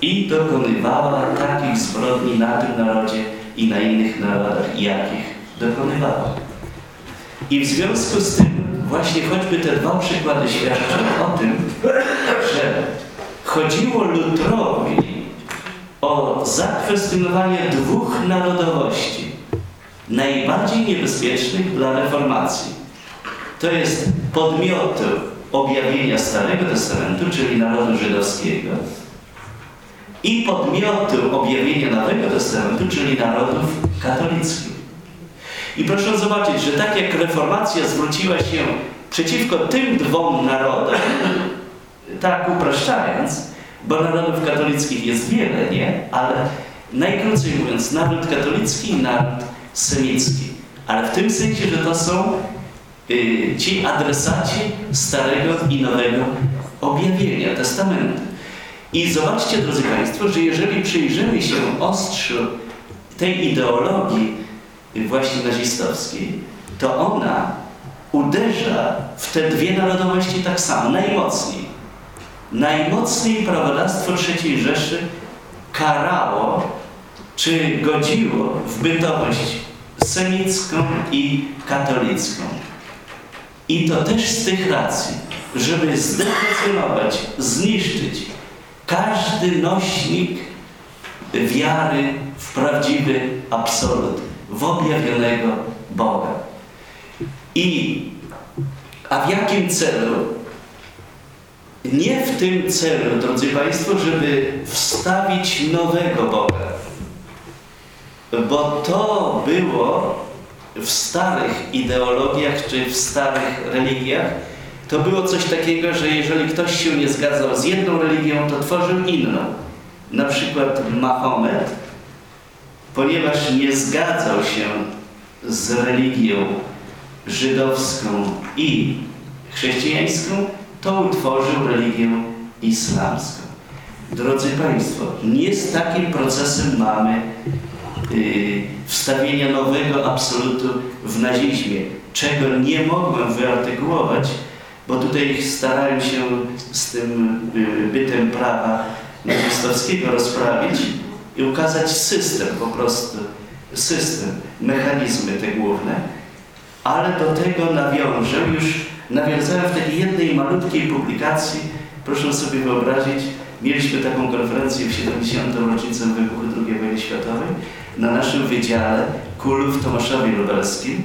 i dokonywała takich zbrodni na tym narodzie i na innych narodach, jakich dokonywała. I w związku z tym właśnie choćby te dwa przykłady świadczą o tym, że chodziło Lutrowi o zakwestionowanie dwóch narodowości, najbardziej niebezpiecznych dla reformacji. To jest podmiotu objawienia Starego Testamentu, czyli narodu żydowskiego, i podmiotu objawienia Nowego Testamentu, czyli narodów katolickich. I proszę zobaczyć, że tak jak reformacja zwróciła się przeciwko tym dwom narodom, tak upraszczając, bo narodów katolickich jest wiele, nie? Ale najkrócej mówiąc, naród katolicki i naród semicki. Ale w tym sensie, że to są y, ci adresaci Starego i Nowego objawienia, testamentu. I zobaczcie, drodzy Państwo, że jeżeli przyjrzymy się ostrzu tej ideologii właśnie nazistowskiej, to ona uderza w te dwie narodowości tak samo, najmocniej. Najmocniej prawodawstwo III Rzeszy karało, czy godziło w bytowość semicką i katolicką. I to też z tych racji, żeby zdeprecjonować, zniszczyć każdy nośnik wiary w prawdziwy absolut, w objawionego Boga. I, a w jakim celu? Nie w tym celu, drodzy Państwo, żeby wstawić nowego Boga. Bo to było w starych ideologiach czy w starych religiach, to było coś takiego, że jeżeli ktoś się nie zgadzał z jedną religią, to tworzył inną. Na przykład Mahomet, ponieważ nie zgadzał się z religią żydowską i chrześcijańską, to utworzył religię islamską. Drodzy Państwo, nie z takim procesem mamy yy, wstawienia nowego absolutu w nazizmie, czego nie mogłem wyartykułować, bo tutaj starałem się z tym yy, bytem prawa nazistowskiego rozprawić i ukazać system po prostu, system, mechanizmy te główne, ale do tego nawiążę, już nawiązałem w takiej jednej malutkiej publikacji, proszę sobie wyobrazić, mieliśmy taką konferencję w 70. rocznicę wybuchu II wojny światowej na naszym wydziale KUL w Tomaszowie Lubelskim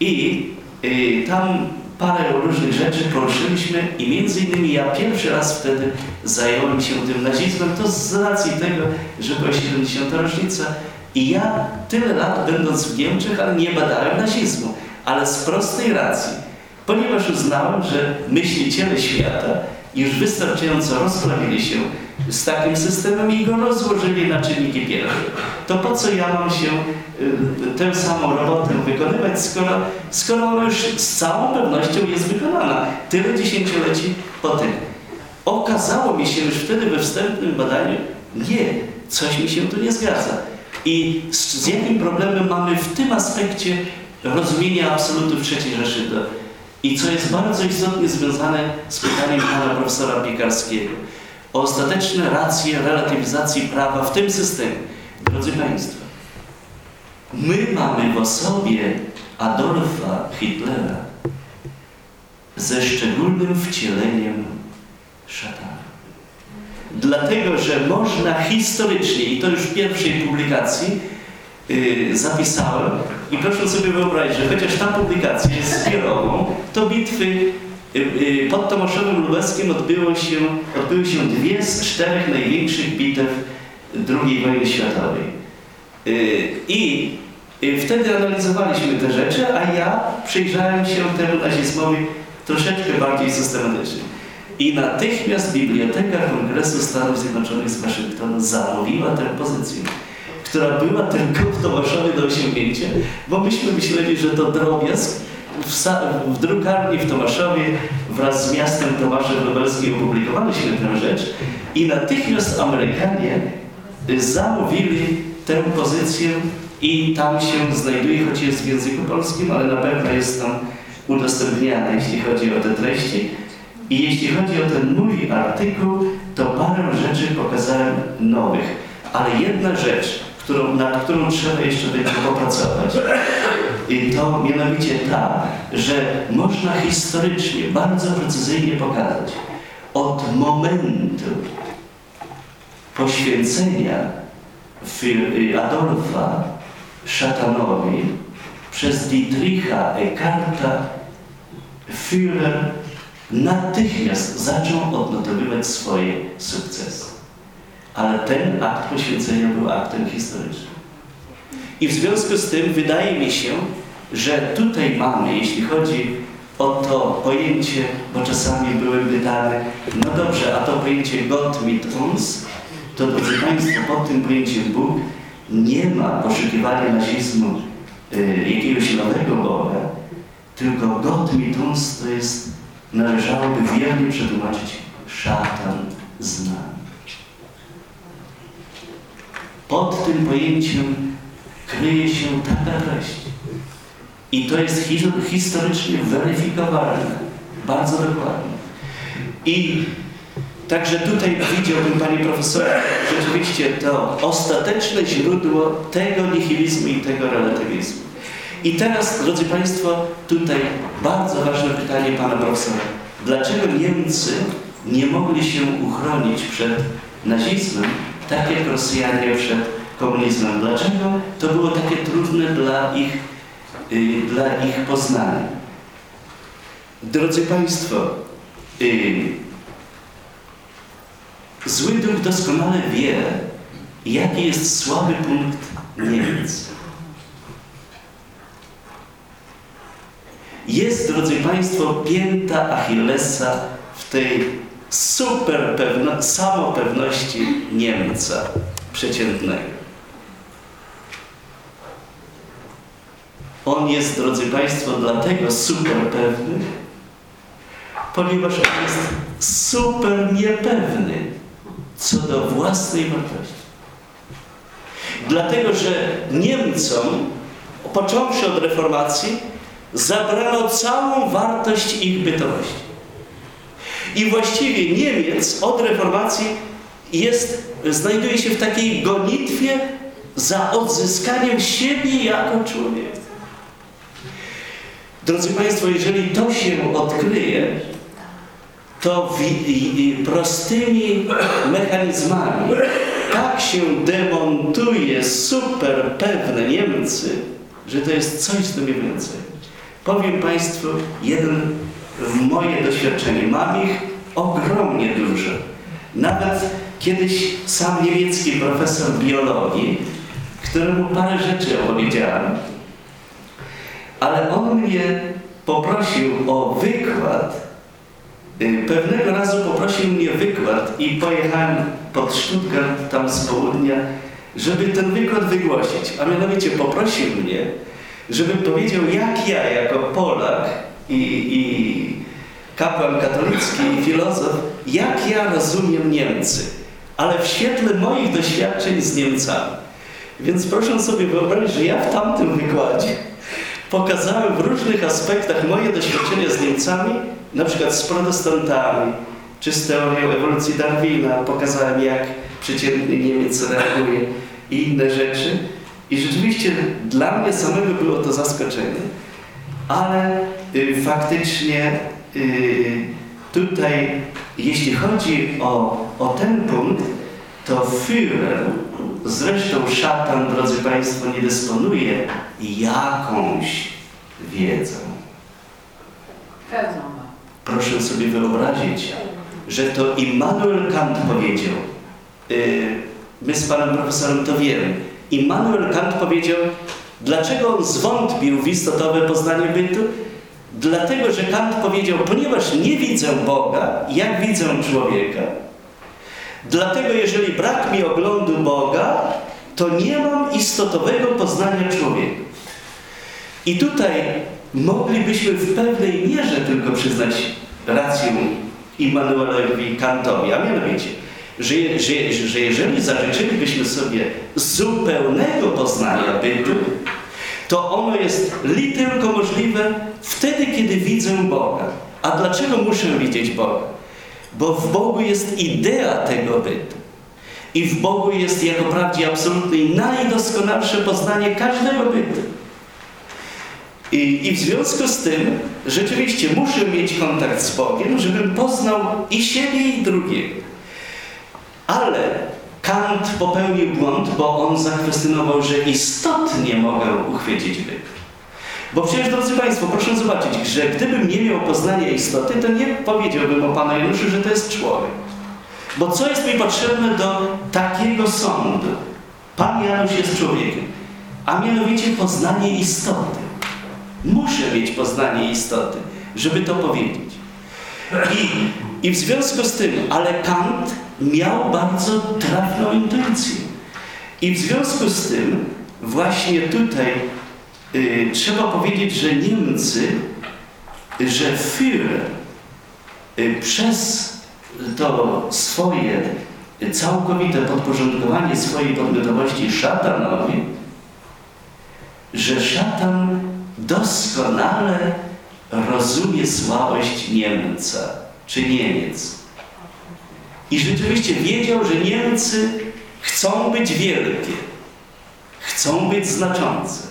i y, tam parę różnych rzeczy poruszyliśmy i między innymi ja pierwszy raz wtedy zająłem się tym nazizmem, to z racji tego, że była 70. rocznica i ja tyle lat będąc w Niemczech, ale nie badałem nazizmu, ale z prostej racji, ponieważ uznałem, że myśliciele świata już wystarczająco rozprawili się z takim systemem i go rozłożyli na czynniki pierwsze. To po co ja mam się y, tę samą robotę wykonywać, skoro, skoro ona już z całą pewnością jest wykonana tyle dziesięcioleci po tym. Okazało mi się już wtedy we wstępnym badaniu, nie, coś mi się tu nie zgadza. I z, z jakim problemem mamy w tym aspekcie rozumienia absolutów III Rzeszy do, i co jest bardzo istotnie związane z pytaniem pana profesora Piekarskiego o ostateczne racje relatywizacji prawa w tym systemie. Drodzy Państwo, my mamy w osobie Adolfa Hitlera ze szczególnym wcieleniem szatana. Dlatego, że można historycznie, i to już w pierwszej publikacji yy, zapisałem, i proszę sobie wyobrazić, że chociaż ta publikacja jest zbiorową, to bitwy pod Tomaszowem Lubelskim odbyło się, odbyły się dwie z czterech największych bitew II wojny światowej. Yy, I wtedy analizowaliśmy te rzeczy, a ja przyjrzałem się temu nazizmowi troszeczkę bardziej systematycznie. I natychmiast Biblioteka Kongresu Stanów Zjednoczonych z Waszyngtonu zamówiła tę pozycję, która była tylko w Tomaszowie do osiągnięcia, bo myśmy myśleli, że to drobiazg. W, w drukarni w Tomaszowie wraz z miastem Tomaszem Lubelskim opublikowaliśmy tę rzecz i natychmiast Amerykanie y, zamówili tę pozycję i tam się znajduje, choć jest w języku polskim, ale na pewno jest tam udostępniana, jeśli chodzi o te treści. I jeśli chodzi o ten mój artykuł, to parę rzeczy pokazałem nowych. Ale jedna rzecz, którą, nad którą trzeba jeszcze będzie popracować, to mianowicie ta, że można historycznie bardzo precyzyjnie pokazać od momentu poświęcenia Fi- Adolfa szatanowi przez Dietricha Eckarta Führer natychmiast zaczął odnotowywać swoje sukcesy. Ale ten akt poświęcenia był aktem historycznym. I w związku z tym wydaje mi się, że tutaj mamy, jeśli chodzi o to pojęcie, bo czasami były pytane, no dobrze, a to pojęcie Gott mit uns, to drodzy Państwo, pod tym pojęciem Bóg nie ma poszukiwania nazizmu y, jakiegoś nowego Boga, tylko Gott mit uns to jest, należałoby wiernie przetłumaczyć szatan z nami. Pod tym pojęciem kryje się taka treść. I to jest hi- historycznie weryfikowalne, bardzo dokładnie. I także tutaj widziałbym, Panie Profesorze, rzeczywiście to ostateczne źródło tego nihilizmu i tego relatywizmu. I teraz, drodzy Państwo, tutaj bardzo ważne pytanie Pana Profesora. Dlaczego Niemcy nie mogli się uchronić przed nazizmem, tak jak Rosjanie przed komunizmem? Dlaczego to było takie trudne dla ich, dla ich poznania? Drodzy Państwo, y, zły duch doskonale wie, jaki jest słaby punkt Niemiec. Jest, drodzy Państwo, pięta Achillesa w tej super pewno, samopewności Niemca przeciętnego. On jest, drodzy Państwo, dlatego super pewny, ponieważ on jest super niepewny co do własnej wartości. Dlatego, że Niemcom, począwszy od reformacji, zabrano całą wartość ich bytowości. I właściwie Niemiec od reformacji jest, znajduje się w takiej gonitwie za odzyskaniem siebie jako człowieka. Drodzy Państwo, jeżeli to się odkryje, to prostymi mechanizmami tak się demontuje super pewne Niemcy, że to jest coś zdumiewającego. Powiem Państwu jeden moje doświadczenie. Mam ich ogromnie dużo. Nawet kiedyś sam niemiecki profesor biologii, któremu parę rzeczy opowiedziałem, ale on mnie poprosił o wykład. Y, Pewnego razu poprosił mnie wykład i pojechałem pod Stuttgart, tam z południa, żeby ten wykład wygłosić. A mianowicie poprosił mnie, żebym powiedział, jak ja jako Polak i, i kapłan katolicki i filozof, jak ja rozumiem Niemcy, ale w świetle moich doświadczeń z Niemcami. Więc proszę sobie wyobrazić, że ja w tamtym wykładzie pokazałem w różnych aspektach moje doświadczenia z Niemcami, na przykład z protestantami, czy z teorią ewolucji Darwina, pokazałem jak przeciętny Niemiec reaguje i inne rzeczy. I rzeczywiście dla mnie samego było to zaskoczenie, ale y, faktycznie y, tutaj, jeśli chodzi o, o ten punkt, to Führer, zresztą szatan, drodzy Państwo, nie dysponuje jakąś wiedzą. Pewno. Proszę sobie wyobrazić, że to Immanuel Kant powiedział. Yy, My z panem profesorem to wiemy. Immanuel Kant powiedział, dlaczego on zwątpił w istotowe poznanie bytu? Dlatego, że Kant powiedział, ponieważ nie widzę Boga, jak widzę człowieka, dlatego jeżeli brak mi oglądu Boga, to nie mam istotowego poznania człowieka. I tutaj moglibyśmy w pewnej mierze tylko przyznać rację Immanuelowi Kantowi, a mianowicie, że, że, że jeżeli zażyczylibyśmy sobie zupełnego poznania bytu, to ono jest li tylko możliwe wtedy, kiedy widzę Boga. A dlaczego muszę widzieć Boga? Bo w Bogu jest idea tego bytu. I w Bogu jest jako prawdzie absolutnej najdoskonalsze poznanie każdego bytu. I, I w związku z tym rzeczywiście muszę mieć kontakt z Bogiem, żebym poznał i siebie, i drugiego. Ale Kant popełnił błąd, bo on zakwestionował, że istotnie mogę uchwycić byt. Bo przecież, drodzy Państwo, proszę zobaczyć, że gdybym nie miał poznania istoty, to nie powiedziałbym o Panu Januszu, że to jest człowiek. Bo co jest mi potrzebne do takiego sądu? Pan Janusz jest człowiekiem, a mianowicie poznanie istoty. Muszę mieć poznanie istoty, żeby to powiedzieć. I, I w związku z tym, ale Kant miał bardzo trafną intuicję. I w związku z tym właśnie tutaj y, trzeba powiedzieć, że Niemcy, że Führer y, przez to swoje całkowite podporządkowanie swojej podmiotowości szatanowi, że szatan doskonale rozumie słabość Niemca czy Niemiec. I rzeczywiście wiedział, że Niemcy chcą być wielkie, chcą być znaczące.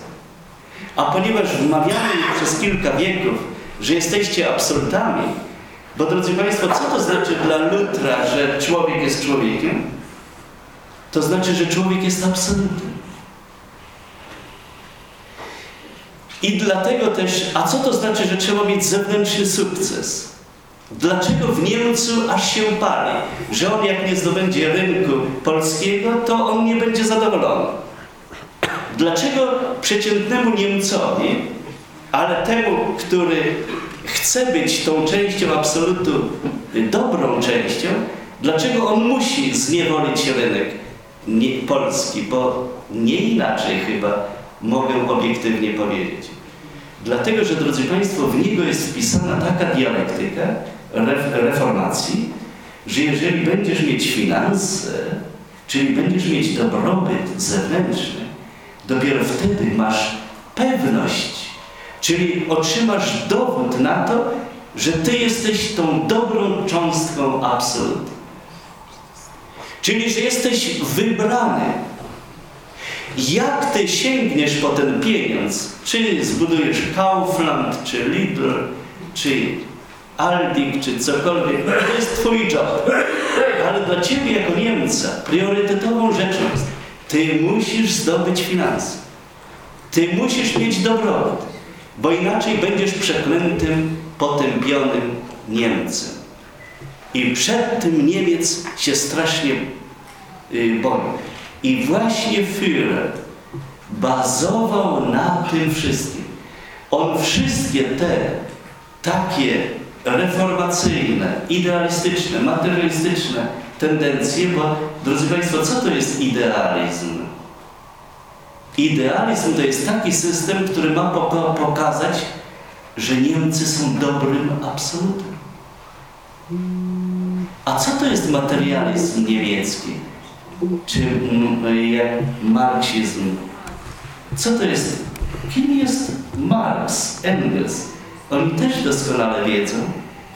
A ponieważ wmawiamy przez kilka wieków, że jesteście absolutami, bo drodzy Państwo, co to znaczy dla Lutra, że człowiek jest człowiekiem? To znaczy, że człowiek jest absolutem. I dlatego też, a co to znaczy, że trzeba mieć zewnętrzny sukces? Dlaczego w Niemcu aż się pali? Że on jak nie zdobędzie rynku polskiego, to on nie będzie zadowolony. Dlaczego przeciętnemu Niemcowi, ale temu, który chce być tą częścią absolutu, dobrą częścią, dlaczego on musi zniewolić rynek nie, polski? Bo nie inaczej chyba mogę obiektywnie powiedzieć. Dlatego, że drodzy Państwo, w niego jest wpisana taka dialektyka reformacji, że jeżeli będziesz mieć finanse, czyli będziesz mieć dobrobyt zewnętrzny, dopiero wtedy masz pewność, czyli otrzymasz dowód na to, że Ty jesteś tą dobrą cząstką absolutu. Czyli, że jesteś wybrany, jak ty sięgniesz po ten pieniądz, czy zbudujesz Kaufland, czy Lidl, czy Aldi, czy cokolwiek, to jest twój job. Ale dla ciebie jako Niemca priorytetową rzeczą jest, ty musisz zdobyć finanse. Ty musisz mieć dobrobyt, bo inaczej będziesz przeklętym, potępionym Niemcem. I przed tym Niemiec się strasznie yy, boi. I właśnie Führer bazował na tym wszystkim. On wszystkie te takie reformacyjne, idealistyczne, materialistyczne tendencje, bo drodzy Państwo, co to jest idealizm? Idealizm to jest taki system, który ma pokazać, że Niemcy są dobrym absolutem. A co to jest materializm niemiecki? czy mm, jak marksizm. Co to jest? Kim jest Marx, Engels? Oni też doskonale wiedzą,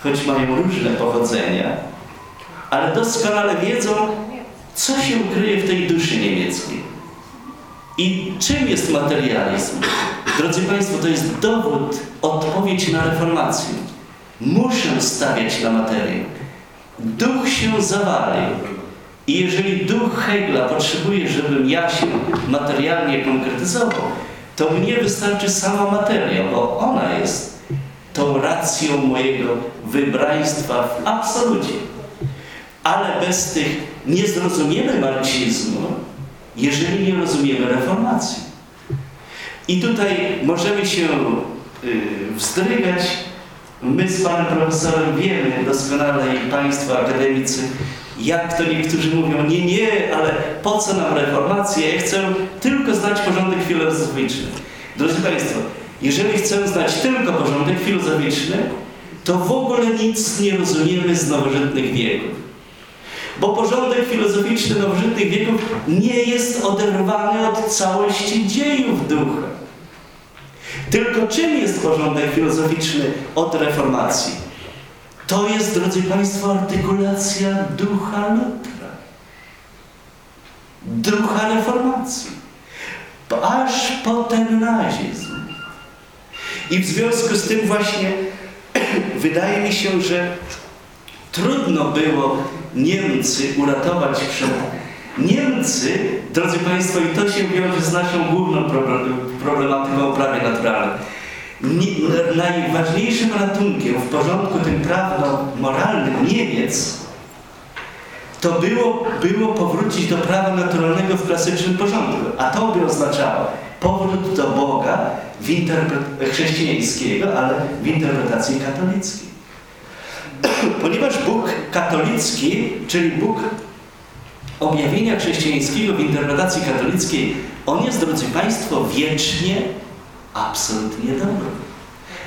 choć mają różne pochodzenia, ale doskonale wiedzą, co się ukryje w tej duszy niemieckiej. I czym jest materializm? Drodzy Państwo, to jest dowód, odpowiedź na reformację. Muszę stawiać na materię. Duch się zawalił. I jeżeli duch Hegla potrzebuje, żebym ja się materialnie konkretyzował, to mnie wystarczy sama materia, bo ona jest tą racją mojego wybraństwa w absolucie. Ale bez tych nie zrozumiemy marksizmu, jeżeli nie rozumiemy reformacji. I tutaj możemy się y, wzdrygać. My z panem profesorem wiemy doskonale i państwo akademicy, jak to niektórzy mówią, nie, nie, ale po co nam reformacja? Ja chcę tylko znać porządek filozoficzny. Drodzy Państwo, jeżeli chcę znać tylko porządek filozoficzny, to w ogóle nic nie rozumiemy z nowożytnych wieków. Bo porządek filozoficzny nowożytnych wieków nie jest oderwany od całości dziejów ducha. Tylko czym jest porządek filozoficzny od reformacji? To jest, drodzy Państwo, artykulacja ducha Lutra. Ducha reformacji. Aż po ten nazizm. I w związku z tym właśnie wydaje mi się, że trudno było Niemcy uratować przed... Niemcy, drodzy Państwo, i to się wiąże z naszą główną problematyką prawie naturalnym. Nie- najważniejszym ratunkiem w porządku tym prawno-moralnym Niemiec to było, było powrócić do prawa naturalnego w klasycznym porządku, a to by oznaczało powrót do Boga w chrześcijańskiego, ale w interpretacji katolickiej. Ponieważ Bóg katolicki, czyli Bóg objawienia chrześcijańskiego w interpretacji katolickiej, on jest, drodzy Państwo, wiecznie absolutnie dobry.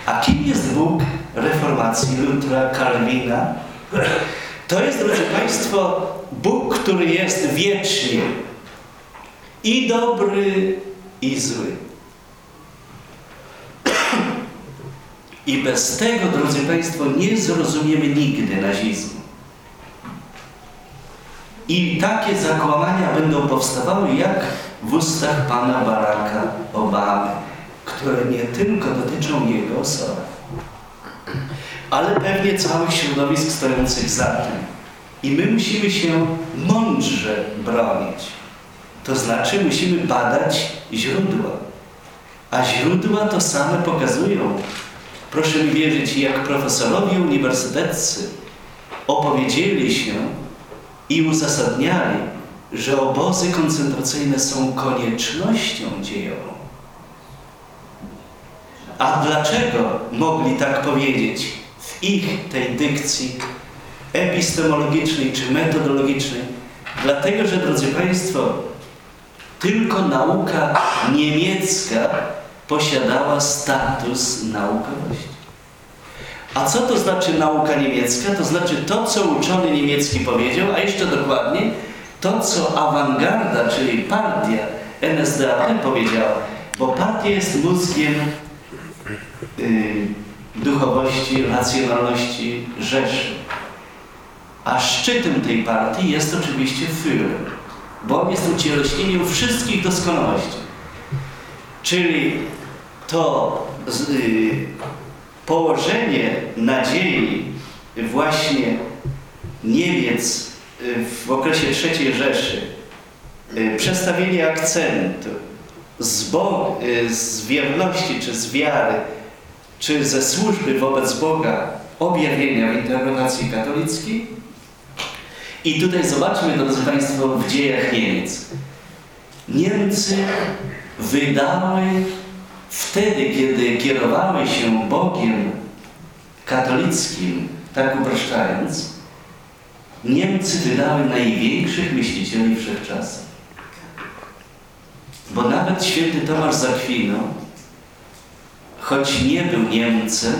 A kim jest Bóg reformacji Lutra, Kalwina? To jest, drodzy Państwo, Bóg, który jest wiecznie i dobry, i zły. I bez tego, drodzy Państwo, nie zrozumiemy nigdy nazizmu. I takie zakłamania będą powstawały jak w ustach pana Baracka Obamy, które nie tylko dotyczą jego osoby, ale pewnie całych środowisk stojących za tym. I my musimy się mądrze bronić. To znaczy musimy badać źródła. A źródła to same pokazują. Proszę mi wierzyć, jak profesorowie uniwersyteccy opowiedzieli się i uzasadniali, że obozy koncentracyjne są koniecznością dziejową. A dlaczego mogli tak powiedzieć w ich tej dykcji epistemologicznej czy metodologicznej? Dlatego, że drodzy Państwo, tylko nauka niemiecka posiadała status naukowości. A co to znaczy nauka niemiecka? To znaczy to, co uczony niemiecki powiedział, a jeszcze dokładnie to, co awangarda, czyli partia NSDAP powiedziała, bo partia jest mózgiem y, duchowości, racjonalności Rzeszy. A szczytem tej partii jest oczywiście Führer, on jest ucieleśnieniem wszystkich doskonałości. Czyli to y, położenie nadziei właśnie Niemiec y, w okresie III Rzeszy, y, przestawienie akcentu z, Bo z wierności czy z wiary, czy ze służby wobec Boga objawienia w interpretacji katolickiej. I tutaj zobaczmy, drodzy Państwo, w dziejach Niemiec. Niemcy wydały wtedy, kiedy kierowały się Bogiem katolickim, tak upraszczając, Niemcy wydały największych myślicieli wszechczasów. Bo nawet święty Tomasz z Akwinu, choć nie był Niemcem,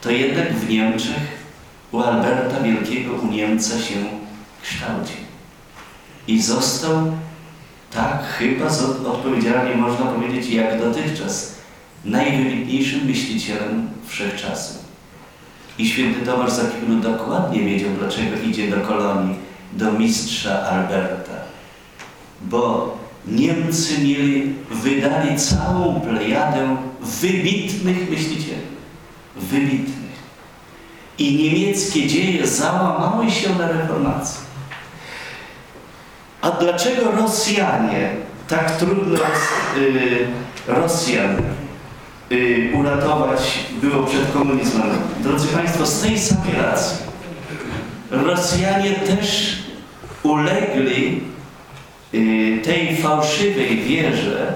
to jednak w Niemczech u Alberta Wielkiego, u Niemca się kształcił. I został tak chyba odpowiedzialnie można powiedzieć jak dotychczas najwybitniejszym myślicielem wszechczasów. I święty Tomasz z dokładnie wiedział, dlaczego idzie do kolonii, do mistrza Alberta. Bo Niemcy mieli, wydali całą plejadę wybitnych myślicieli. Wybitnych. i niemieckie dzieje załamały się na reformację. A dlaczego Rosjanie, tak trudno y, Rosjan y, uratować było przed komunizmem? Drodzy Państwo, z tej samej racji Rosjanie też ulegli y, tej fałszywej wierze,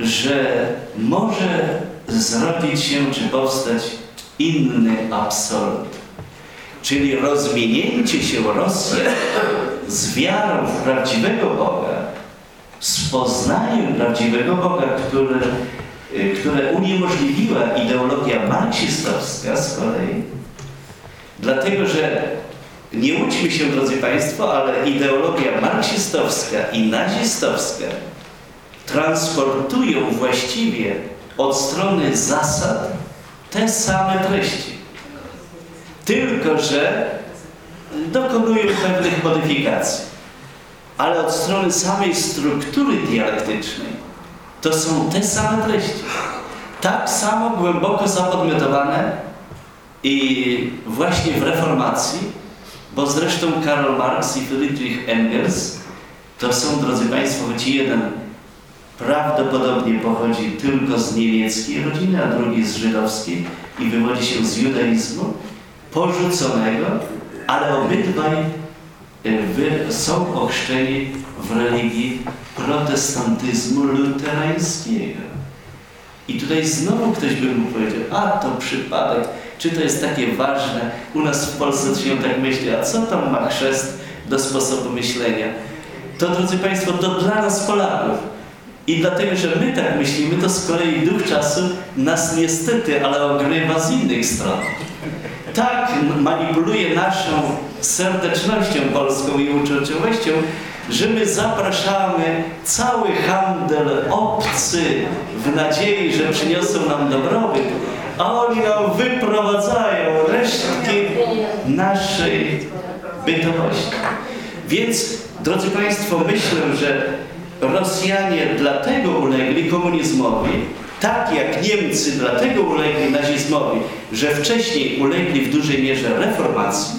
że może zrodzić się czy powstać inny absolut. Czyli rozwinięcie się Rosji z wiarą w prawdziwego Boga, z poznaniem prawdziwego Boga, które, y, które uniemożliwiła ideologia marksistowska z kolei, dlatego że nie łudźmy się, drodzy Państwo, ale ideologia marksistowska i nazistowska transportują właściwie od strony zasad te same treści. Tylko, że dokonują pewnych modyfikacji. Ale od strony samej struktury dialektycznej to są te same treści. Tak samo głęboko zapodmiotowane i właśnie w reformacji, bo zresztą Karl Marx i Friedrich Engels to są, drodzy Państwo, choć jeden prawdopodobnie pochodzi tylko z niemieckiej rodziny, a drugi z żydowskiej i wywodzi się z judaizmu porzuconego, ale obydwaj wy- są ochrzczeni w religii protestantyzmu luterańskiego. I tutaj znowu ktoś by mu powiedział, a to przypadek, czy to jest takie ważne, u nas w Polsce się tak myśli, a co tam ma chrzest do sposobu myślenia? To, drodzy Państwo, to dla nas Polaków. I dlatego, że my tak myślimy, to z kolei duch czasu nas niestety, ale ogrywa z innych stron. Tak manipuluje naszą serdecznością polską i uczuciowością, że my zapraszamy cały handel obcy w nadziei, że przyniosą nam dobrobyt, a oni nam wyprowadzają resztki naszej bytowości. Więc, drodzy Państwo, myślę, że Rosjanie dlatego ulegli komunizmowi, tak jak Niemcy dlatego ulegli nazizmowi, że wcześniej ulegli w dużej mierze reformacji,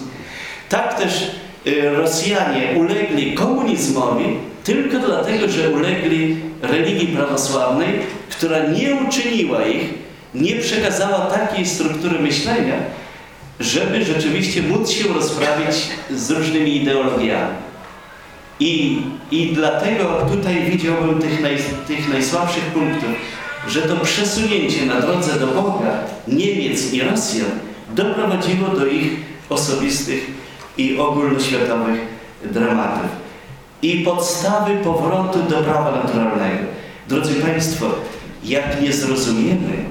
tak też y, Rosjanie ulegli komunizmowi tylko dlatego, że ulegli religii prawosławnej, która nie uczyniła ich, nie przekazała takiej struktury myślenia, żeby rzeczywiście móc się rozprawić z różnymi ideologiami. I, I dlatego tutaj widziałbym tych, naj, tych najsłabszych punktów, że to przesunięcie na drodze do Boga Niemiec i Rosjan doprowadziło do ich osobistych i ogólnoświatowych dramatów. I podstawy powrotu do prawa naturalnego. Drodzy Państwo, jak nie zrozumiemy,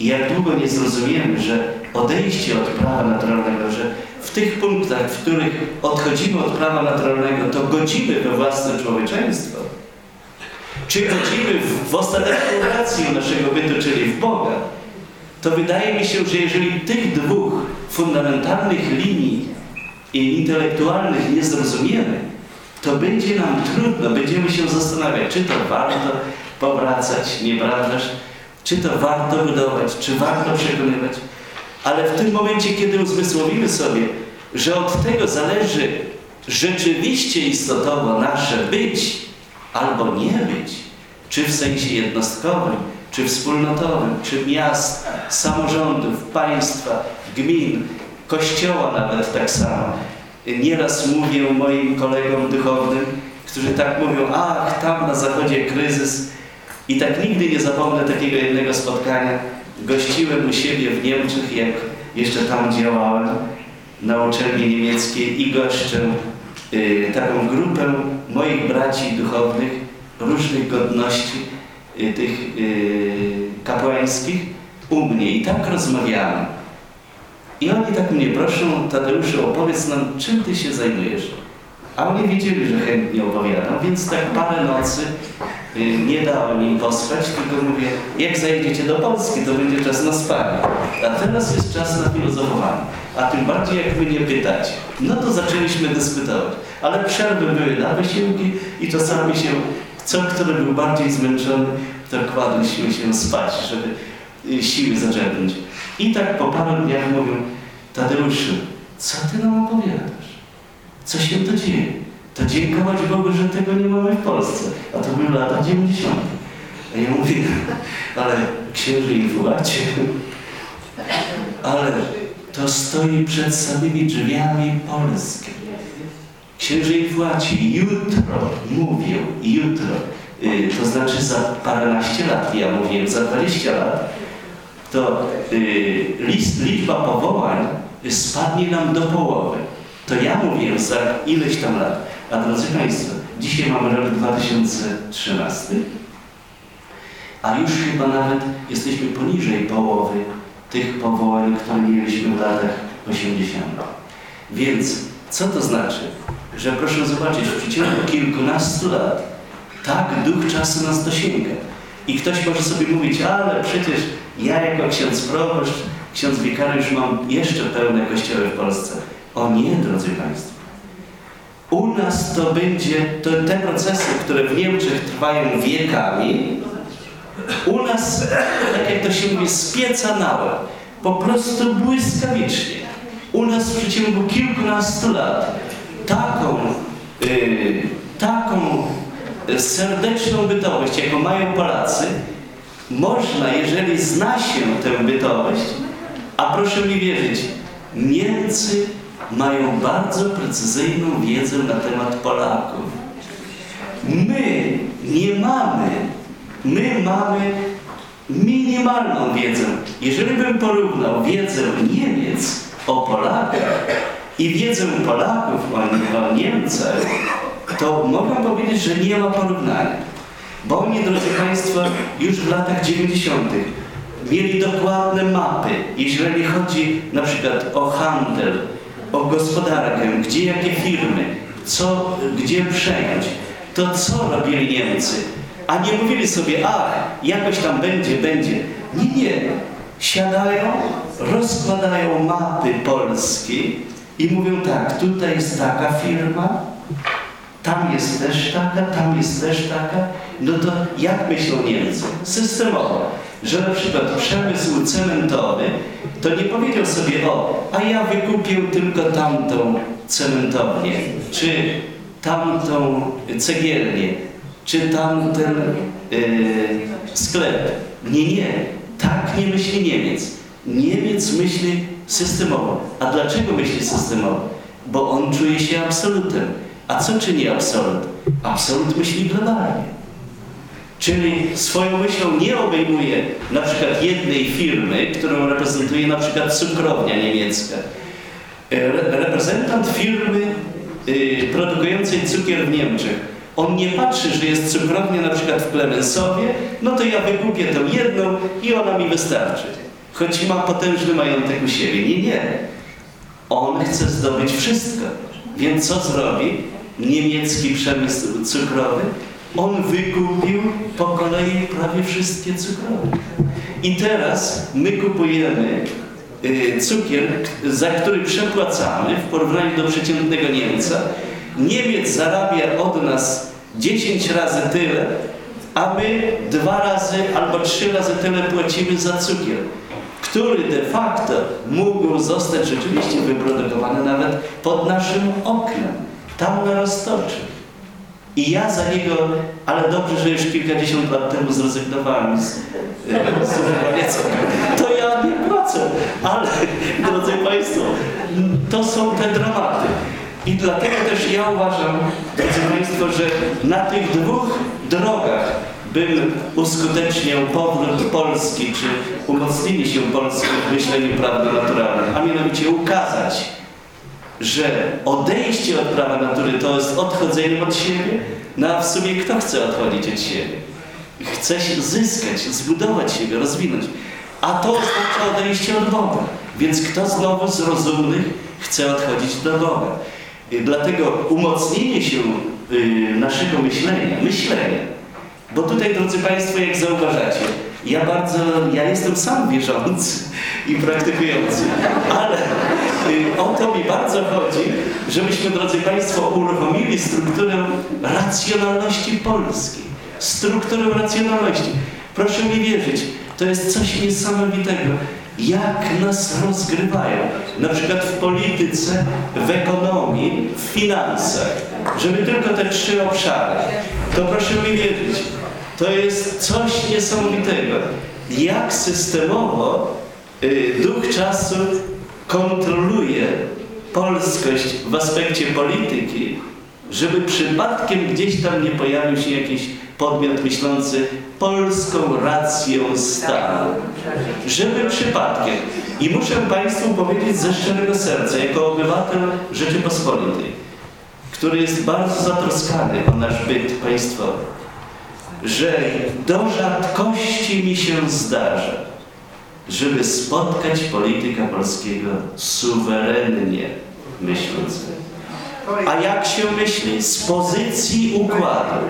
jak długo nie zrozumiemy, że odejście od prawa naturalnego, że w tych punktach, w których odchodzimy od prawa naturalnego, to godzimy we własne człowieczeństwo, czy godzimy w, w ostateczną rację naszego bytu, czyli w Boga, to wydaje mi się, że jeżeli tych dwóch fundamentalnych linii i intelektualnych nie zrozumiemy, to będzie nam trudno, będziemy się zastanawiać, czy to warto powracać, nieprawdaż? Czy to warto budować, czy warto przekonywać? Ale w tym momencie, kiedy uzmysłowimy sobie, że od tego zależy rzeczywiście istotowo nasze być albo nie być, czy w sensie jednostkowym, czy wspólnotowym, czy miast, samorządów, państwa, gmin, kościoła nawet tak samo. Nieraz mówię moim kolegom duchownym, którzy tak mówią, ach, tam na zachodzie kryzys. I tak nigdy nie zapomnę takiego jednego spotkania. Gościłem u siebie w Niemczech, jak jeszcze tam działałem, na uczelni niemieckiej i goszczę y, taką grupę moich braci duchownych, różnych godności, y, tych y, kapłańskich, u mnie. I tak rozmawiamy. I oni tak mnie proszą, Tadeuszu, opowiedz nam, czym ty się zajmujesz? A oni wiedzieli, że chętnie opowiadam, więc tak parę nocy nie dałem im pospać, tylko mówię, jak zajdziecie do Polski, to będzie czas na spanie. A teraz jest czas na filozofowanie. A tym bardziej jak wy nie pytacie. No to zaczęliśmy dyskutować. Ale przerwy były na wysiłki i czasami się, co który był bardziej zmęczony, to kładliśmy się spać, żeby y, siły zaczerpnąć. I tak po paru dniach mówią, Tadeuszu, co ty nam opowiadasz? Co się to dzieje? To dziękować Bogu, że tego nie mamy w Polsce. A to były lata 90. A ja mówię, ale księży inflacie, ale to stoi przed samymi drzwiami Polski. Księży inflaci jutro mówią, jutro, y, to znaczy za paręnaście lat, ja mówiłem za 20 lat, to y, list, liczba powołań spadnie nam do połowy. To ja mówię za ileś tam lat. A drodzy Państwo, dzisiaj mamy rok 2013, a już chyba nawet jesteśmy poniżej połowy tych powołań, które mieliśmy w latach 80. Więc co to znaczy? Że proszę zobaczyć, w przeciągu kilkunastu lat tak duch czasu nas dosięga. I ktoś może sobie mówić, ale przecież ja jako ksiądz proboszcz, ksiądz wikariusz mam jeszcze pełne kościoły w Polsce. O nie, drodzy Państwo. U nas to będzie, to te procesy, które w Niemczech trwają wiekami, u nas, tak jak to się mówi, z pieca na łeb, po prostu błyskawicznie. U nas w przeciągu kilkunastu lat taką, yy, taką serdeczną bytowość, jaką mają Polacy, można, jeżeli zna się tę bytowość, a proszę mi wierzyć, Niemcy mają bardzo precyzyjną wiedzę na temat Polaków. My nie mamy, my mamy minimalną wiedzę. Jeżeli bym porównał wiedzę Niemiec o Polakach i wiedzę Polaków o, o Niemcach, to mogę powiedzieć, że nie ma porównania. Bo oni, drodzy Państwo, już w latach 90. mieli dokładne mapy, jeżeli chodzi na przykład o handel, o gospodarkę, gdzie jakie firmy, co, gdzie przejąć, to co robili Niemcy? A nie mówili sobie, ach, jakoś tam będzie, będzie. Nie, nie. Siadają, rozkładają mapy Polski i mówią tak, tutaj jest taka firma, tam jest też taka, tam jest też taka. No to jak myślą Niemcy? Systemowo. Że na przykład przemysł cementowy to nie powiedział sobie, o, a ja wykupię tylko tamtą cementownię, czy tamtą cegielnię, czy tamten yy, sklep. Nie, nie. Tak nie myśli Niemiec. Niemiec myśli systemowo. A dlaczego myśli systemowo? Bo on czuje się absolutem. A co czyni absolut? Absolut myśli globalnie. Czyli swoją myślą nie obejmuje na przykład jednej firmy, którą reprezentuje na przykład cukrownia niemiecka. Re reprezentant firmy y, produkującej cukier w Niemczech. On nie patrzy, że jest cukrownia na przykład w Klemensowie, no to ja wykupię tą jedną i ona mi wystarczy. Choć ma potężny majątek u siebie. Nie, nie. On chce zdobyć wszystko. Więc co zrobi niemiecki przemysł cukrowy? On wykupił po kolei prawie wszystkie cukrowe. I teraz my kupujemy y, cukier, za który przepłacamy w porównaniu do przeciętnego Niemca. Niemiec zarabia od nas 10 razy tyle, a my dwa razy albo trzy razy tyle płacimy za cukier, który de facto mógł zostać rzeczywiście wyprodukowany nawet pod naszym oknem, tam na roztoczy. I ja za niego, ale dobrze, że już kilkadziesiąt lat temu zrezygnowałem z, z używania to ja nie płacę. Ale, drodzy Państwo, to są te dramaty. I dlatego też ja uważam, drodzy Państwo, że na tych dwóch drogach bym uskuteczniał powrót Polski, czy umocnienie się Polski w myśleniu prawno-naturalnym, a mianowicie ukazać, że odejście od prawa natury to jest odchodzenie od siebie, no a w sumie kto chce odchodzić od siebie? Chce się zyskać, zbudować siebie, rozwinąć. A to oznacza odejście od Boga. Więc kto znowu z rozumnych chce odchodzić do Boga? Dlatego umocnienie się y, naszego myślenia, myślenia, bo tutaj, drodzy Państwo, jak zauważacie, ja bardzo, ja jestem sam wierzący i praktykujący, ale y, o to mi bardzo chodzi, żebyśmy, drodzy Państwo, uruchomili strukturę racjonalności polskiej. Strukturę racjonalności. Proszę mi wierzyć, to jest coś niesamowitego. Jak nas rozgrywają. Na przykład w polityce, w ekonomii, w finansach. Żeby tylko te trzy obszary. To proszę mi wierzyć, to jest coś niesamowitego. Jak systemowo y, duch czasu kontroluje polskość w aspekcie polityki, żeby przypadkiem gdzieś tam nie pojawił się jakiś podmiot myślący polską racją stanu. Żeby przypadkiem. I muszę Państwu powiedzieć ze szczerego serca, jako obywatel Rzeczypospolitej, który jest bardzo zatroskany o nasz byt państwowy, że do rzadkości mi się zdarza, żeby spotkać polityka polskiego suwerennie myślącego. A jak się myśli? Z pozycji układu.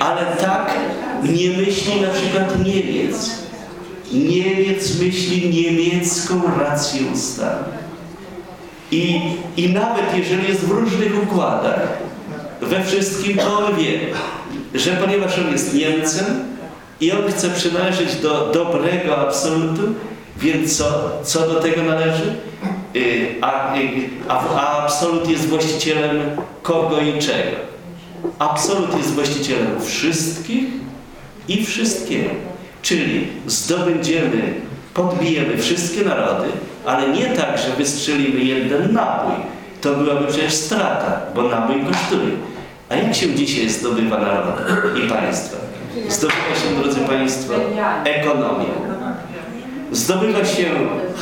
Ale tak nie myśli na przykład Niemiec. Niemiec myśli niemiecką racją stanu. I, I nawet jeżeli jest w różnych układach, we wszystkim to wie, że ponieważ on jest Niemcem i on chce przynależeć do dobrego absolutu, więc co, co do tego należy? Y, A, y, a, absolut jest właścicielem kogo i czego? Absolut jest właścicielem wszystkich i wszystkiego. Czyli zdobędziemy, podbijemy wszystkie narody, ale nie tak, że wystrzelimy jeden nabój. To byłaby przecież strata, bo nabój kosztuje. A jak się dzisiaj zdobywa narody i państwa? Zdobywa się, drodzy Państwo, ekonomią. Zdobywa się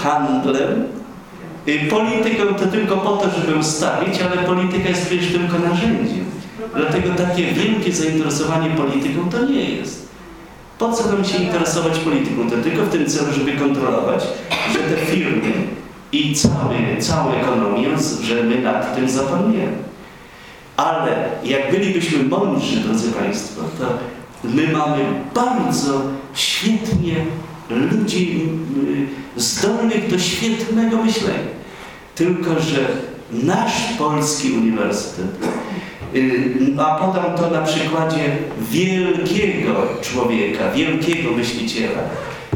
handlem, Politykę to tylko po to, żeby ustawić, ale polityka jest przecież tylko narzędziem. Dlatego takie wielkie zainteresowanie polityką to nie jest. Po co nam się interesować polityką? To tylko w tym celu, żeby kontrolować, że te firmy i cały, całą ekonomię, że my nad tym zapomniemy. Ale jak bylibyśmy mądrzy, drodzy Państwo, to my mamy bardzo świetnie ludzi y, zdolnych do świetnego myślenia. Tylko, że nasz polski uniwersytet, y, a podam to na przykładzie wielkiego człowieka, wielkiego myśliciela,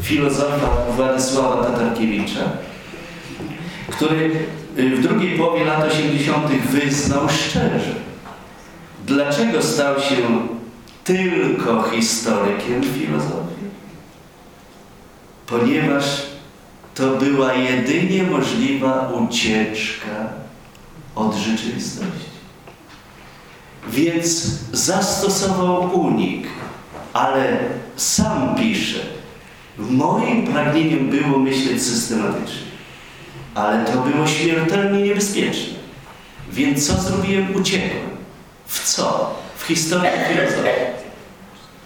filozofa Władysława Tatarkiewicza, który y, w drugiej połowie lat 80. wyznał szczerze, dlaczego stał się tylko historykiem filozofii ponieważ to była jedynie możliwa ucieczka od rzeczywistości. Więc zastosował unik, ale sam pisze, moim pragnieniem było myśleć systematycznie, ale to było śmiertelnie niebezpieczne. Więc co zrobiłem? Uciekłem. W co? W historię filozofii.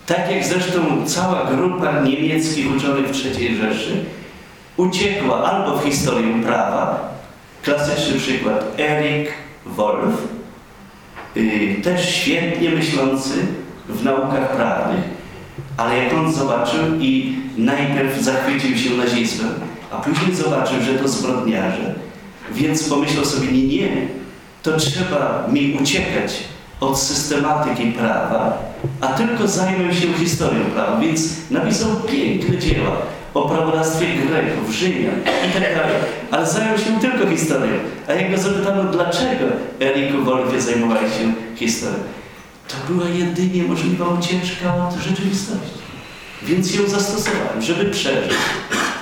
Tak jak zresztą cała grupa niemieckich uczonych w III Rzeszy uciekła albo w historię prawa, klasyczny przykład. Erik Wolf, yy, też świetnie myślący w naukach prawnych, ale jak on zobaczył i najpierw zachwycił się nazizmem, a później zobaczył, że to zbrodniarze, więc pomyślał sobie, nie, nie, to trzeba mi uciekać systematyki prawa, a tylko zajmę się historią prawa, więc napisał piękne dzieła o prawodawstwie Greków, Rzymian i tak dalej, ale zajął się tylko historią. A jak go zapytano, dlaczego Eriku Wolfie zajmowali się historią, to była jedynie możliwa ucieczka od rzeczywistości. Więc ją zastosowałem, żeby przeżyć,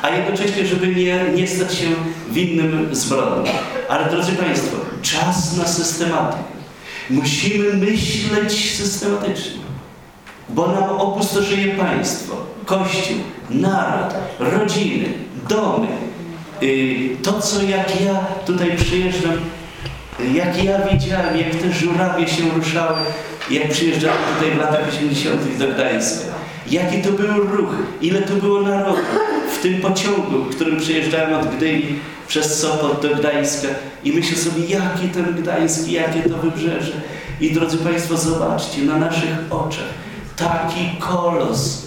a jednocześnie, żeby nie, nie stać się winnym zbrodni. Ale drodzy Państwo, czas na systematykę. Musimy myśleć systematycznie, bo nam opustoszeje państwo, kościół, naród, rodziny, domy. Y, To, co jak ja tutaj przyjeżdżam, jak ja widziałem, jak te żurawie się ruszały, jak przyjeżdżałem tutaj w latach 80. do Gdańska. Jaki to był ruch, ile to było narodu? W tym pociągu, którym przyjeżdżałem od Gdyni przez Sopot do Gdańska. I myślę sobie, jaki ten Gdańsk, jakie to wybrzeże. I drodzy Państwo, zobaczcie, na naszych oczach taki kolos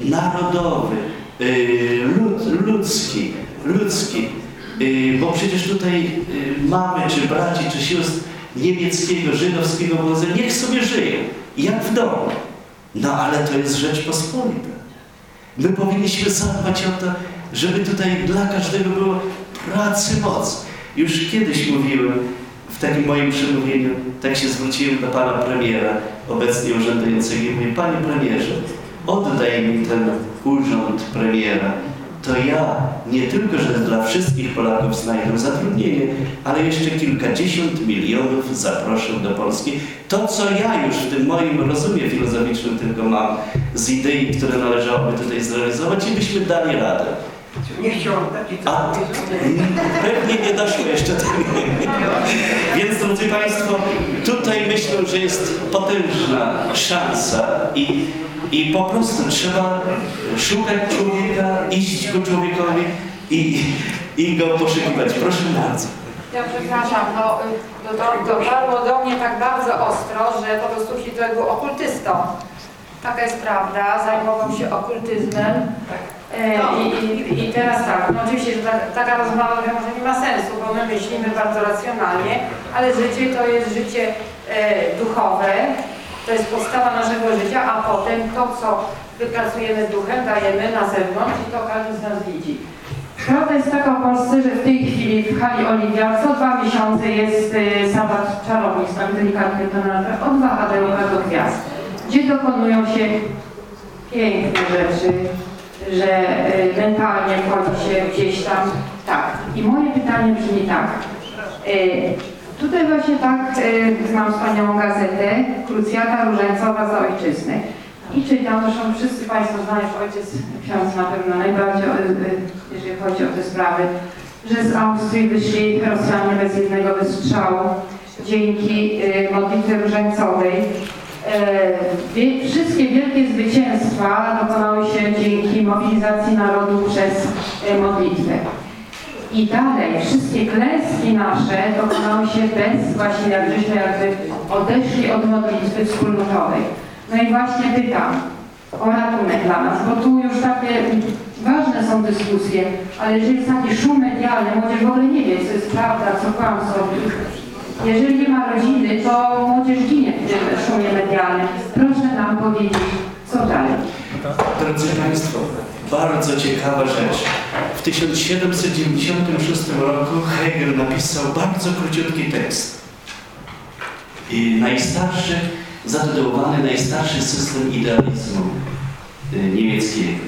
narodowy, yy, lud, ludzki, ludzki, yy, bo przecież tutaj yy, mamy, czy braci, czy sióstr niemieckiego, żydowskiego pochodzenia, niech sobie żyją, jak w domu. No ale to jest Rzeczpospolita. My powinniśmy zadbać o to, żeby tutaj dla każdego było pracy moc. Już kiedyś mówiłem w takim moim przemówieniu, tak się zwróciłem do pana premiera, obecnie urzędującego i mówię, panie premierze, oddaj mi ten urząd premiera, to ja nie tylko, że dla wszystkich Polaków znajdę zatrudnienie, ale jeszcze kilkadziesiąt milionów zaproszę do Polski. To, co ja już w tym moim rozumie filozoficznym tylko mam z idei, które należałoby tutaj zrealizować i byśmy dali radę. Nie chciał oddać i co? A pewnie nie doszło jeszcze do tego. Więc drodzy Państwo, tutaj myślę, że jest potężna szansa i, i po prostu trzeba szukać człowieka, iść ku człowiekowi i, i go poszukiwać. Proszę bardzo. Ja przepraszam, no y, to, to dotarło do mnie tak bardzo ostro, że po prostu Hitler był okultystą. Taka jest prawda, zajmował się okultyzmem. E, i, i, I teraz tak, no oczywiście, że ta, taka rozmowa może nie ma sensu, bo my myślimy bardzo racjonalnie, ale życie to jest życie e, duchowe, to jest podstawa naszego życia, a potem to, co wypracujemy duchem, dajemy na zewnątrz i to każdy z nas widzi. Prawda jest taka w Polsce, że w tej chwili w hali Oliwia co dwa miesiące jest y, sabat czarownic, tak delikatnie to nazwę, od wahadełka do gwiazd, gdzie dokonują się piękne rzeczy, że y, mentalnie wchodzi się gdzieś tam. Tak. I moje pytanie brzmi tak. Y, tutaj właśnie tak y, mam wspaniałą gazetę Krucjata Różańcowa za ojczyznę. I czytam, zresztą wszyscy Państwo znają, ojciec ksiądz na pewno najbardziej, y, y, jeżeli chodzi o te sprawy, że z Austrii wyszli Rosjanie bez jednego wystrzału dzięki y, modlitwie różańcowej. E, wie- Wszystkie wielkie zwycięstwa dokonały się dzięki mobilizacji narodu przez e, modlitwę. I dalej, wszystkie klęski nasze dokonały się bez, właśnie jak żeśmy jakby odeszli od modlitwy wspólnotowej. No i właśnie pytam o ratunek dla nas, bo tu już takie ważne są dyskusje, ale jeżeli jest taki szum medialny, młodzież w ogóle nie wie, co jest prawda, co kłamstwo. Jeżeli nie ma rodziny, to młodzież ginie w tym szumie medialnym. Proszę nam powiedzieć, co dalej. Drodzy Państwo, bardzo ciekawa rzecz. W 1796 roku Hegel napisał bardzo króciutki tekst. Najstarszy, zatytułowany Najstarszy system idealizmu y, niemieckiego.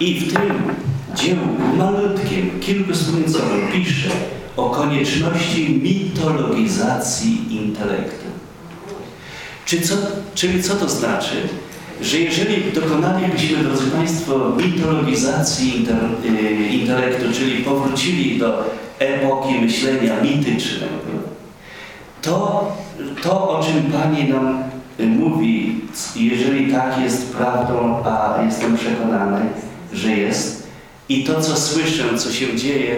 I w tym dziełku malutkim, kilkustrunicowym pisze o konieczności mitologizacji intelektu. Czy co, czyli co to znaczy? Że jeżeli dokonalibyśmy, drodzy Państwo, mitologizacji inter, y, intelektu, czyli powrócili do epoki myślenia mitycznego, to, to o czym Pani nam mówi, jeżeli tak jest prawdą, a jestem przekonany, że jest, i to, co słyszę, co się dzieje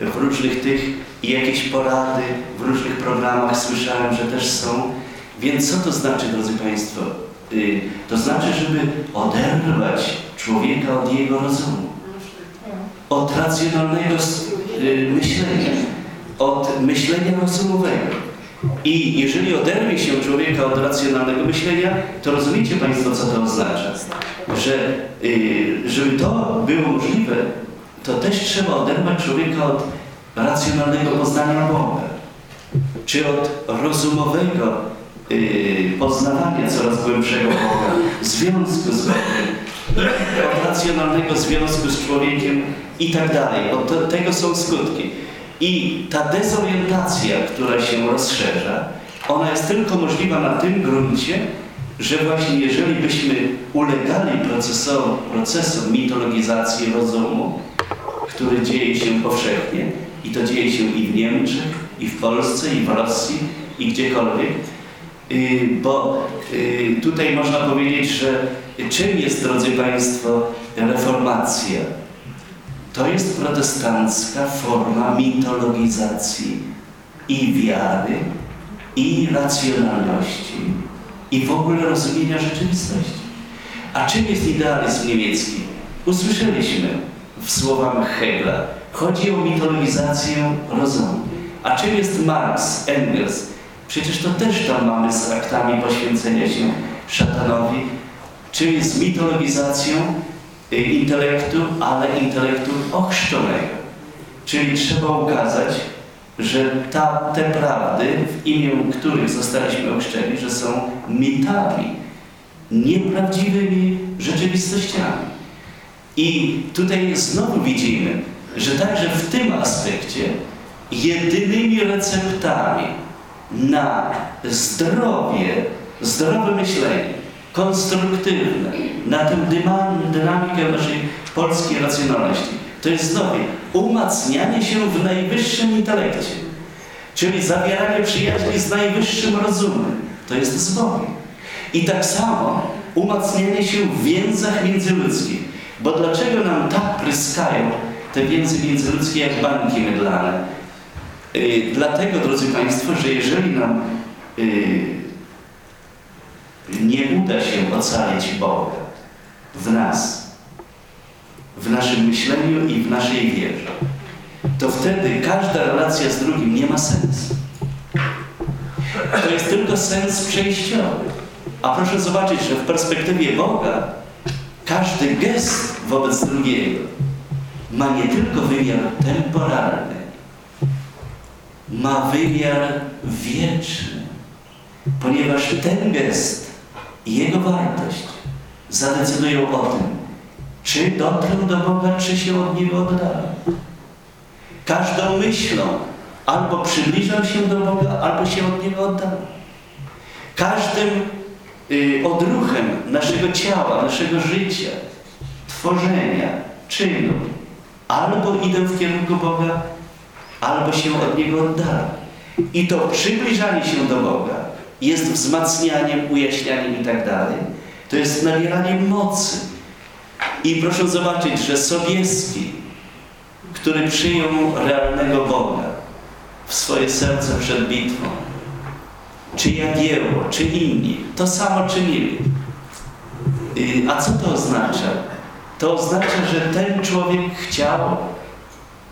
w różnych tych, i jakieś porady w różnych programach słyszałem, że też są. Więc co to znaczy, drodzy Państwo? Y, To znaczy, żeby oderwać człowieka od jego rozumu, od racjonalnego y, myślenia, od myślenia rozumowego. I jeżeli oderwie się człowieka od racjonalnego myślenia, to rozumiecie Państwo, co to oznacza? Że y, żeby to było możliwe, to też trzeba oderwać człowieka od racjonalnego poznania Boga, czy od rozumowego poznawania coraz głębszego Boga, związku z Bogiem, racjonalnego związku z człowiekiem i tak dalej. Od tego są skutki. I ta dezorientacja, która się rozszerza, ona jest tylko możliwa na tym gruncie, że właśnie jeżeli byśmy ulegali procesom, procesom mitologizacji rozumu, który dzieje się powszechnie i to dzieje się i w Niemczech, i w Polsce, i w Rosji, i gdziekolwiek, Y, bo y, tutaj można powiedzieć, że czym jest, drodzy Państwo, reformacja? To jest protestancka forma mitologizacji i wiary, i racjonalności, i w ogóle rozumienia rzeczywistości. A czym jest idealizm niemiecki? Usłyszeliśmy w słowach Hegla. Chodzi o mitologizację rozumu. A czym jest Marx, Engels? Przecież to też tam mamy z aktami poświęcenia się szatanowi. Czym jest mitologizacją y, intelektu, ale intelektu ochrzczonego. Czyli trzeba ukazać, że ta, te prawdy, w imię których zostaliśmy ochrzczeni, że są mitami, nieprawdziwymi rzeczywistościami. I tutaj znowu widzimy, że także w tym aspekcie jedynymi receptami na zdrowie, zdrowe myślenie, konstruktywne, na tę dynamikę naszej polskiej racjonalności, to jest znowu umacnianie się w najwyższym intelekcie, czyli zawieranie przyjaźni z najwyższym rozumem. To jest z Bogiem. I tak samo umacnianie się w więzach międzyludzkich. Bo dlaczego nam tak pryskają te więzy międzyludzkie jak bańki mydlane? Yy, dlatego, drodzy Państwo, że jeżeli nam yy, nie uda się ocalić Boga w nas, w naszym myśleniu i w naszej wierze, to wtedy każda relacja z drugim nie ma sensu. To jest tylko sens przejściowy. A proszę zobaczyć, że w perspektywie Boga każdy gest wobec drugiego ma nie tylko wymiar temporalny, ma wymiar wieczny, ponieważ ten gest i jego wartość zadecydują o tym, czy dotrę do Boga, czy się od Niego oddalę. Każdą myślą albo przybliżam się do Boga, albo się od Niego oddalam. Każdym y, odruchem naszego ciała, naszego życia, tworzenia, czynu, albo idę w kierunku Boga, albo się od Niego oddalam. I to przybliżanie się do Boga jest wzmacnianiem, ujaśnianiem i tak dalej. To jest nabieraniem mocy. I proszę zobaczyć, że Sobieski, który przyjął realnego Boga w swoje serce przed bitwą, czy Jagiełło, czy inni, to samo czynili. Y, A co to oznacza? To oznacza, że ten człowiek chciał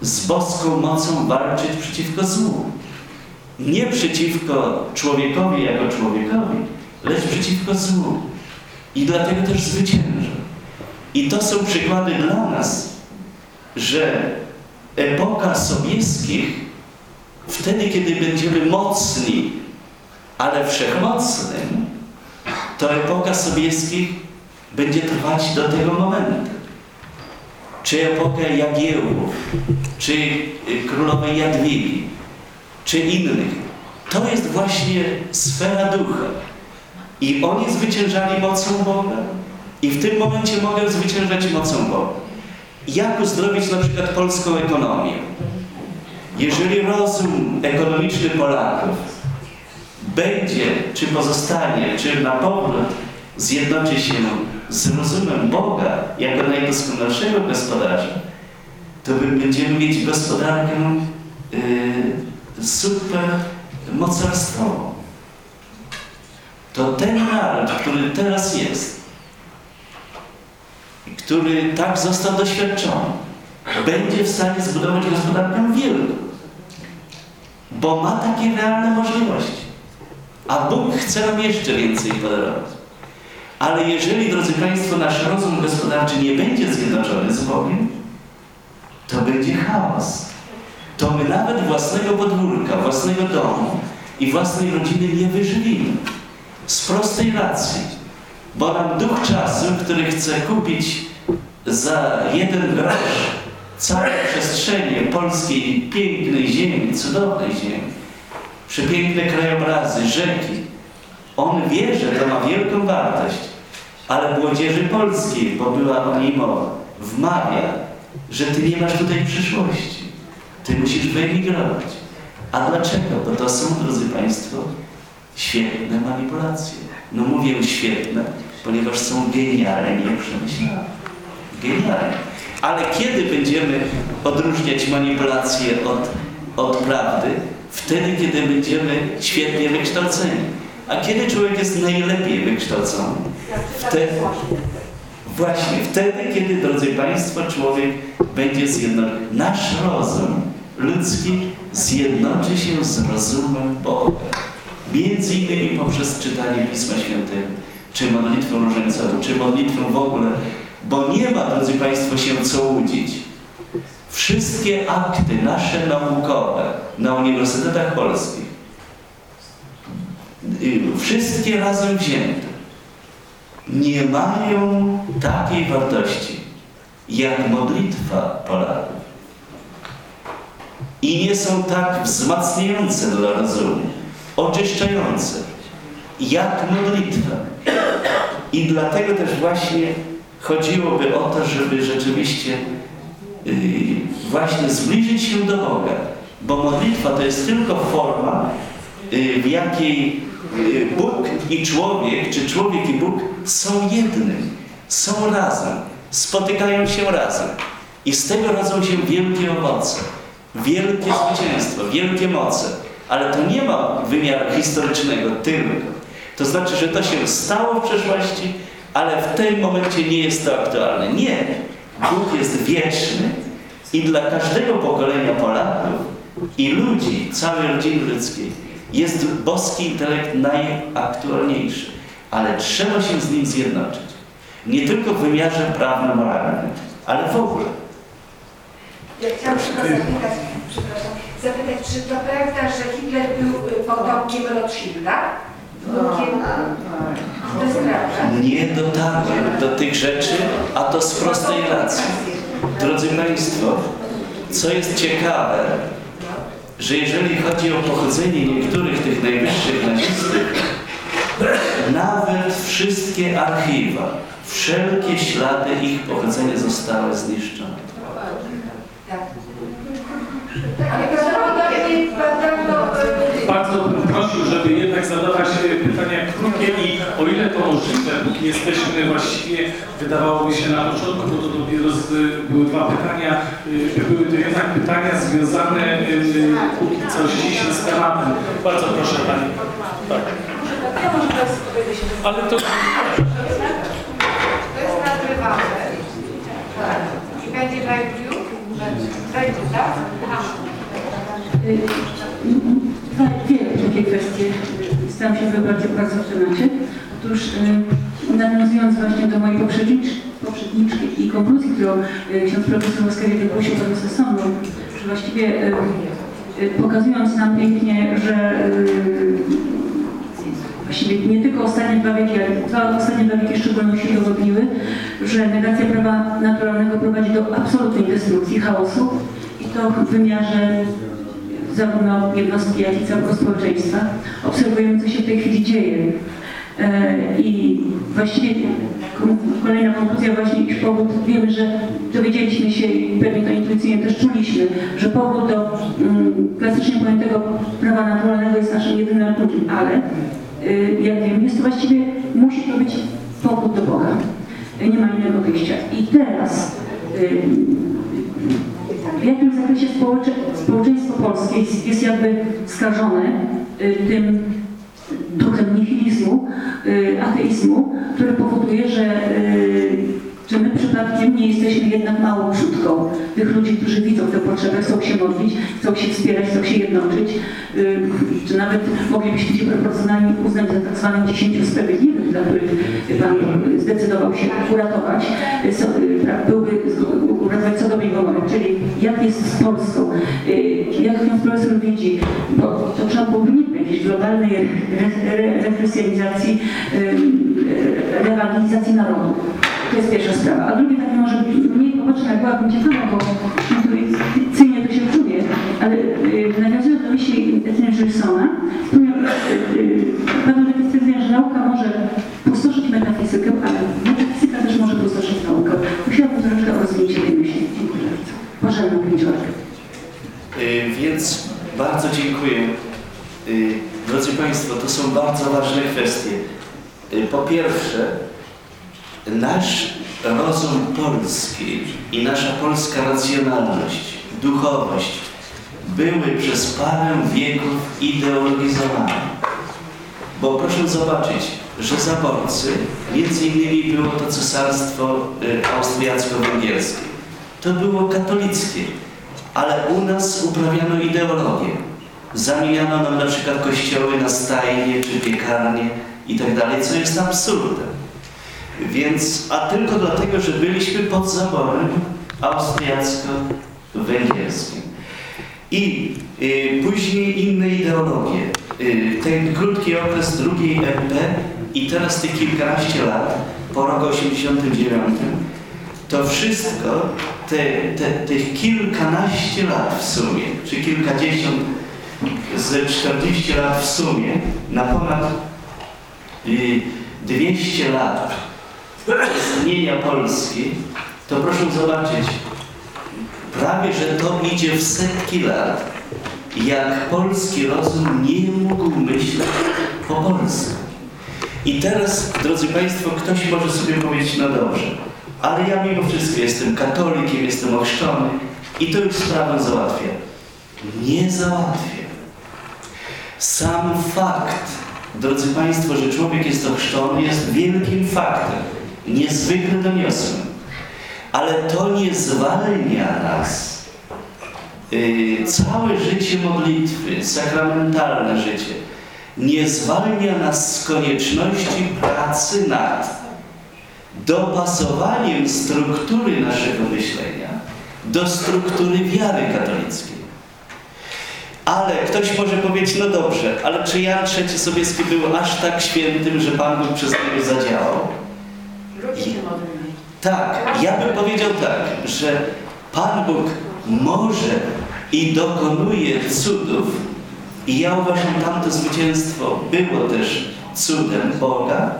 z boską mocą walczyć przeciwko złu. Nie przeciwko człowiekowi jako człowiekowi, lecz przeciwko złu. I dlatego też zwyciężył. I to są przykłady dla nas, że epoka sowieskich, wtedy kiedy będziemy mocni, ale wszechmocnym, to epoka sowieskich będzie trwać do tego momentu. Czy epoka Jagiełłów, czy y, królowej Jadwigi, czy innych. To jest właśnie sfera ducha. I oni zwyciężali mocą Boga. I w tym momencie mogę zwyciężać mocą Boga. Jak uzdrowić na przykład polską ekonomię? Jeżeli rozum ekonomiczny Polaków będzie, czy pozostanie, czy na powrót zjednoczy się z rozumem Boga jako najdoskonalszego gospodarza, to my będziemy mieć gospodarkę yy, super mocarstwową. To ten naród, który teraz jest, który tak został doświadczony, będzie w stanie zbudować gospodarkę wielką, bo ma takie realne możliwości. A Bóg chce nam jeszcze więcej podarować. Ale jeżeli, drodzy Państwo, nasz rozum gospodarczy nie będzie zjednoczony z Bogiem, to będzie chaos. To my nawet własnego podwórka, własnego domu i własnej rodziny nie wyżywimy. Z prostej racji. Bo nam duch czasu, który chce kupić za jeden grosz całe przestrzenie polskiej pięknej ziemi, cudownej ziemi, przepiękne krajobrazy, rzeki, on wie, że to ma wielką wartość, ale młodzieży polskiej, bo była o niej mowa, wmawia, że ty nie masz tutaj przyszłości. Ty musisz wyemigrować. A dlaczego? Bo to są, drodzy Państwo, świetne manipulacje. No mówię świetne, ponieważ są genialnie przemyślane. Genialnie. Ale kiedy będziemy odróżniać manipulacje od, od prawdy? Wtedy, kiedy będziemy świetnie wykształceni. A kiedy człowiek jest najlepiej wykształcony? Wtedy, właśnie wtedy, kiedy, drodzy Państwo, człowiek będzie zjednoczony. Nasz rozum ludzki zjednoczy się z rozumem Boga. Między innymi poprzez czytanie Pisma Świętego, czy modlitwę różańcową, czy modlitwę w ogóle Bo nie ma, drodzy Państwo, się co łudzić. Wszystkie akty nasze naukowe na uniwersytetach polskich, wszystkie razem wzięte, nie mają takiej wartości jak modlitwa Polaków. I nie są tak wzmacniające dla rozumu, oczyszczające, jak modlitwa. I dlatego też właśnie chodziłoby o to, żeby rzeczywiście yy, właśnie zbliżyć się do Boga. Bo modlitwa to jest tylko forma, yy, w jakiej Bóg i człowiek, czy człowiek i Bóg są jednym, są razem, spotykają się razem. I z tego rodzą się wielkie owoce, wielkie zwycięstwo, wielkie moce. Ale to nie ma wymiaru historycznego tylko. To znaczy, że to się stało w przeszłości, ale w tym momencie nie jest to aktualne. Nie. Bóg jest wieczny i dla każdego pokolenia Polaków i ludzi, całej rodziny ludzkiej jest boski intelekt najaktualniejszy. Ale trzeba się z nim zjednoczyć. Nie tylko w wymiarze prawno-moralnym, ale w ogóle. Ja chciałam przepraszam, przepraszam, zapytać, czy to prawda, że Hitler był y, potomkiem Rothschilda? Wnukiem... To jest prawda? Nie dotarłem do tych rzeczy, a to z prostej racji. Drodzy Państwo, co jest ciekawe, że jeżeli chodzi o pochodzenie niektórych tych najwyższych nazistów, nawet wszystkie archiwa, wszelkie ślady ich pochodzenia zostały zniszczone. Tak. Y, Bardzo prosił, żeby jednak zadawać e, pytania krótkie i o ile to możliwe, póki jesteśmy właściwie, wydawałoby się na początku, bo to dopiero z, były dwa pytania, e, były to jednak pytania związane e, póki co ściśle z tematem. Bardzo proszę Pani. Tak. Ale to... To jest nagrywane. Tak. I będzie YouTube? Będzie, tak? Aha. Takie kwestie. Staram się wybrać bardzo w temacie. Otóż y, nawiązując właśnie do mojej poprzednicz- poprzedniczki i konkluzji, którą y, ksiądz profesor łaskawie wygłosił wobec sądu, że właściwie y, y, pokazując nam pięknie, że y, właściwie nie tylko ostatnie dwa wieki, ale dwa ostatnie dwa wieki w szczególności udowodniły, że negacja prawa naturalnego prowadzi do absolutnej destrukcji, chaosu i to w wymiarze zarówno jednostki, jak i całego społeczeństwa. Obserwujemy, co się w tej chwili dzieje. E, I właściwie kon- kolejna konkluzja właśnie, iż powód, wiemy, że dowiedzieliśmy się i pewnie to intuicyjnie też czuliśmy, że powód do mm, klasycznie pojętego prawa naturalnego jest naszym jedynym ratunkiem, ale y, jak wiem, jest to właściwie, musi to być powód do Boga. Nie ma innego wyjścia. I teraz y, w jakim zakresie społecze, społeczeństwo polskie jest, jest jakby skażone y, tym duchem nihilizmu, y, ateizmu, który powoduje, że, y, że my przypadkiem nie jesteśmy jednak małą wrzutką tych ludzi, którzy widzą tę potrzebę, chcą się modlić, chcą się wspierać, chcą się jednoczyć, czy nawet moglibyśmy się proporcjonalnie uznać za tak zwanych dziesięciu sprawiedliwych, dla których Pan zdecydował się uratować, y, byłby uratować Sodom i Gomorę, czyli jak jest z Polską, y, jak ksiądz profesor widzi, bo to trzeba byłoby nie jakiejś globalnej re, re, y, rewangelizacji narodu. To jest pierwsza sprawa. A drugie takie może mniej poboczne, jak byłabym ciekawa, bo intuicyjnie to się czuje, ale y, nawiązując do myśli Etienne Gilsona, y, y, padło takie stwierdzenie, że nauka może pustoszyć metafizykę, ale metafizyka też może pustoszyć naukę. Musiałabym troszeczkę o rozwinięcie tej myśli. Dziękuję bardzo. Pożegnam pięciorkę. Y, Więc bardzo dziękuję. Y, Drodzy Państwo, to są bardzo ważne kwestie. Po pierwsze, nasz rozum polski i nasza polska racjonalność, duchowość były przez parę wieków ideologizowane. Bo proszę zobaczyć, że zaborcy, między innymi było to cesarstwo y, austriacko-węgierskie. To było katolickie, ale u nas uprawiano ideologię. Zamieniano nam na przykład kościoły na stajnie czy piekarnie i tak dalej, co jest absurdem. Więc, a tylko dlatego, że byliśmy pod zaborem austriacko-węgierskim. I y, później inne ideologie. Y, ten krótki okres drugiej RP i teraz te kilkanaście lat po roku 89 to wszystko, te, te, tych kilkanaście lat w sumie, czy kilkadziesiąt, ze 40 lat w sumie, na ponad y, 200 lat istnienia Polski, to proszę zobaczyć, prawie że to idzie w setki lat, jak polski rozum nie mógł myśleć po polsku. I teraz, drodzy Państwo, ktoś może sobie powiedzieć, no dobrze, ale ja mimo wszystko jestem katolikiem, jestem ochrzczony i to już sprawę załatwia. Nie załatwia. Sam fakt, drodzy Państwo, że człowiek jest ochrzczony, jest wielkim faktem, niezwykle doniosłym. Ale to nie zwalnia nas. Yy, całe życie modlitwy, sakramentalne życie, nie zwalnia nas z konieczności pracy nad dopasowaniem struktury naszego myślenia do struktury wiary katolickiej. Ale ktoś może powiedzieć, no dobrze, ale czy Jan III Sobieski był aż tak świętym, że Pan Bóg przez niego zadziałał? Tak, ja bym powiedział tak, że Pan Bóg może i dokonuje cudów i ja uważam, tamto zwycięstwo było też cudem Boga,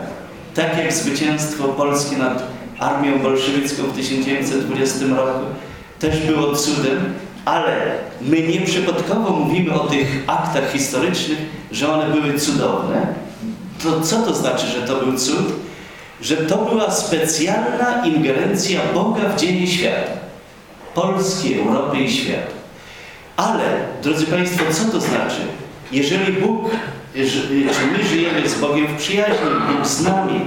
tak jak zwycięstwo Polski nad armią bolszewicką w 1920 roku też było cudem, ale my nieprzypadkowo mówimy o tych aktach historycznych, że one były cudowne. To co to znaczy, że to był cud? Że to była specjalna ingerencja Boga w dzieje świata. Polski, Europy i świata. Ale, drodzy Państwo, co to znaczy? Jeżeli Bóg, że my żyjemy z Bogiem w przyjaźni, Bóg z nami,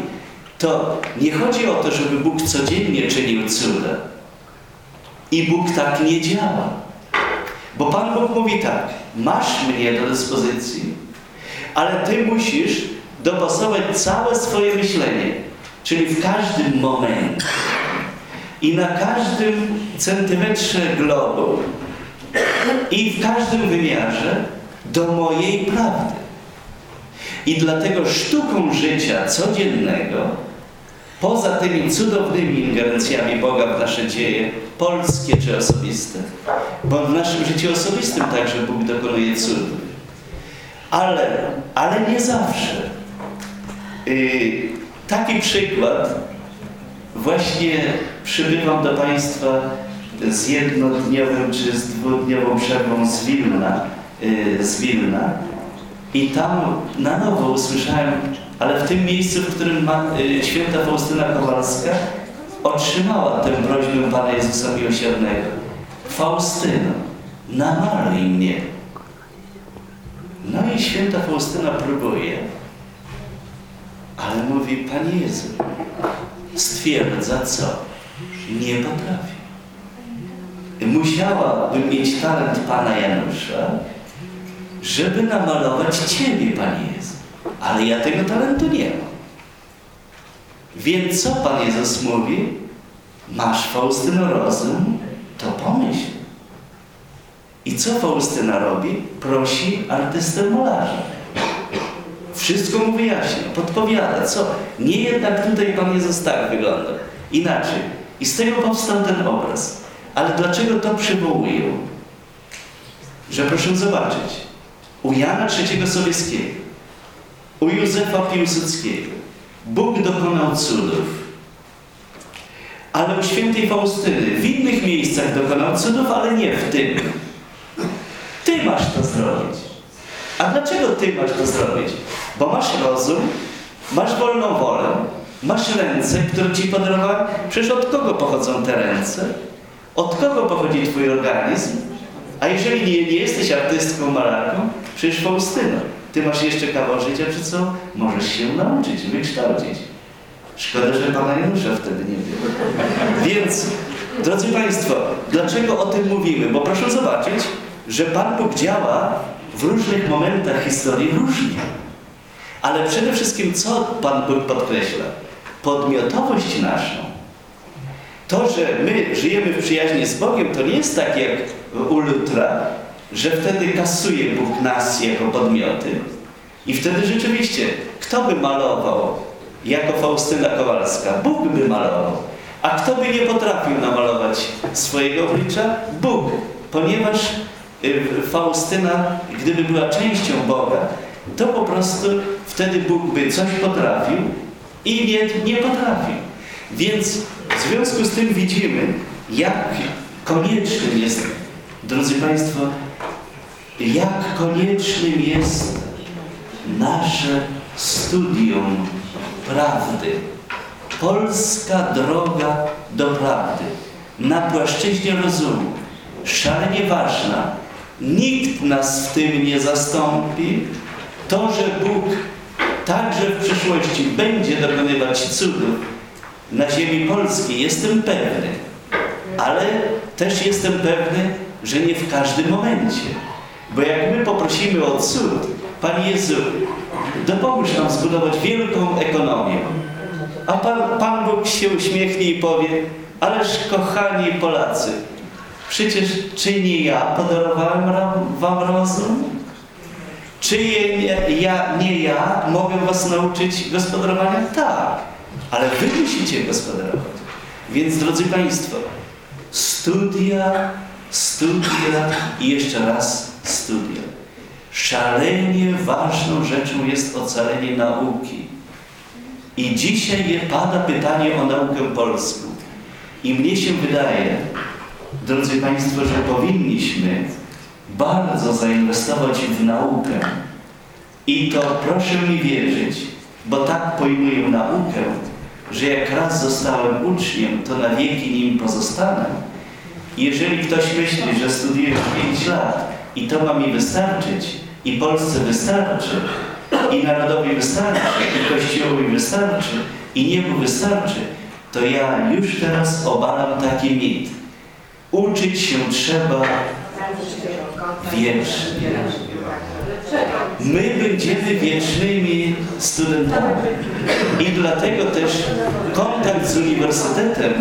to nie chodzi o to, żeby Bóg codziennie czynił cuda. I Bóg tak nie działa. Bo Pan Bóg mówi tak, masz mnie do dyspozycji, ale Ty musisz dopasować całe swoje myślenie, czyli w każdym momencie i na każdym centymetrze globu i w każdym wymiarze do mojej prawdy. I dlatego sztuką życia codziennego, poza tymi cudownymi ingerencjami Boga w nasze dzieje, polskie czy osobiste, bo w naszym życiu osobistym także Bóg dokonuje cudów. Ale, ale nie zawsze. Yy, taki przykład. Właśnie przybywam do Państwa z jednodniowym czy z dwudniową przerwą z Wilna, yy, z Wilna. I tam na nowo usłyszałem, ale w tym miejscu, w którym ma, y, święta Faustyna Kowalska otrzymała tę prośbę Pana Jezusa Miłosiernego. Faustyno, namaluj mnie. No i święta Faustyna próbuje, ale mówi, Panie Jezu, stwierdza co? Nie potrafi. Musiałabym mieć talent Pana Janusza, żeby namalować Ciebie, Panie Jezu. Ale ja tego talentu nie mam. Więc co Pan Jezus mówi? Masz Faustyno rozum, to pomyśl. I co Faustyna robi? Prosi artystę malarza. Wszystko mu wyjaśnia, podpowiada, co? Nie jednak tutaj Pan Jezus tak wygląda. Inaczej. I z tego powstał ten obraz. Ale dlaczego to przywołuję? Że proszę zobaczyć. U Jana III Sobieskiego, u Józefa Piłsudskiego Bóg dokonał cudów. Ale u świętej Faustyny w innych miejscach dokonał cudów, ale nie w tym. Ty masz to zrobić. A dlaczego ty masz to zrobić? Bo masz rozum, masz wolną wolę, masz ręce, które ci podarowałem. Przecież od kogo pochodzą te ręce? Od kogo pochodzi twój organizm? A jeżeli nie, nie jesteś artystką, malarką, przecież Faustyno, ty masz jeszcze kawał życia, czy co? Możesz się nauczyć, wykształcić. Szkoda, że Pana Janusza wtedy nie było. Więc, drodzy Państwo, dlaczego o tym mówimy? Bo proszę zobaczyć, że Pan Bóg działa w różnych momentach historii różnie. Ale przede wszystkim co Pan Bóg podkreśla? podmiotowość naszą, to, że my żyjemy w przyjaźni z Bogiem, to nie jest tak jak u Lutra, że wtedy kasuje Bóg nas jako podmioty. I wtedy rzeczywiście, kto by malował jako Faustyna Kowalska? Bóg by malował. A kto by nie potrafił namalować swojego oblicza? Bóg. Ponieważ y, Faustyna, gdyby była częścią Boga, to po prostu wtedy Bóg by coś potrafił i nie, nie potrafił. Więc w związku z tym widzimy, jak koniecznym jest, drodzy Państwo, jak koniecznym jest nasze studium prawdy. Polska droga do prawdy na płaszczyźnie rozumu, szalenie ważna. Nikt nas w tym nie zastąpi. To, że Bóg także w przyszłości będzie dokonywać cudów na ziemi polskiej, jestem pewny. Ale też jestem pewny, że nie w każdym momencie. Bo jak my poprosimy o cud, Panie Jezu, dopomóż nam zbudować wielką ekonomię. A Pan, Pan Bóg się uśmiechnie i powie, ależ kochani Polacy, przecież czy nie ja podarowałem wam rozum? Czy je, nie, ja, nie ja mogę was nauczyć gospodarowania? Tak, ale wy musicie gospodarować. Więc drodzy Państwo, studia, studia i jeszcze raz studia. Szalenie ważną rzeczą jest ocalenie nauki. I dzisiaj je pada pytanie o naukę polską. I mnie się wydaje, drodzy Państwo, że powinniśmy bardzo zainwestować w naukę. I to proszę mi wierzyć, bo tak pojmuję naukę, że jak raz zostałem uczniem, to na wieki nim pozostanę. Jeżeli ktoś myśli, że studiuje 5 lat i to ma mi wystarczyć, i Polsce wystarczy, i narodowi wystarczy, i Kościołowi wystarczy, i niebu wystarczy, to ja już teraz obalam taki mit. Uczyć się trzeba wiecznie. My będziemy wiecznymi studentami. I dlatego też kontakt z uniwersytetem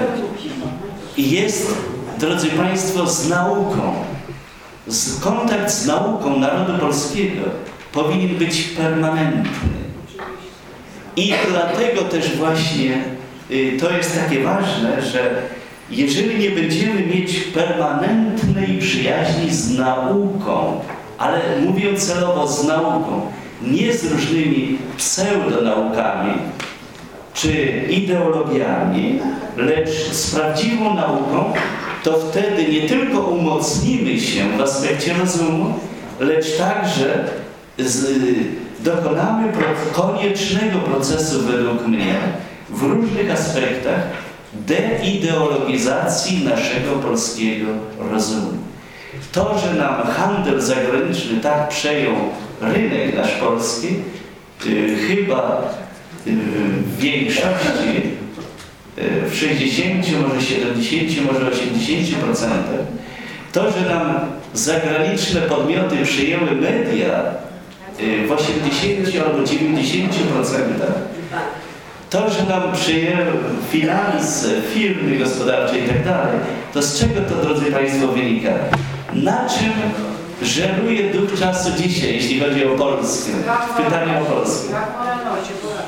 jest, drodzy Państwo, z nauką. Z, kontakt z nauką narodu polskiego powinien być permanentny. I dlatego też właśnie y, to jest takie ważne, że jeżeli nie będziemy mieć permanentnej przyjaźni z nauką, ale mówię celowo z nauką, nie z różnymi pseudonaukami czy ideologiami, lecz z prawdziwą nauką, to wtedy nie tylko umocnimy się w aspekcie rozumu, lecz także z, dokonamy koniecznego procesu według mnie w różnych aspektach deideologizacji naszego polskiego rozumu. To, że nam handel zagraniczny tak przejął rynek nasz polski, y, chyba y, w większości, y, w 60, może 70, może 80%, to, że nam zagraniczne podmioty przyjęły media w 80 albo 90%, to, że nam przyjęły finanse, firmy gospodarcze i tak dalej, to z czego to, drodzy Państwo, wynika? Na czym żeruje duch czasu dzisiaj, jeśli chodzi o Polskę? Pytanie o Polskę.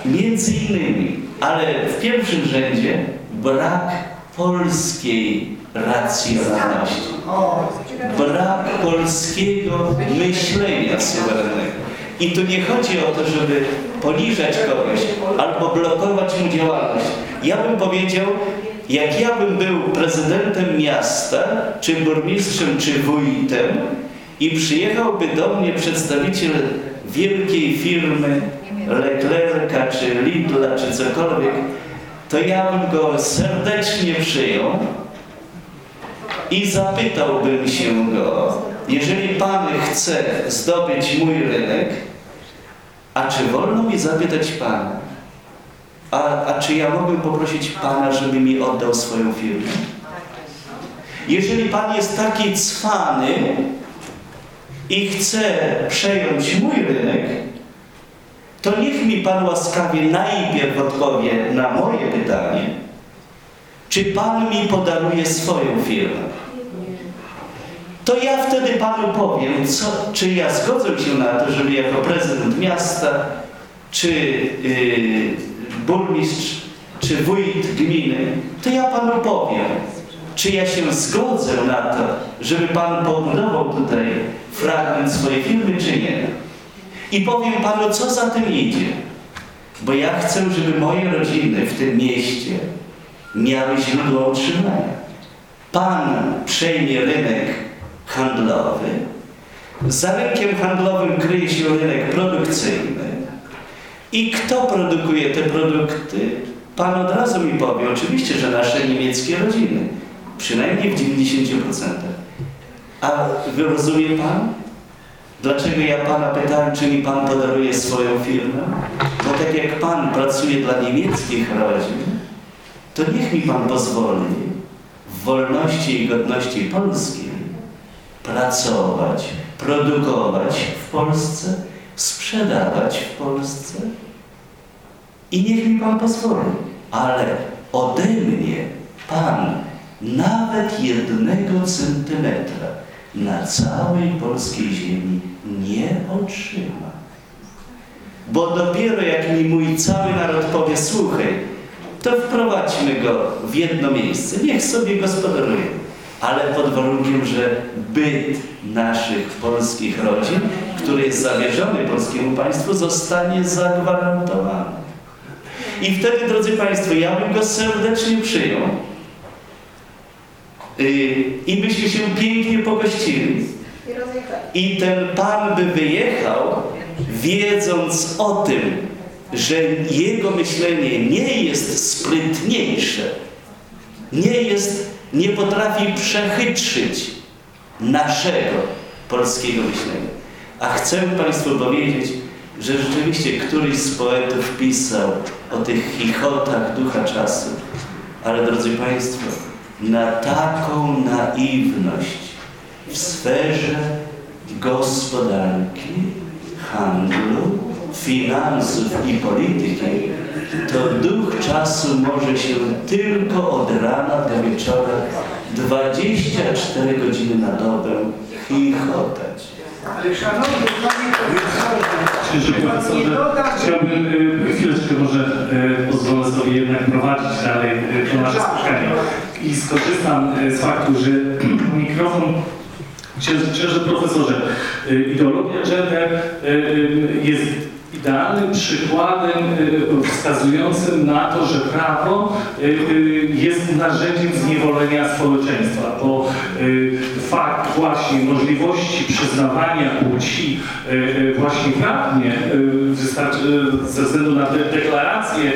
Między innymi, ale w pierwszym rzędzie brak polskiej racjonalności. Brak polskiego myślenia suwerennego. I tu nie chodzi o to, żeby poniżać kogoś albo blokować mu działalność. Ja bym powiedział, jak ja bym był prezydentem miasta, czy burmistrzem, czy wójtem i przyjechałby do mnie przedstawiciel wielkiej firmy Leclerca, czy Lidla, czy cokolwiek, to ja bym go serdecznie przyjął i zapytałbym się go, jeżeli Pan chce zdobyć mój rynek, a czy wolno mi zapytać Pana, a, a czy ja mogę poprosić Pana, żeby mi oddał swoją firmę? Jeżeli Pan jest taki cwany i chce przejąć mój rynek, to niech mi Pan łaskawie najpierw odpowie na moje pytanie, czy Pan mi podaruje swoją firmę. To ja wtedy Panu powiem, co, czy ja zgodzę się na to, żeby jako prezydent miasta, czy yy, burmistrz, czy wójt gminy, to ja Panu powiem, czy ja się zgodzę na to, żeby Pan pobudował tutaj fragment swojej firmy, czy nie. I powiem Panu, co za tym idzie. Bo ja chcę, żeby moje rodziny w tym mieście miały źródło utrzymania. Pan przejmie rynek handlowy. Za rynkiem handlowym kryje się rynek produkcyjny. I kto produkuje te produkty? Pan od razu mi powie, oczywiście, że nasze niemieckie rodziny. Przynajmniej w 90%. A rozumie Pan? Dlaczego ja Pana pytałem, czy mi Pan podaruje swoją firmę? Bo tak jak Pan pracuje dla niemieckich rodzin, to niech mi Pan pozwoli w wolności i godności polskiej pracować, produkować w Polsce, sprzedawać w Polsce i niech mi Pan pozwoli. Ale ode mnie Pan nawet jednego centymetra na całej polskiej ziemi nie otrzyma. Bo dopiero jak mi mój cały naród powie, słuchaj, to wprowadźmy go w jedno miejsce, niech sobie gospodaruje. Ale pod warunkiem, że byt naszych polskich rodzin, który jest zawierzony polskiemu państwu, zostanie zagwarantowany. I wtedy, drodzy Państwo, ja bym go serdecznie przyjął. Yy, I byśmy się pięknie pogościli. I ten Pan by wyjechał, wiedząc o tym, że jego myślenie nie jest sprytniejsze, nie jest, nie potrafi przechytrzyć naszego polskiego myślenia. A chcę Państwu powiedzieć, że rzeczywiście któryś z poetów pisał o tych chichotach ducha czasu. Ale drodzy Państwo, na taką naiwność w sferze gospodarki, handlu, finansów i polityki, to duch czasu może się tylko od rana do wieczora 24 godziny na dobę chichotać. Ale szanowny panie profesorze, chciałbym y, chwileczkę może y, pozwolę sobie jednak prowadzić dalej to nasze spotkanie i skorzystam z faktu, że mikrofon księży profesorze, ideologia gender jest idealnym przykładem y, wskazującym na to, że prawo y, y, jest narzędziem zniewolenia społeczeństwa, bo fakt właśnie możliwości przyznawania płci właśnie prawnie ze względu na de deklarację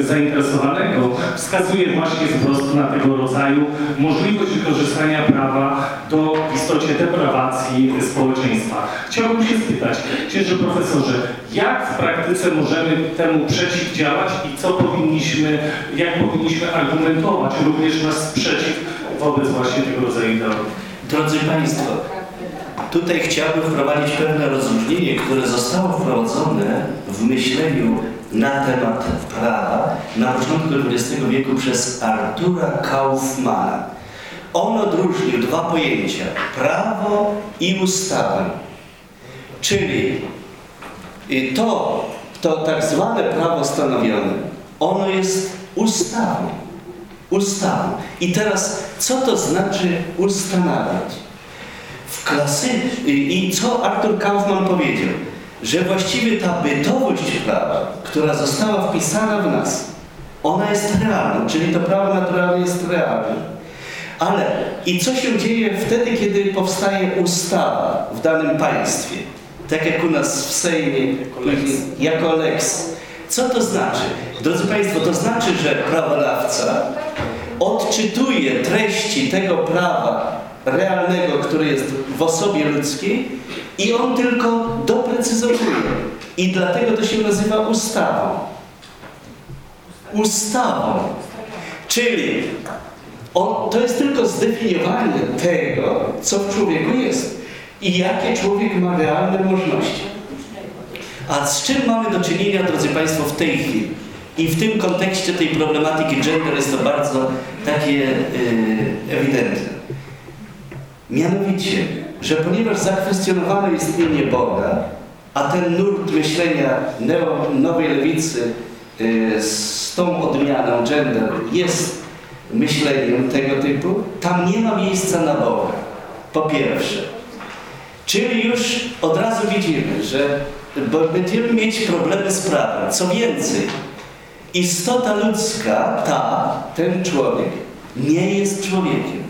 zainteresowanego wskazuje właśnie wprost na tego rodzaju możliwość wykorzystania prawa do w istocie deprawacji społeczeństwa. Chciałbym się spytać, księży profesorze, jak w praktyce możemy temu przeciwdziałać i co powinniśmy, jak powinniśmy argumentować również nasz sprzeciw wobec właśnie tego rodzaju ideologii? Drodzy Państwo, tutaj chciałbym wprowadzić pewne rozróżnienie, które zostało wprowadzone w myśleniu na temat prawa na początku XX wieku przez Artura Kaufmana. On odróżnił dwa pojęcia, prawo i ustawę. Czyli y, to, to tak zwane prawo stanowione, ono jest ustawą. Ustawą. I teraz, co to znaczy ustanawiać? W klasy... y, I co Arthur Kaufman powiedział? Że właściwie ta bytowość prawa, która została wpisana w nas, ona jest realna, czyli to prawo naturalne jest realne. Ale i co się dzieje wtedy, kiedy powstaje ustawa w danym państwie? Tak jak u nas w Sejmie, jako lex. Co to znaczy? Drodzy Państwo, to znaczy, że prawodawca odczytuje treści tego prawa realnego, które jest w osobie ludzkiej i on tylko doprecyzowuje. I dlatego to się nazywa ustawą. Ustawą. Czyli on, to jest tylko zdefiniowanie tego, co w człowieku jest i jakie człowiek ma realne możliwości. A z czym mamy do czynienia, drodzy Państwo, w tej chwili? I w tym kontekście tej problematyki gender jest to bardzo takie yy, ewidentne. Mianowicie, że ponieważ zakwestionowano istnienie Boga, a ten nurt myślenia neo, nowej lewicy yy, z tą odmianą gender jest myśleniem tego typu, tam nie ma miejsca na Boga. Po pierwsze. Czyli już od razu widzimy, że będziemy mieć problemy z prawem. Co więcej, istota ludzka, ta, ten człowiek, nie jest człowiekiem.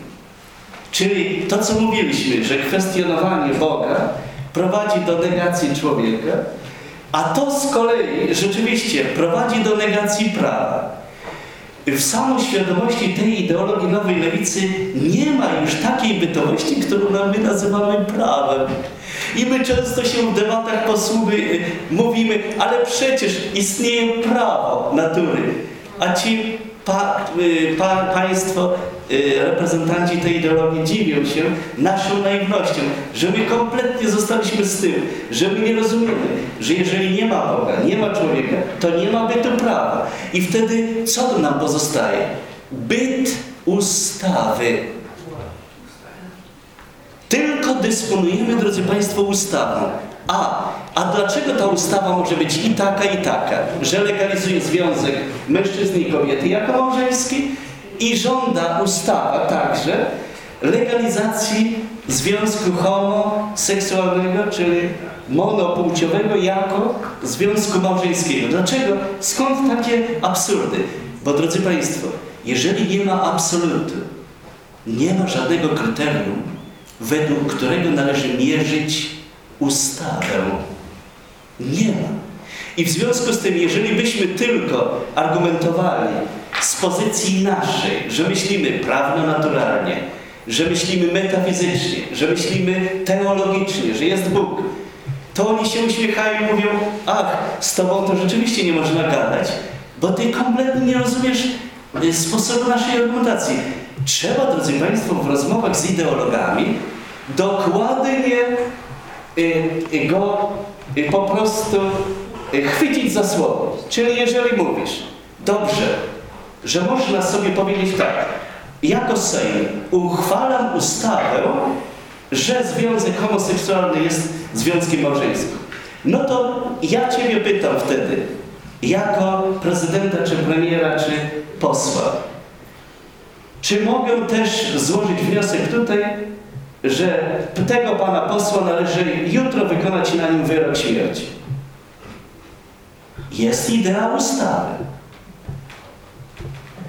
Czyli to, co mówiliśmy, że kwestionowanie Boga prowadzi do negacji człowieka, a to z kolei rzeczywiście prowadzi do negacji prawa. W samoświadomości tej ideologii nowej lewicy nie ma już takiej bytowości, którą my nazywamy prawem. I my często się w debatach posłuby mówimy, ale przecież istnieje prawo natury. A ci pa, y, pa, państwo, y, reprezentanci tej ideologii dziwią się naszą naiwnością, że my kompletnie zostaliśmy z tym, że my nie rozumiemy, że jeżeli nie ma Boga, nie ma człowieka, to nie ma bytu prawa. I wtedy co nam pozostaje? Byt ustawy. Tylko dysponujemy, drodzy Państwo, ustawą. A, a dlaczego ta ustawa może być i taka, i taka? Że legalizuje związek mężczyzny i kobiety jako małżeński i żąda ustawa także legalizacji związku homoseksualnego, czyli monopłciowego jako związku małżeńskiego. Dlaczego? Skąd takie absurdy? Bo drodzy Państwo, jeżeli nie ma absolutu, nie ma żadnego kryterium, według którego należy mierzyć ustawę. Nie ma. I w związku z tym, jeżeli byśmy tylko argumentowali z pozycji naszej, że myślimy prawno-naturalnie, że myślimy metafizycznie, że myślimy teologicznie, że jest Bóg, to oni się uśmiechają i mówią, ach, z Tobą to rzeczywiście nie można gadać, bo Ty kompletnie nie rozumiesz y, sposobu naszej argumentacji. Trzeba, drodzy Państwo, w rozmowach z ideologami dokładnie go y, po prostu y, chwycić za słowo. Czyli jeżeli mówisz, dobrze, że można sobie powiedzieć tak, jako Sejm uchwalam ustawę, że związek homoseksualny jest związkiem małżeńskim. No to ja Ciebie pytam wtedy, jako prezydenta, czy premiera, czy posła, czy mogę też złożyć wniosek tutaj, że tego pana posła należy jutro wykonać na nim wyrok śmierci? Jest idea ustawy.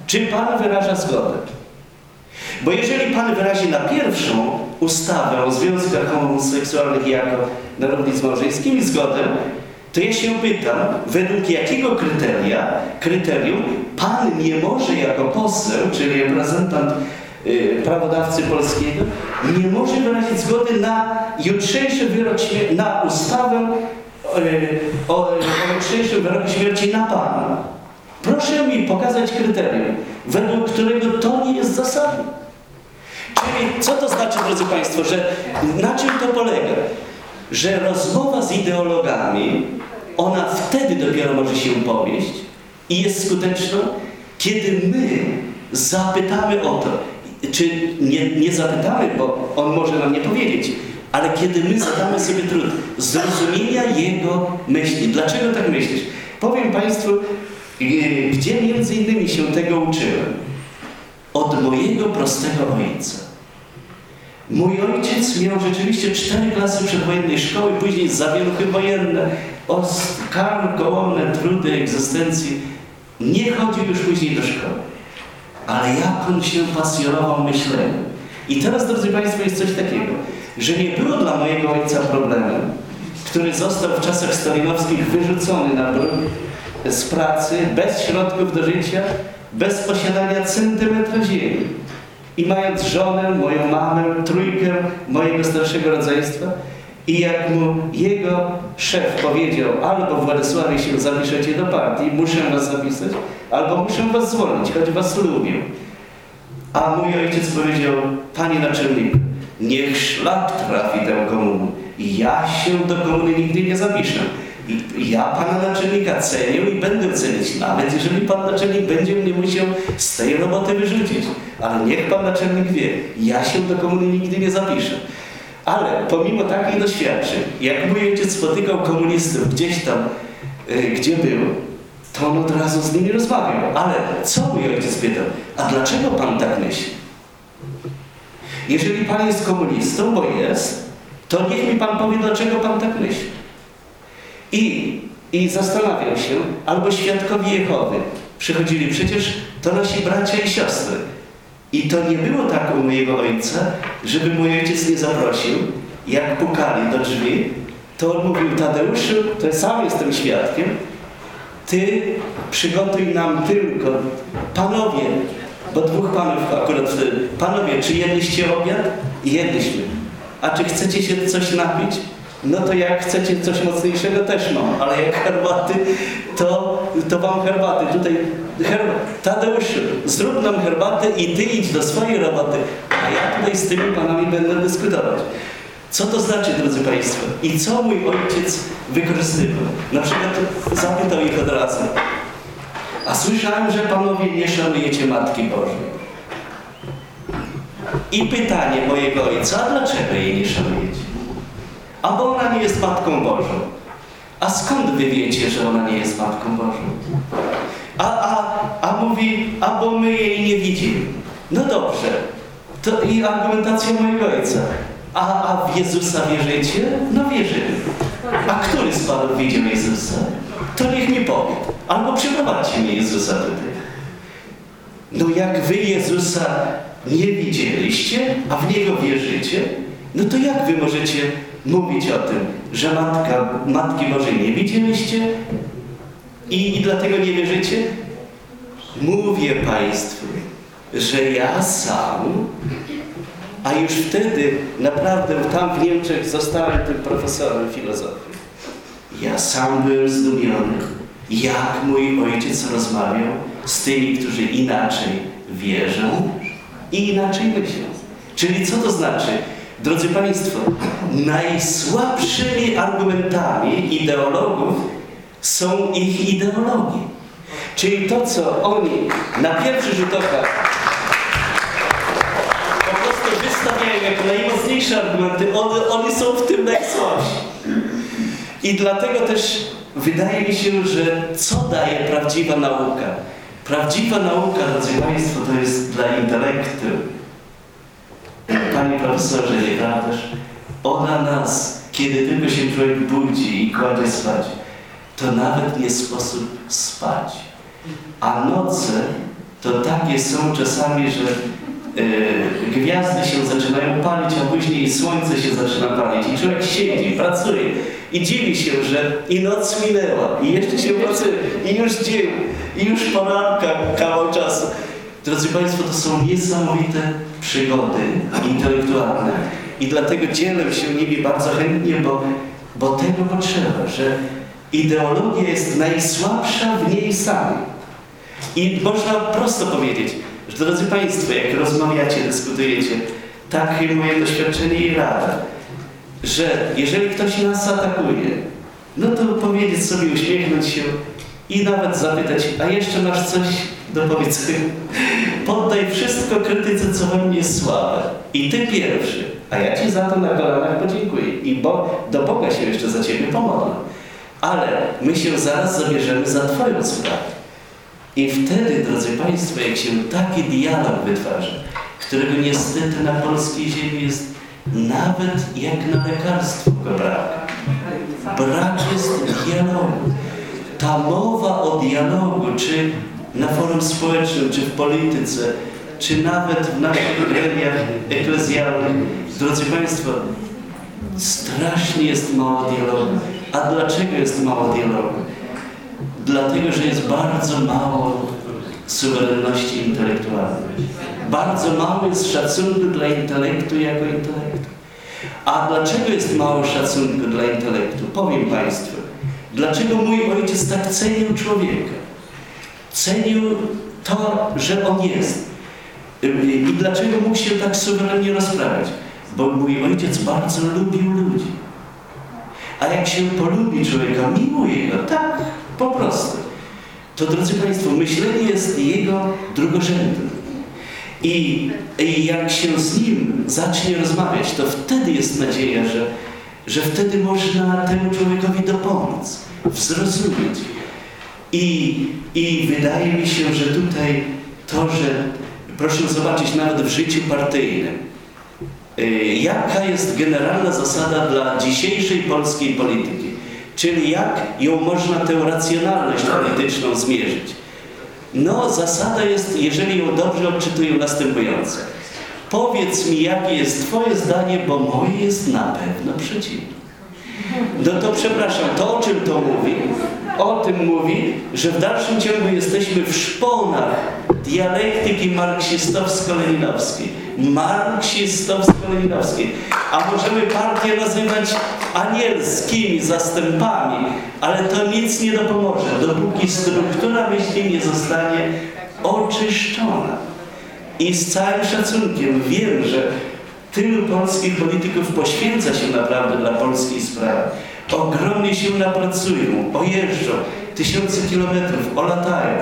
Czy pan wyraża zgodę? Bo jeżeli pan wyrazi na pierwszą ustawę o związkach homoseksualnych jako narodni z małżeńskimi zgodę, to ja się pytam, według jakiego kryteria, kryterium pan nie może jako poseł, czyli reprezentant prawodawcy polskiego, nie może wyrazić zgody na jutrzejszy wyrok śmierci, na ustawę y, o, o jutrzejszym wyroku śmierci na pana. Proszę mi pokazać kryterium, według którego to nie jest zasadne. Czyli co to znaczy, drodzy Państwo, że na czym to polega? Że rozmowa z ideologami, ona wtedy dopiero może się powieść i jest skuteczna, kiedy my zapytamy o to, czy nie, nie zapytamy, bo on może nam nie powiedzieć, ale kiedy my zadamy sobie trud zrozumienia jego myśli. Dlaczego tak myślisz? Powiem Państwu, y, gdzie między innymi się tego uczyłem. Od mojego prostego ojca. Mój ojciec miał rzeczywiście cztery klasy przedwojennej szkoły, później zawieruchy wojenne, karm, kołomne, trudy egzystencji. Nie chodził już później do szkoły. Ale jak się pasjonował myśleniem. I teraz, drodzy Państwo, jest coś takiego, że nie było dla mojego ojca problemem, który został w czasach stalinowskich wyrzucony na bruk z pracy, bez środków do życia, bez posiadania centymetra ziemi. I mając żonę, moją mamę, trójkę mojego starszego rodzeństwa i jak mu jego szef powiedział, albo Władysławie się zapiszecie do partii, muszę was zapisać, albo muszę was zwolnić, choć was lubię. A mój ojciec powiedział, panie naczelniku, niech szlak trafi tę komunę. Ja się do komuny nigdy nie zapiszę. I ja pana naczelnika cenię i będę cenić, nawet jeżeli pan naczelnik będzie mnie musiał z tej roboty wyrzucić. Ale niech pan naczelnik wie, ja się do komuny nigdy nie zapiszę. Ale pomimo takich doświadczeń, jak mój ojciec spotykał komunistów gdzieś tam, y, gdzie był, to on od razu z nimi rozmawiał. Ale co mój ojciec pytał? A dlaczego pan tak myśli? Jeżeli pan jest komunistą, bo jest, to niech mi pan powie, dlaczego pan tak myśli. I, I zastanawiam się, albo świadkowie Jehowy przychodzili, przecież to nasi bracia i siostry. I to nie było tak u mojego ojca, żeby mój ojciec nie zaprosił. Jak pukali do drzwi, to on mówił, Tadeuszu, to ja sam jestem świadkiem, ty przygotuj nam tylko, panowie, bo dwóch panów akurat wtedy, panowie, czy jedliście obiad? Jedliśmy. A czy chcecie się coś napić? No to jak chcecie coś mocniejszego też mam, ale jak herbaty, to, to wam herbaty. Tutaj herba, Tadeuszu, zrób nam herbatę i ty idź do swojej roboty, a ja tutaj z tymi panami będę dyskutować. Co to znaczy, drodzy Państwo? I co mój ojciec wykorzystywał? Na przykład zapytał ich od razu. A słyszałem, że panowie nie szanujecie Matki Bożej. I pytanie mojego ojca, a dlaczego jej nie szanujecie? A bo ona nie jest Matką Bożą. A skąd wy wiecie, że ona nie jest Matką Bożą? A, a, a mówi, a bo my jej nie widzimy. No dobrze. To i argumentacja mojego ojca. A, a w Jezusa wierzycie? No wierzymy. A który z panów widział Jezusa? To niech mi powie. Albo przyprowadźcie mi Jezusa tutaj. No jak wy Jezusa nie widzieliście, a w Niego wierzycie, no to jak wy możecie mówić o tym, że Matka, Matki Bożej nie widzieliście i, i dlatego nie wierzycie? Mówię Państwu, że ja sam, a już wtedy naprawdę tam w Niemczech zostałem tym profesorem filozofii. Ja sam byłem zdumiony, jak mój ojciec rozmawiał z tymi, którzy inaczej wierzą i inaczej myślą. Czyli co to znaczy? Drodzy Państwo, najsłabszymi argumentami ideologów są ich ideologie. Czyli to, co oni na pierwszy rzut oka po prostu wystawiają jako najmocniejsze argumenty, one, one są w tym najsłabsi. I dlatego też wydaje mi się, że co daje prawdziwa nauka? Prawdziwa nauka, drodzy Państwo, to jest dla intelektu. Panie profesorze, nieprawdaż? Ona nas, kiedy tylko się człowiek budzi i kładzie spać, to nawet nie sposób spać. A noce to takie są czasami, że e, gwiazdy się zaczynają palić, a później słońce się zaczyna palić i człowiek siedzi, pracuje i dziwi się, że i noc minęła i jeszcze się pracuje i już dzień i już poranka kawał czasu. Drodzy Państwo, to są niesamowite przygody intelektualne i dlatego dzielę się nimi bardzo chętnie, bo, bo tego potrzeba, że ideologia jest najsłabsza w niej samej. I można prosto powiedzieć, że drodzy Państwo, jak rozmawiacie, dyskutujecie, takie moje doświadczenie i rada, że jeżeli ktoś nas atakuje, no to powiedzieć sobie, uśmiechnąć się i nawet zapytać, a jeszcze masz coś do powiedzenia? Poddaj wszystko krytyce, co we mnie jest słabe. I ty pierwszy, a ja ci za to na kolanach podziękuję. I bo, do Boga się jeszcze za ciebie pomodlę. Ale my się zaraz zabierzemy za twoją sprawę. I wtedy, drodzy Państwo, jak się taki dialog wytwarza, którego niestety na polskiej ziemi jest nawet jak na lekarstwo go brak. Brak jest dialogu. Ta mowa o dialogu, czy na forum społecznym, czy w polityce, czy nawet w naszych gremiach eklezjalnych, drodzy Państwo, strasznie jest mało dialogu. A dlaczego jest mało dialogu? Dlatego, że jest bardzo mało suwerenności intelektualnej. Bardzo mało jest szacunku dla intelektu jako intelektu. A dlaczego jest mało szacunku dla intelektu? Powiem Państwu. Dlaczego mój ojciec tak cenił człowieka? Cenił to, że on jest. I dlaczego mógł się tak suwerennie rozprawiać? Bo mój ojciec bardzo lubił ludzi. A jak się polubi człowieka, miłuje go, tak, po prostu, to drodzy Państwo, myślenie jest jego drugorzędne. I, I jak się z nim zacznie rozmawiać, to wtedy jest nadzieja, że, że wtedy można temu człowiekowi dopomóc, zrozumieć. I, I wydaje mi się, że tutaj to, że proszę zobaczyć nawet w życiu partyjnym, y, jaka jest generalna zasada dla dzisiejszej polskiej polityki, czyli jak ją można tę racjonalność polityczną zmierzyć. No, zasada jest, jeżeli ją dobrze odczytuję, następująca. Powiedz mi, jakie jest Twoje zdanie, bo moje jest na pewno przeciwne. No to przepraszam, to o czym to mówi? O tym mówi, że w dalszym ciągu jesteśmy w szponach dialektyki marksistowsko-leninowskiej. Marksistowsko-leninowskiej. A możemy partię nazywać anielskimi zastępami, ale to nic nie dopomoże, dopóki struktura myśli nie zostanie oczyszczona. I z całym szacunkiem wiem, że tylu polskich polityków poświęca się naprawdę dla polskiej sprawy. Ogromnie się napracują, ojeżdżą, tysiące kilometrów, olatają.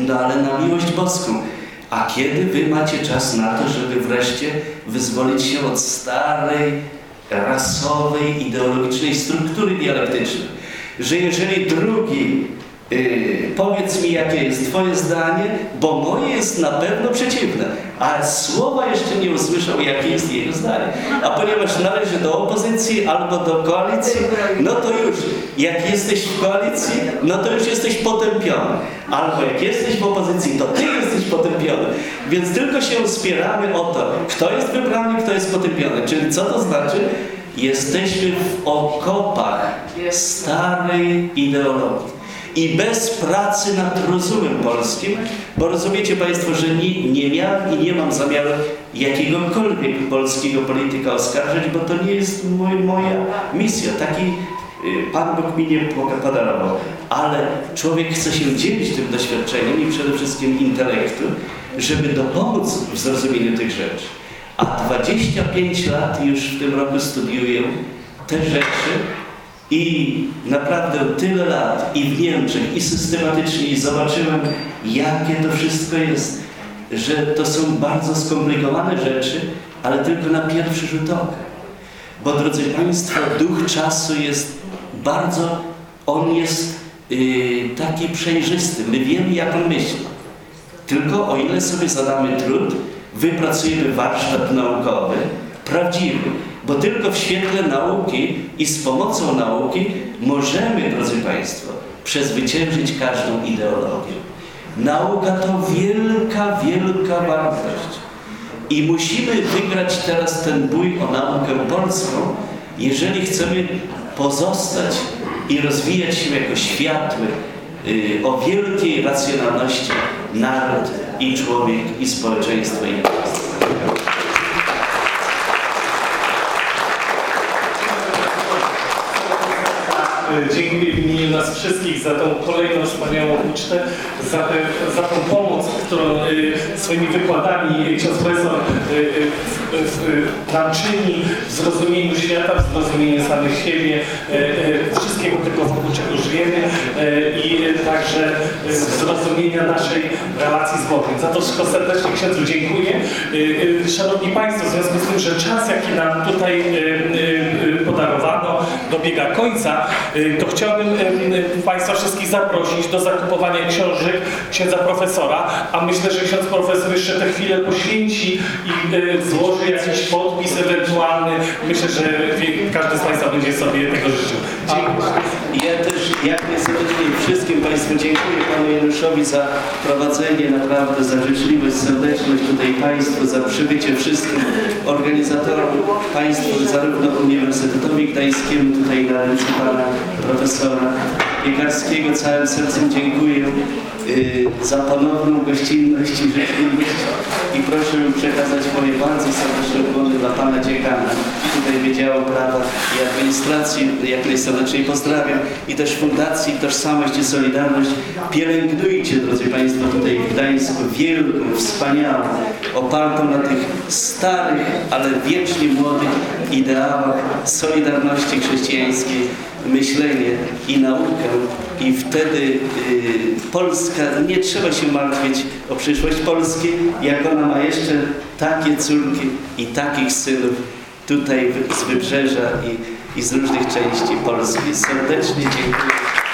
No ale na miłość boską. A kiedy wy macie czas na to, żeby wreszcie wyzwolić się od starej, rasowej, ideologicznej struktury dialektycznej? Że jeżeli drugi Yy, powiedz mi, jakie jest Twoje zdanie, bo moje jest na pewno przeciwne. A słowa jeszcze nie usłyszał, jakie jest jego zdanie. A ponieważ należy do opozycji albo do koalicji, no to już, jak jesteś w koalicji, no to już jesteś potępiony. Albo jak jesteś w opozycji, to Ty jesteś potępiony. Więc tylko się spieramy o to, kto jest wybrany, kto jest potępiony. Czyli co to znaczy? Jesteśmy w okopach starej ideologii i bez pracy nad rozumem polskim, bo rozumiecie Państwo, że nie, nie miałem i nie mam zamiaru jakiegokolwiek polskiego polityka oskarżyć, bo to nie jest mój, moja misja. Taki y, Pan Bóg mi nie podarował. Ale człowiek chce się dzielić tym doświadczeniem i przede wszystkim intelektu, żeby dopomóc w zrozumieniu tych rzeczy. A 25 lat już w tym roku studiuję te rzeczy, i naprawdę tyle lat i w Niemczech, i systematycznie i zobaczyłem, jakie to wszystko jest, że to są bardzo skomplikowane rzeczy, ale tylko na pierwszy rzut oka. Bo drodzy Państwo, duch czasu jest bardzo, on jest yy, taki przejrzysty. My wiemy, jak on myśli. Tylko o ile sobie zadamy trud, wypracujemy warsztat naukowy, prawdziwy, bo tylko w świetle nauki i z pomocą nauki możemy, drodzy Państwo, przezwyciężyć każdą ideologię. Nauka to wielka, wielka wartość. I musimy wygrać teraz ten bój o naukę polską, jeżeli chcemy pozostać i rozwijać się jako światły, yy, o wielkiej racjonalności naród i człowiek i społeczeństwo i państwo. Dziękuję w imieniu nas wszystkich za tą kolejną wspaniałą ucztę, za, te, za tą pomoc, którą y, swoimi wykładami ksiądz profesor y, y, y, nam czyni w zrozumieniu świata, w zrozumieniu samych siebie, y, y, wszystkiego tego, wokół czego żyjemy y, i y, także y, zrozumienia naszej relacji z Bogiem. Za to wszystko serdecznie księdzu dziękuję. Y, y, Szanowni Państwo, w związku z tym, że czas, jaki nam tutaj y, y, y, podarowano, dobiega końca, y, to chciałbym y, y, Państwa wszystkich zaprosić do zakupowania książek księdza profesora, a myślę, że ksiądz profesor jeszcze tę chwilę poświęci i y, złoży jakiś podpis ewentualny. Myślę, że każdy z Państwa będzie sobie tego życzył. Ja też jak serdecznie wszystkim Państwu dziękuję Panu Januszowi za prowadzenie, naprawdę za życzliwość, serdeczność tutaj Państwu, za przybycie wszystkim organizatorom, Państwu, zarówno Uniwersytetowi Gdańskiemu, tutaj na ręce Pana Profesora Piekarskiego, całym sercem dziękuję y, za ponowną gościnność i życzliwość. I proszę przekazać moje bardzo serdeczne ukłony dla Pana Dziekana, tutaj Wydziału Prawa i Administracji, jak najserdeczniej pozdrawiam i też Fundacji Tożsamość i Solidarność. Pielęgnujcie, drodzy Państwo, tutaj w Gdańsku wielką, wspaniałą, opartą na tych starych, ale wiecznie młodych ideałach Solidarności Chrześcijańskiej myślenie i naukę i wtedy y, Polska, nie trzeba się martwić o przyszłość Polski, jak ona ma jeszcze takie córki i takich synów tutaj z Wybrzeża i, i z różnych części Polski. Serdecznie dziękuję.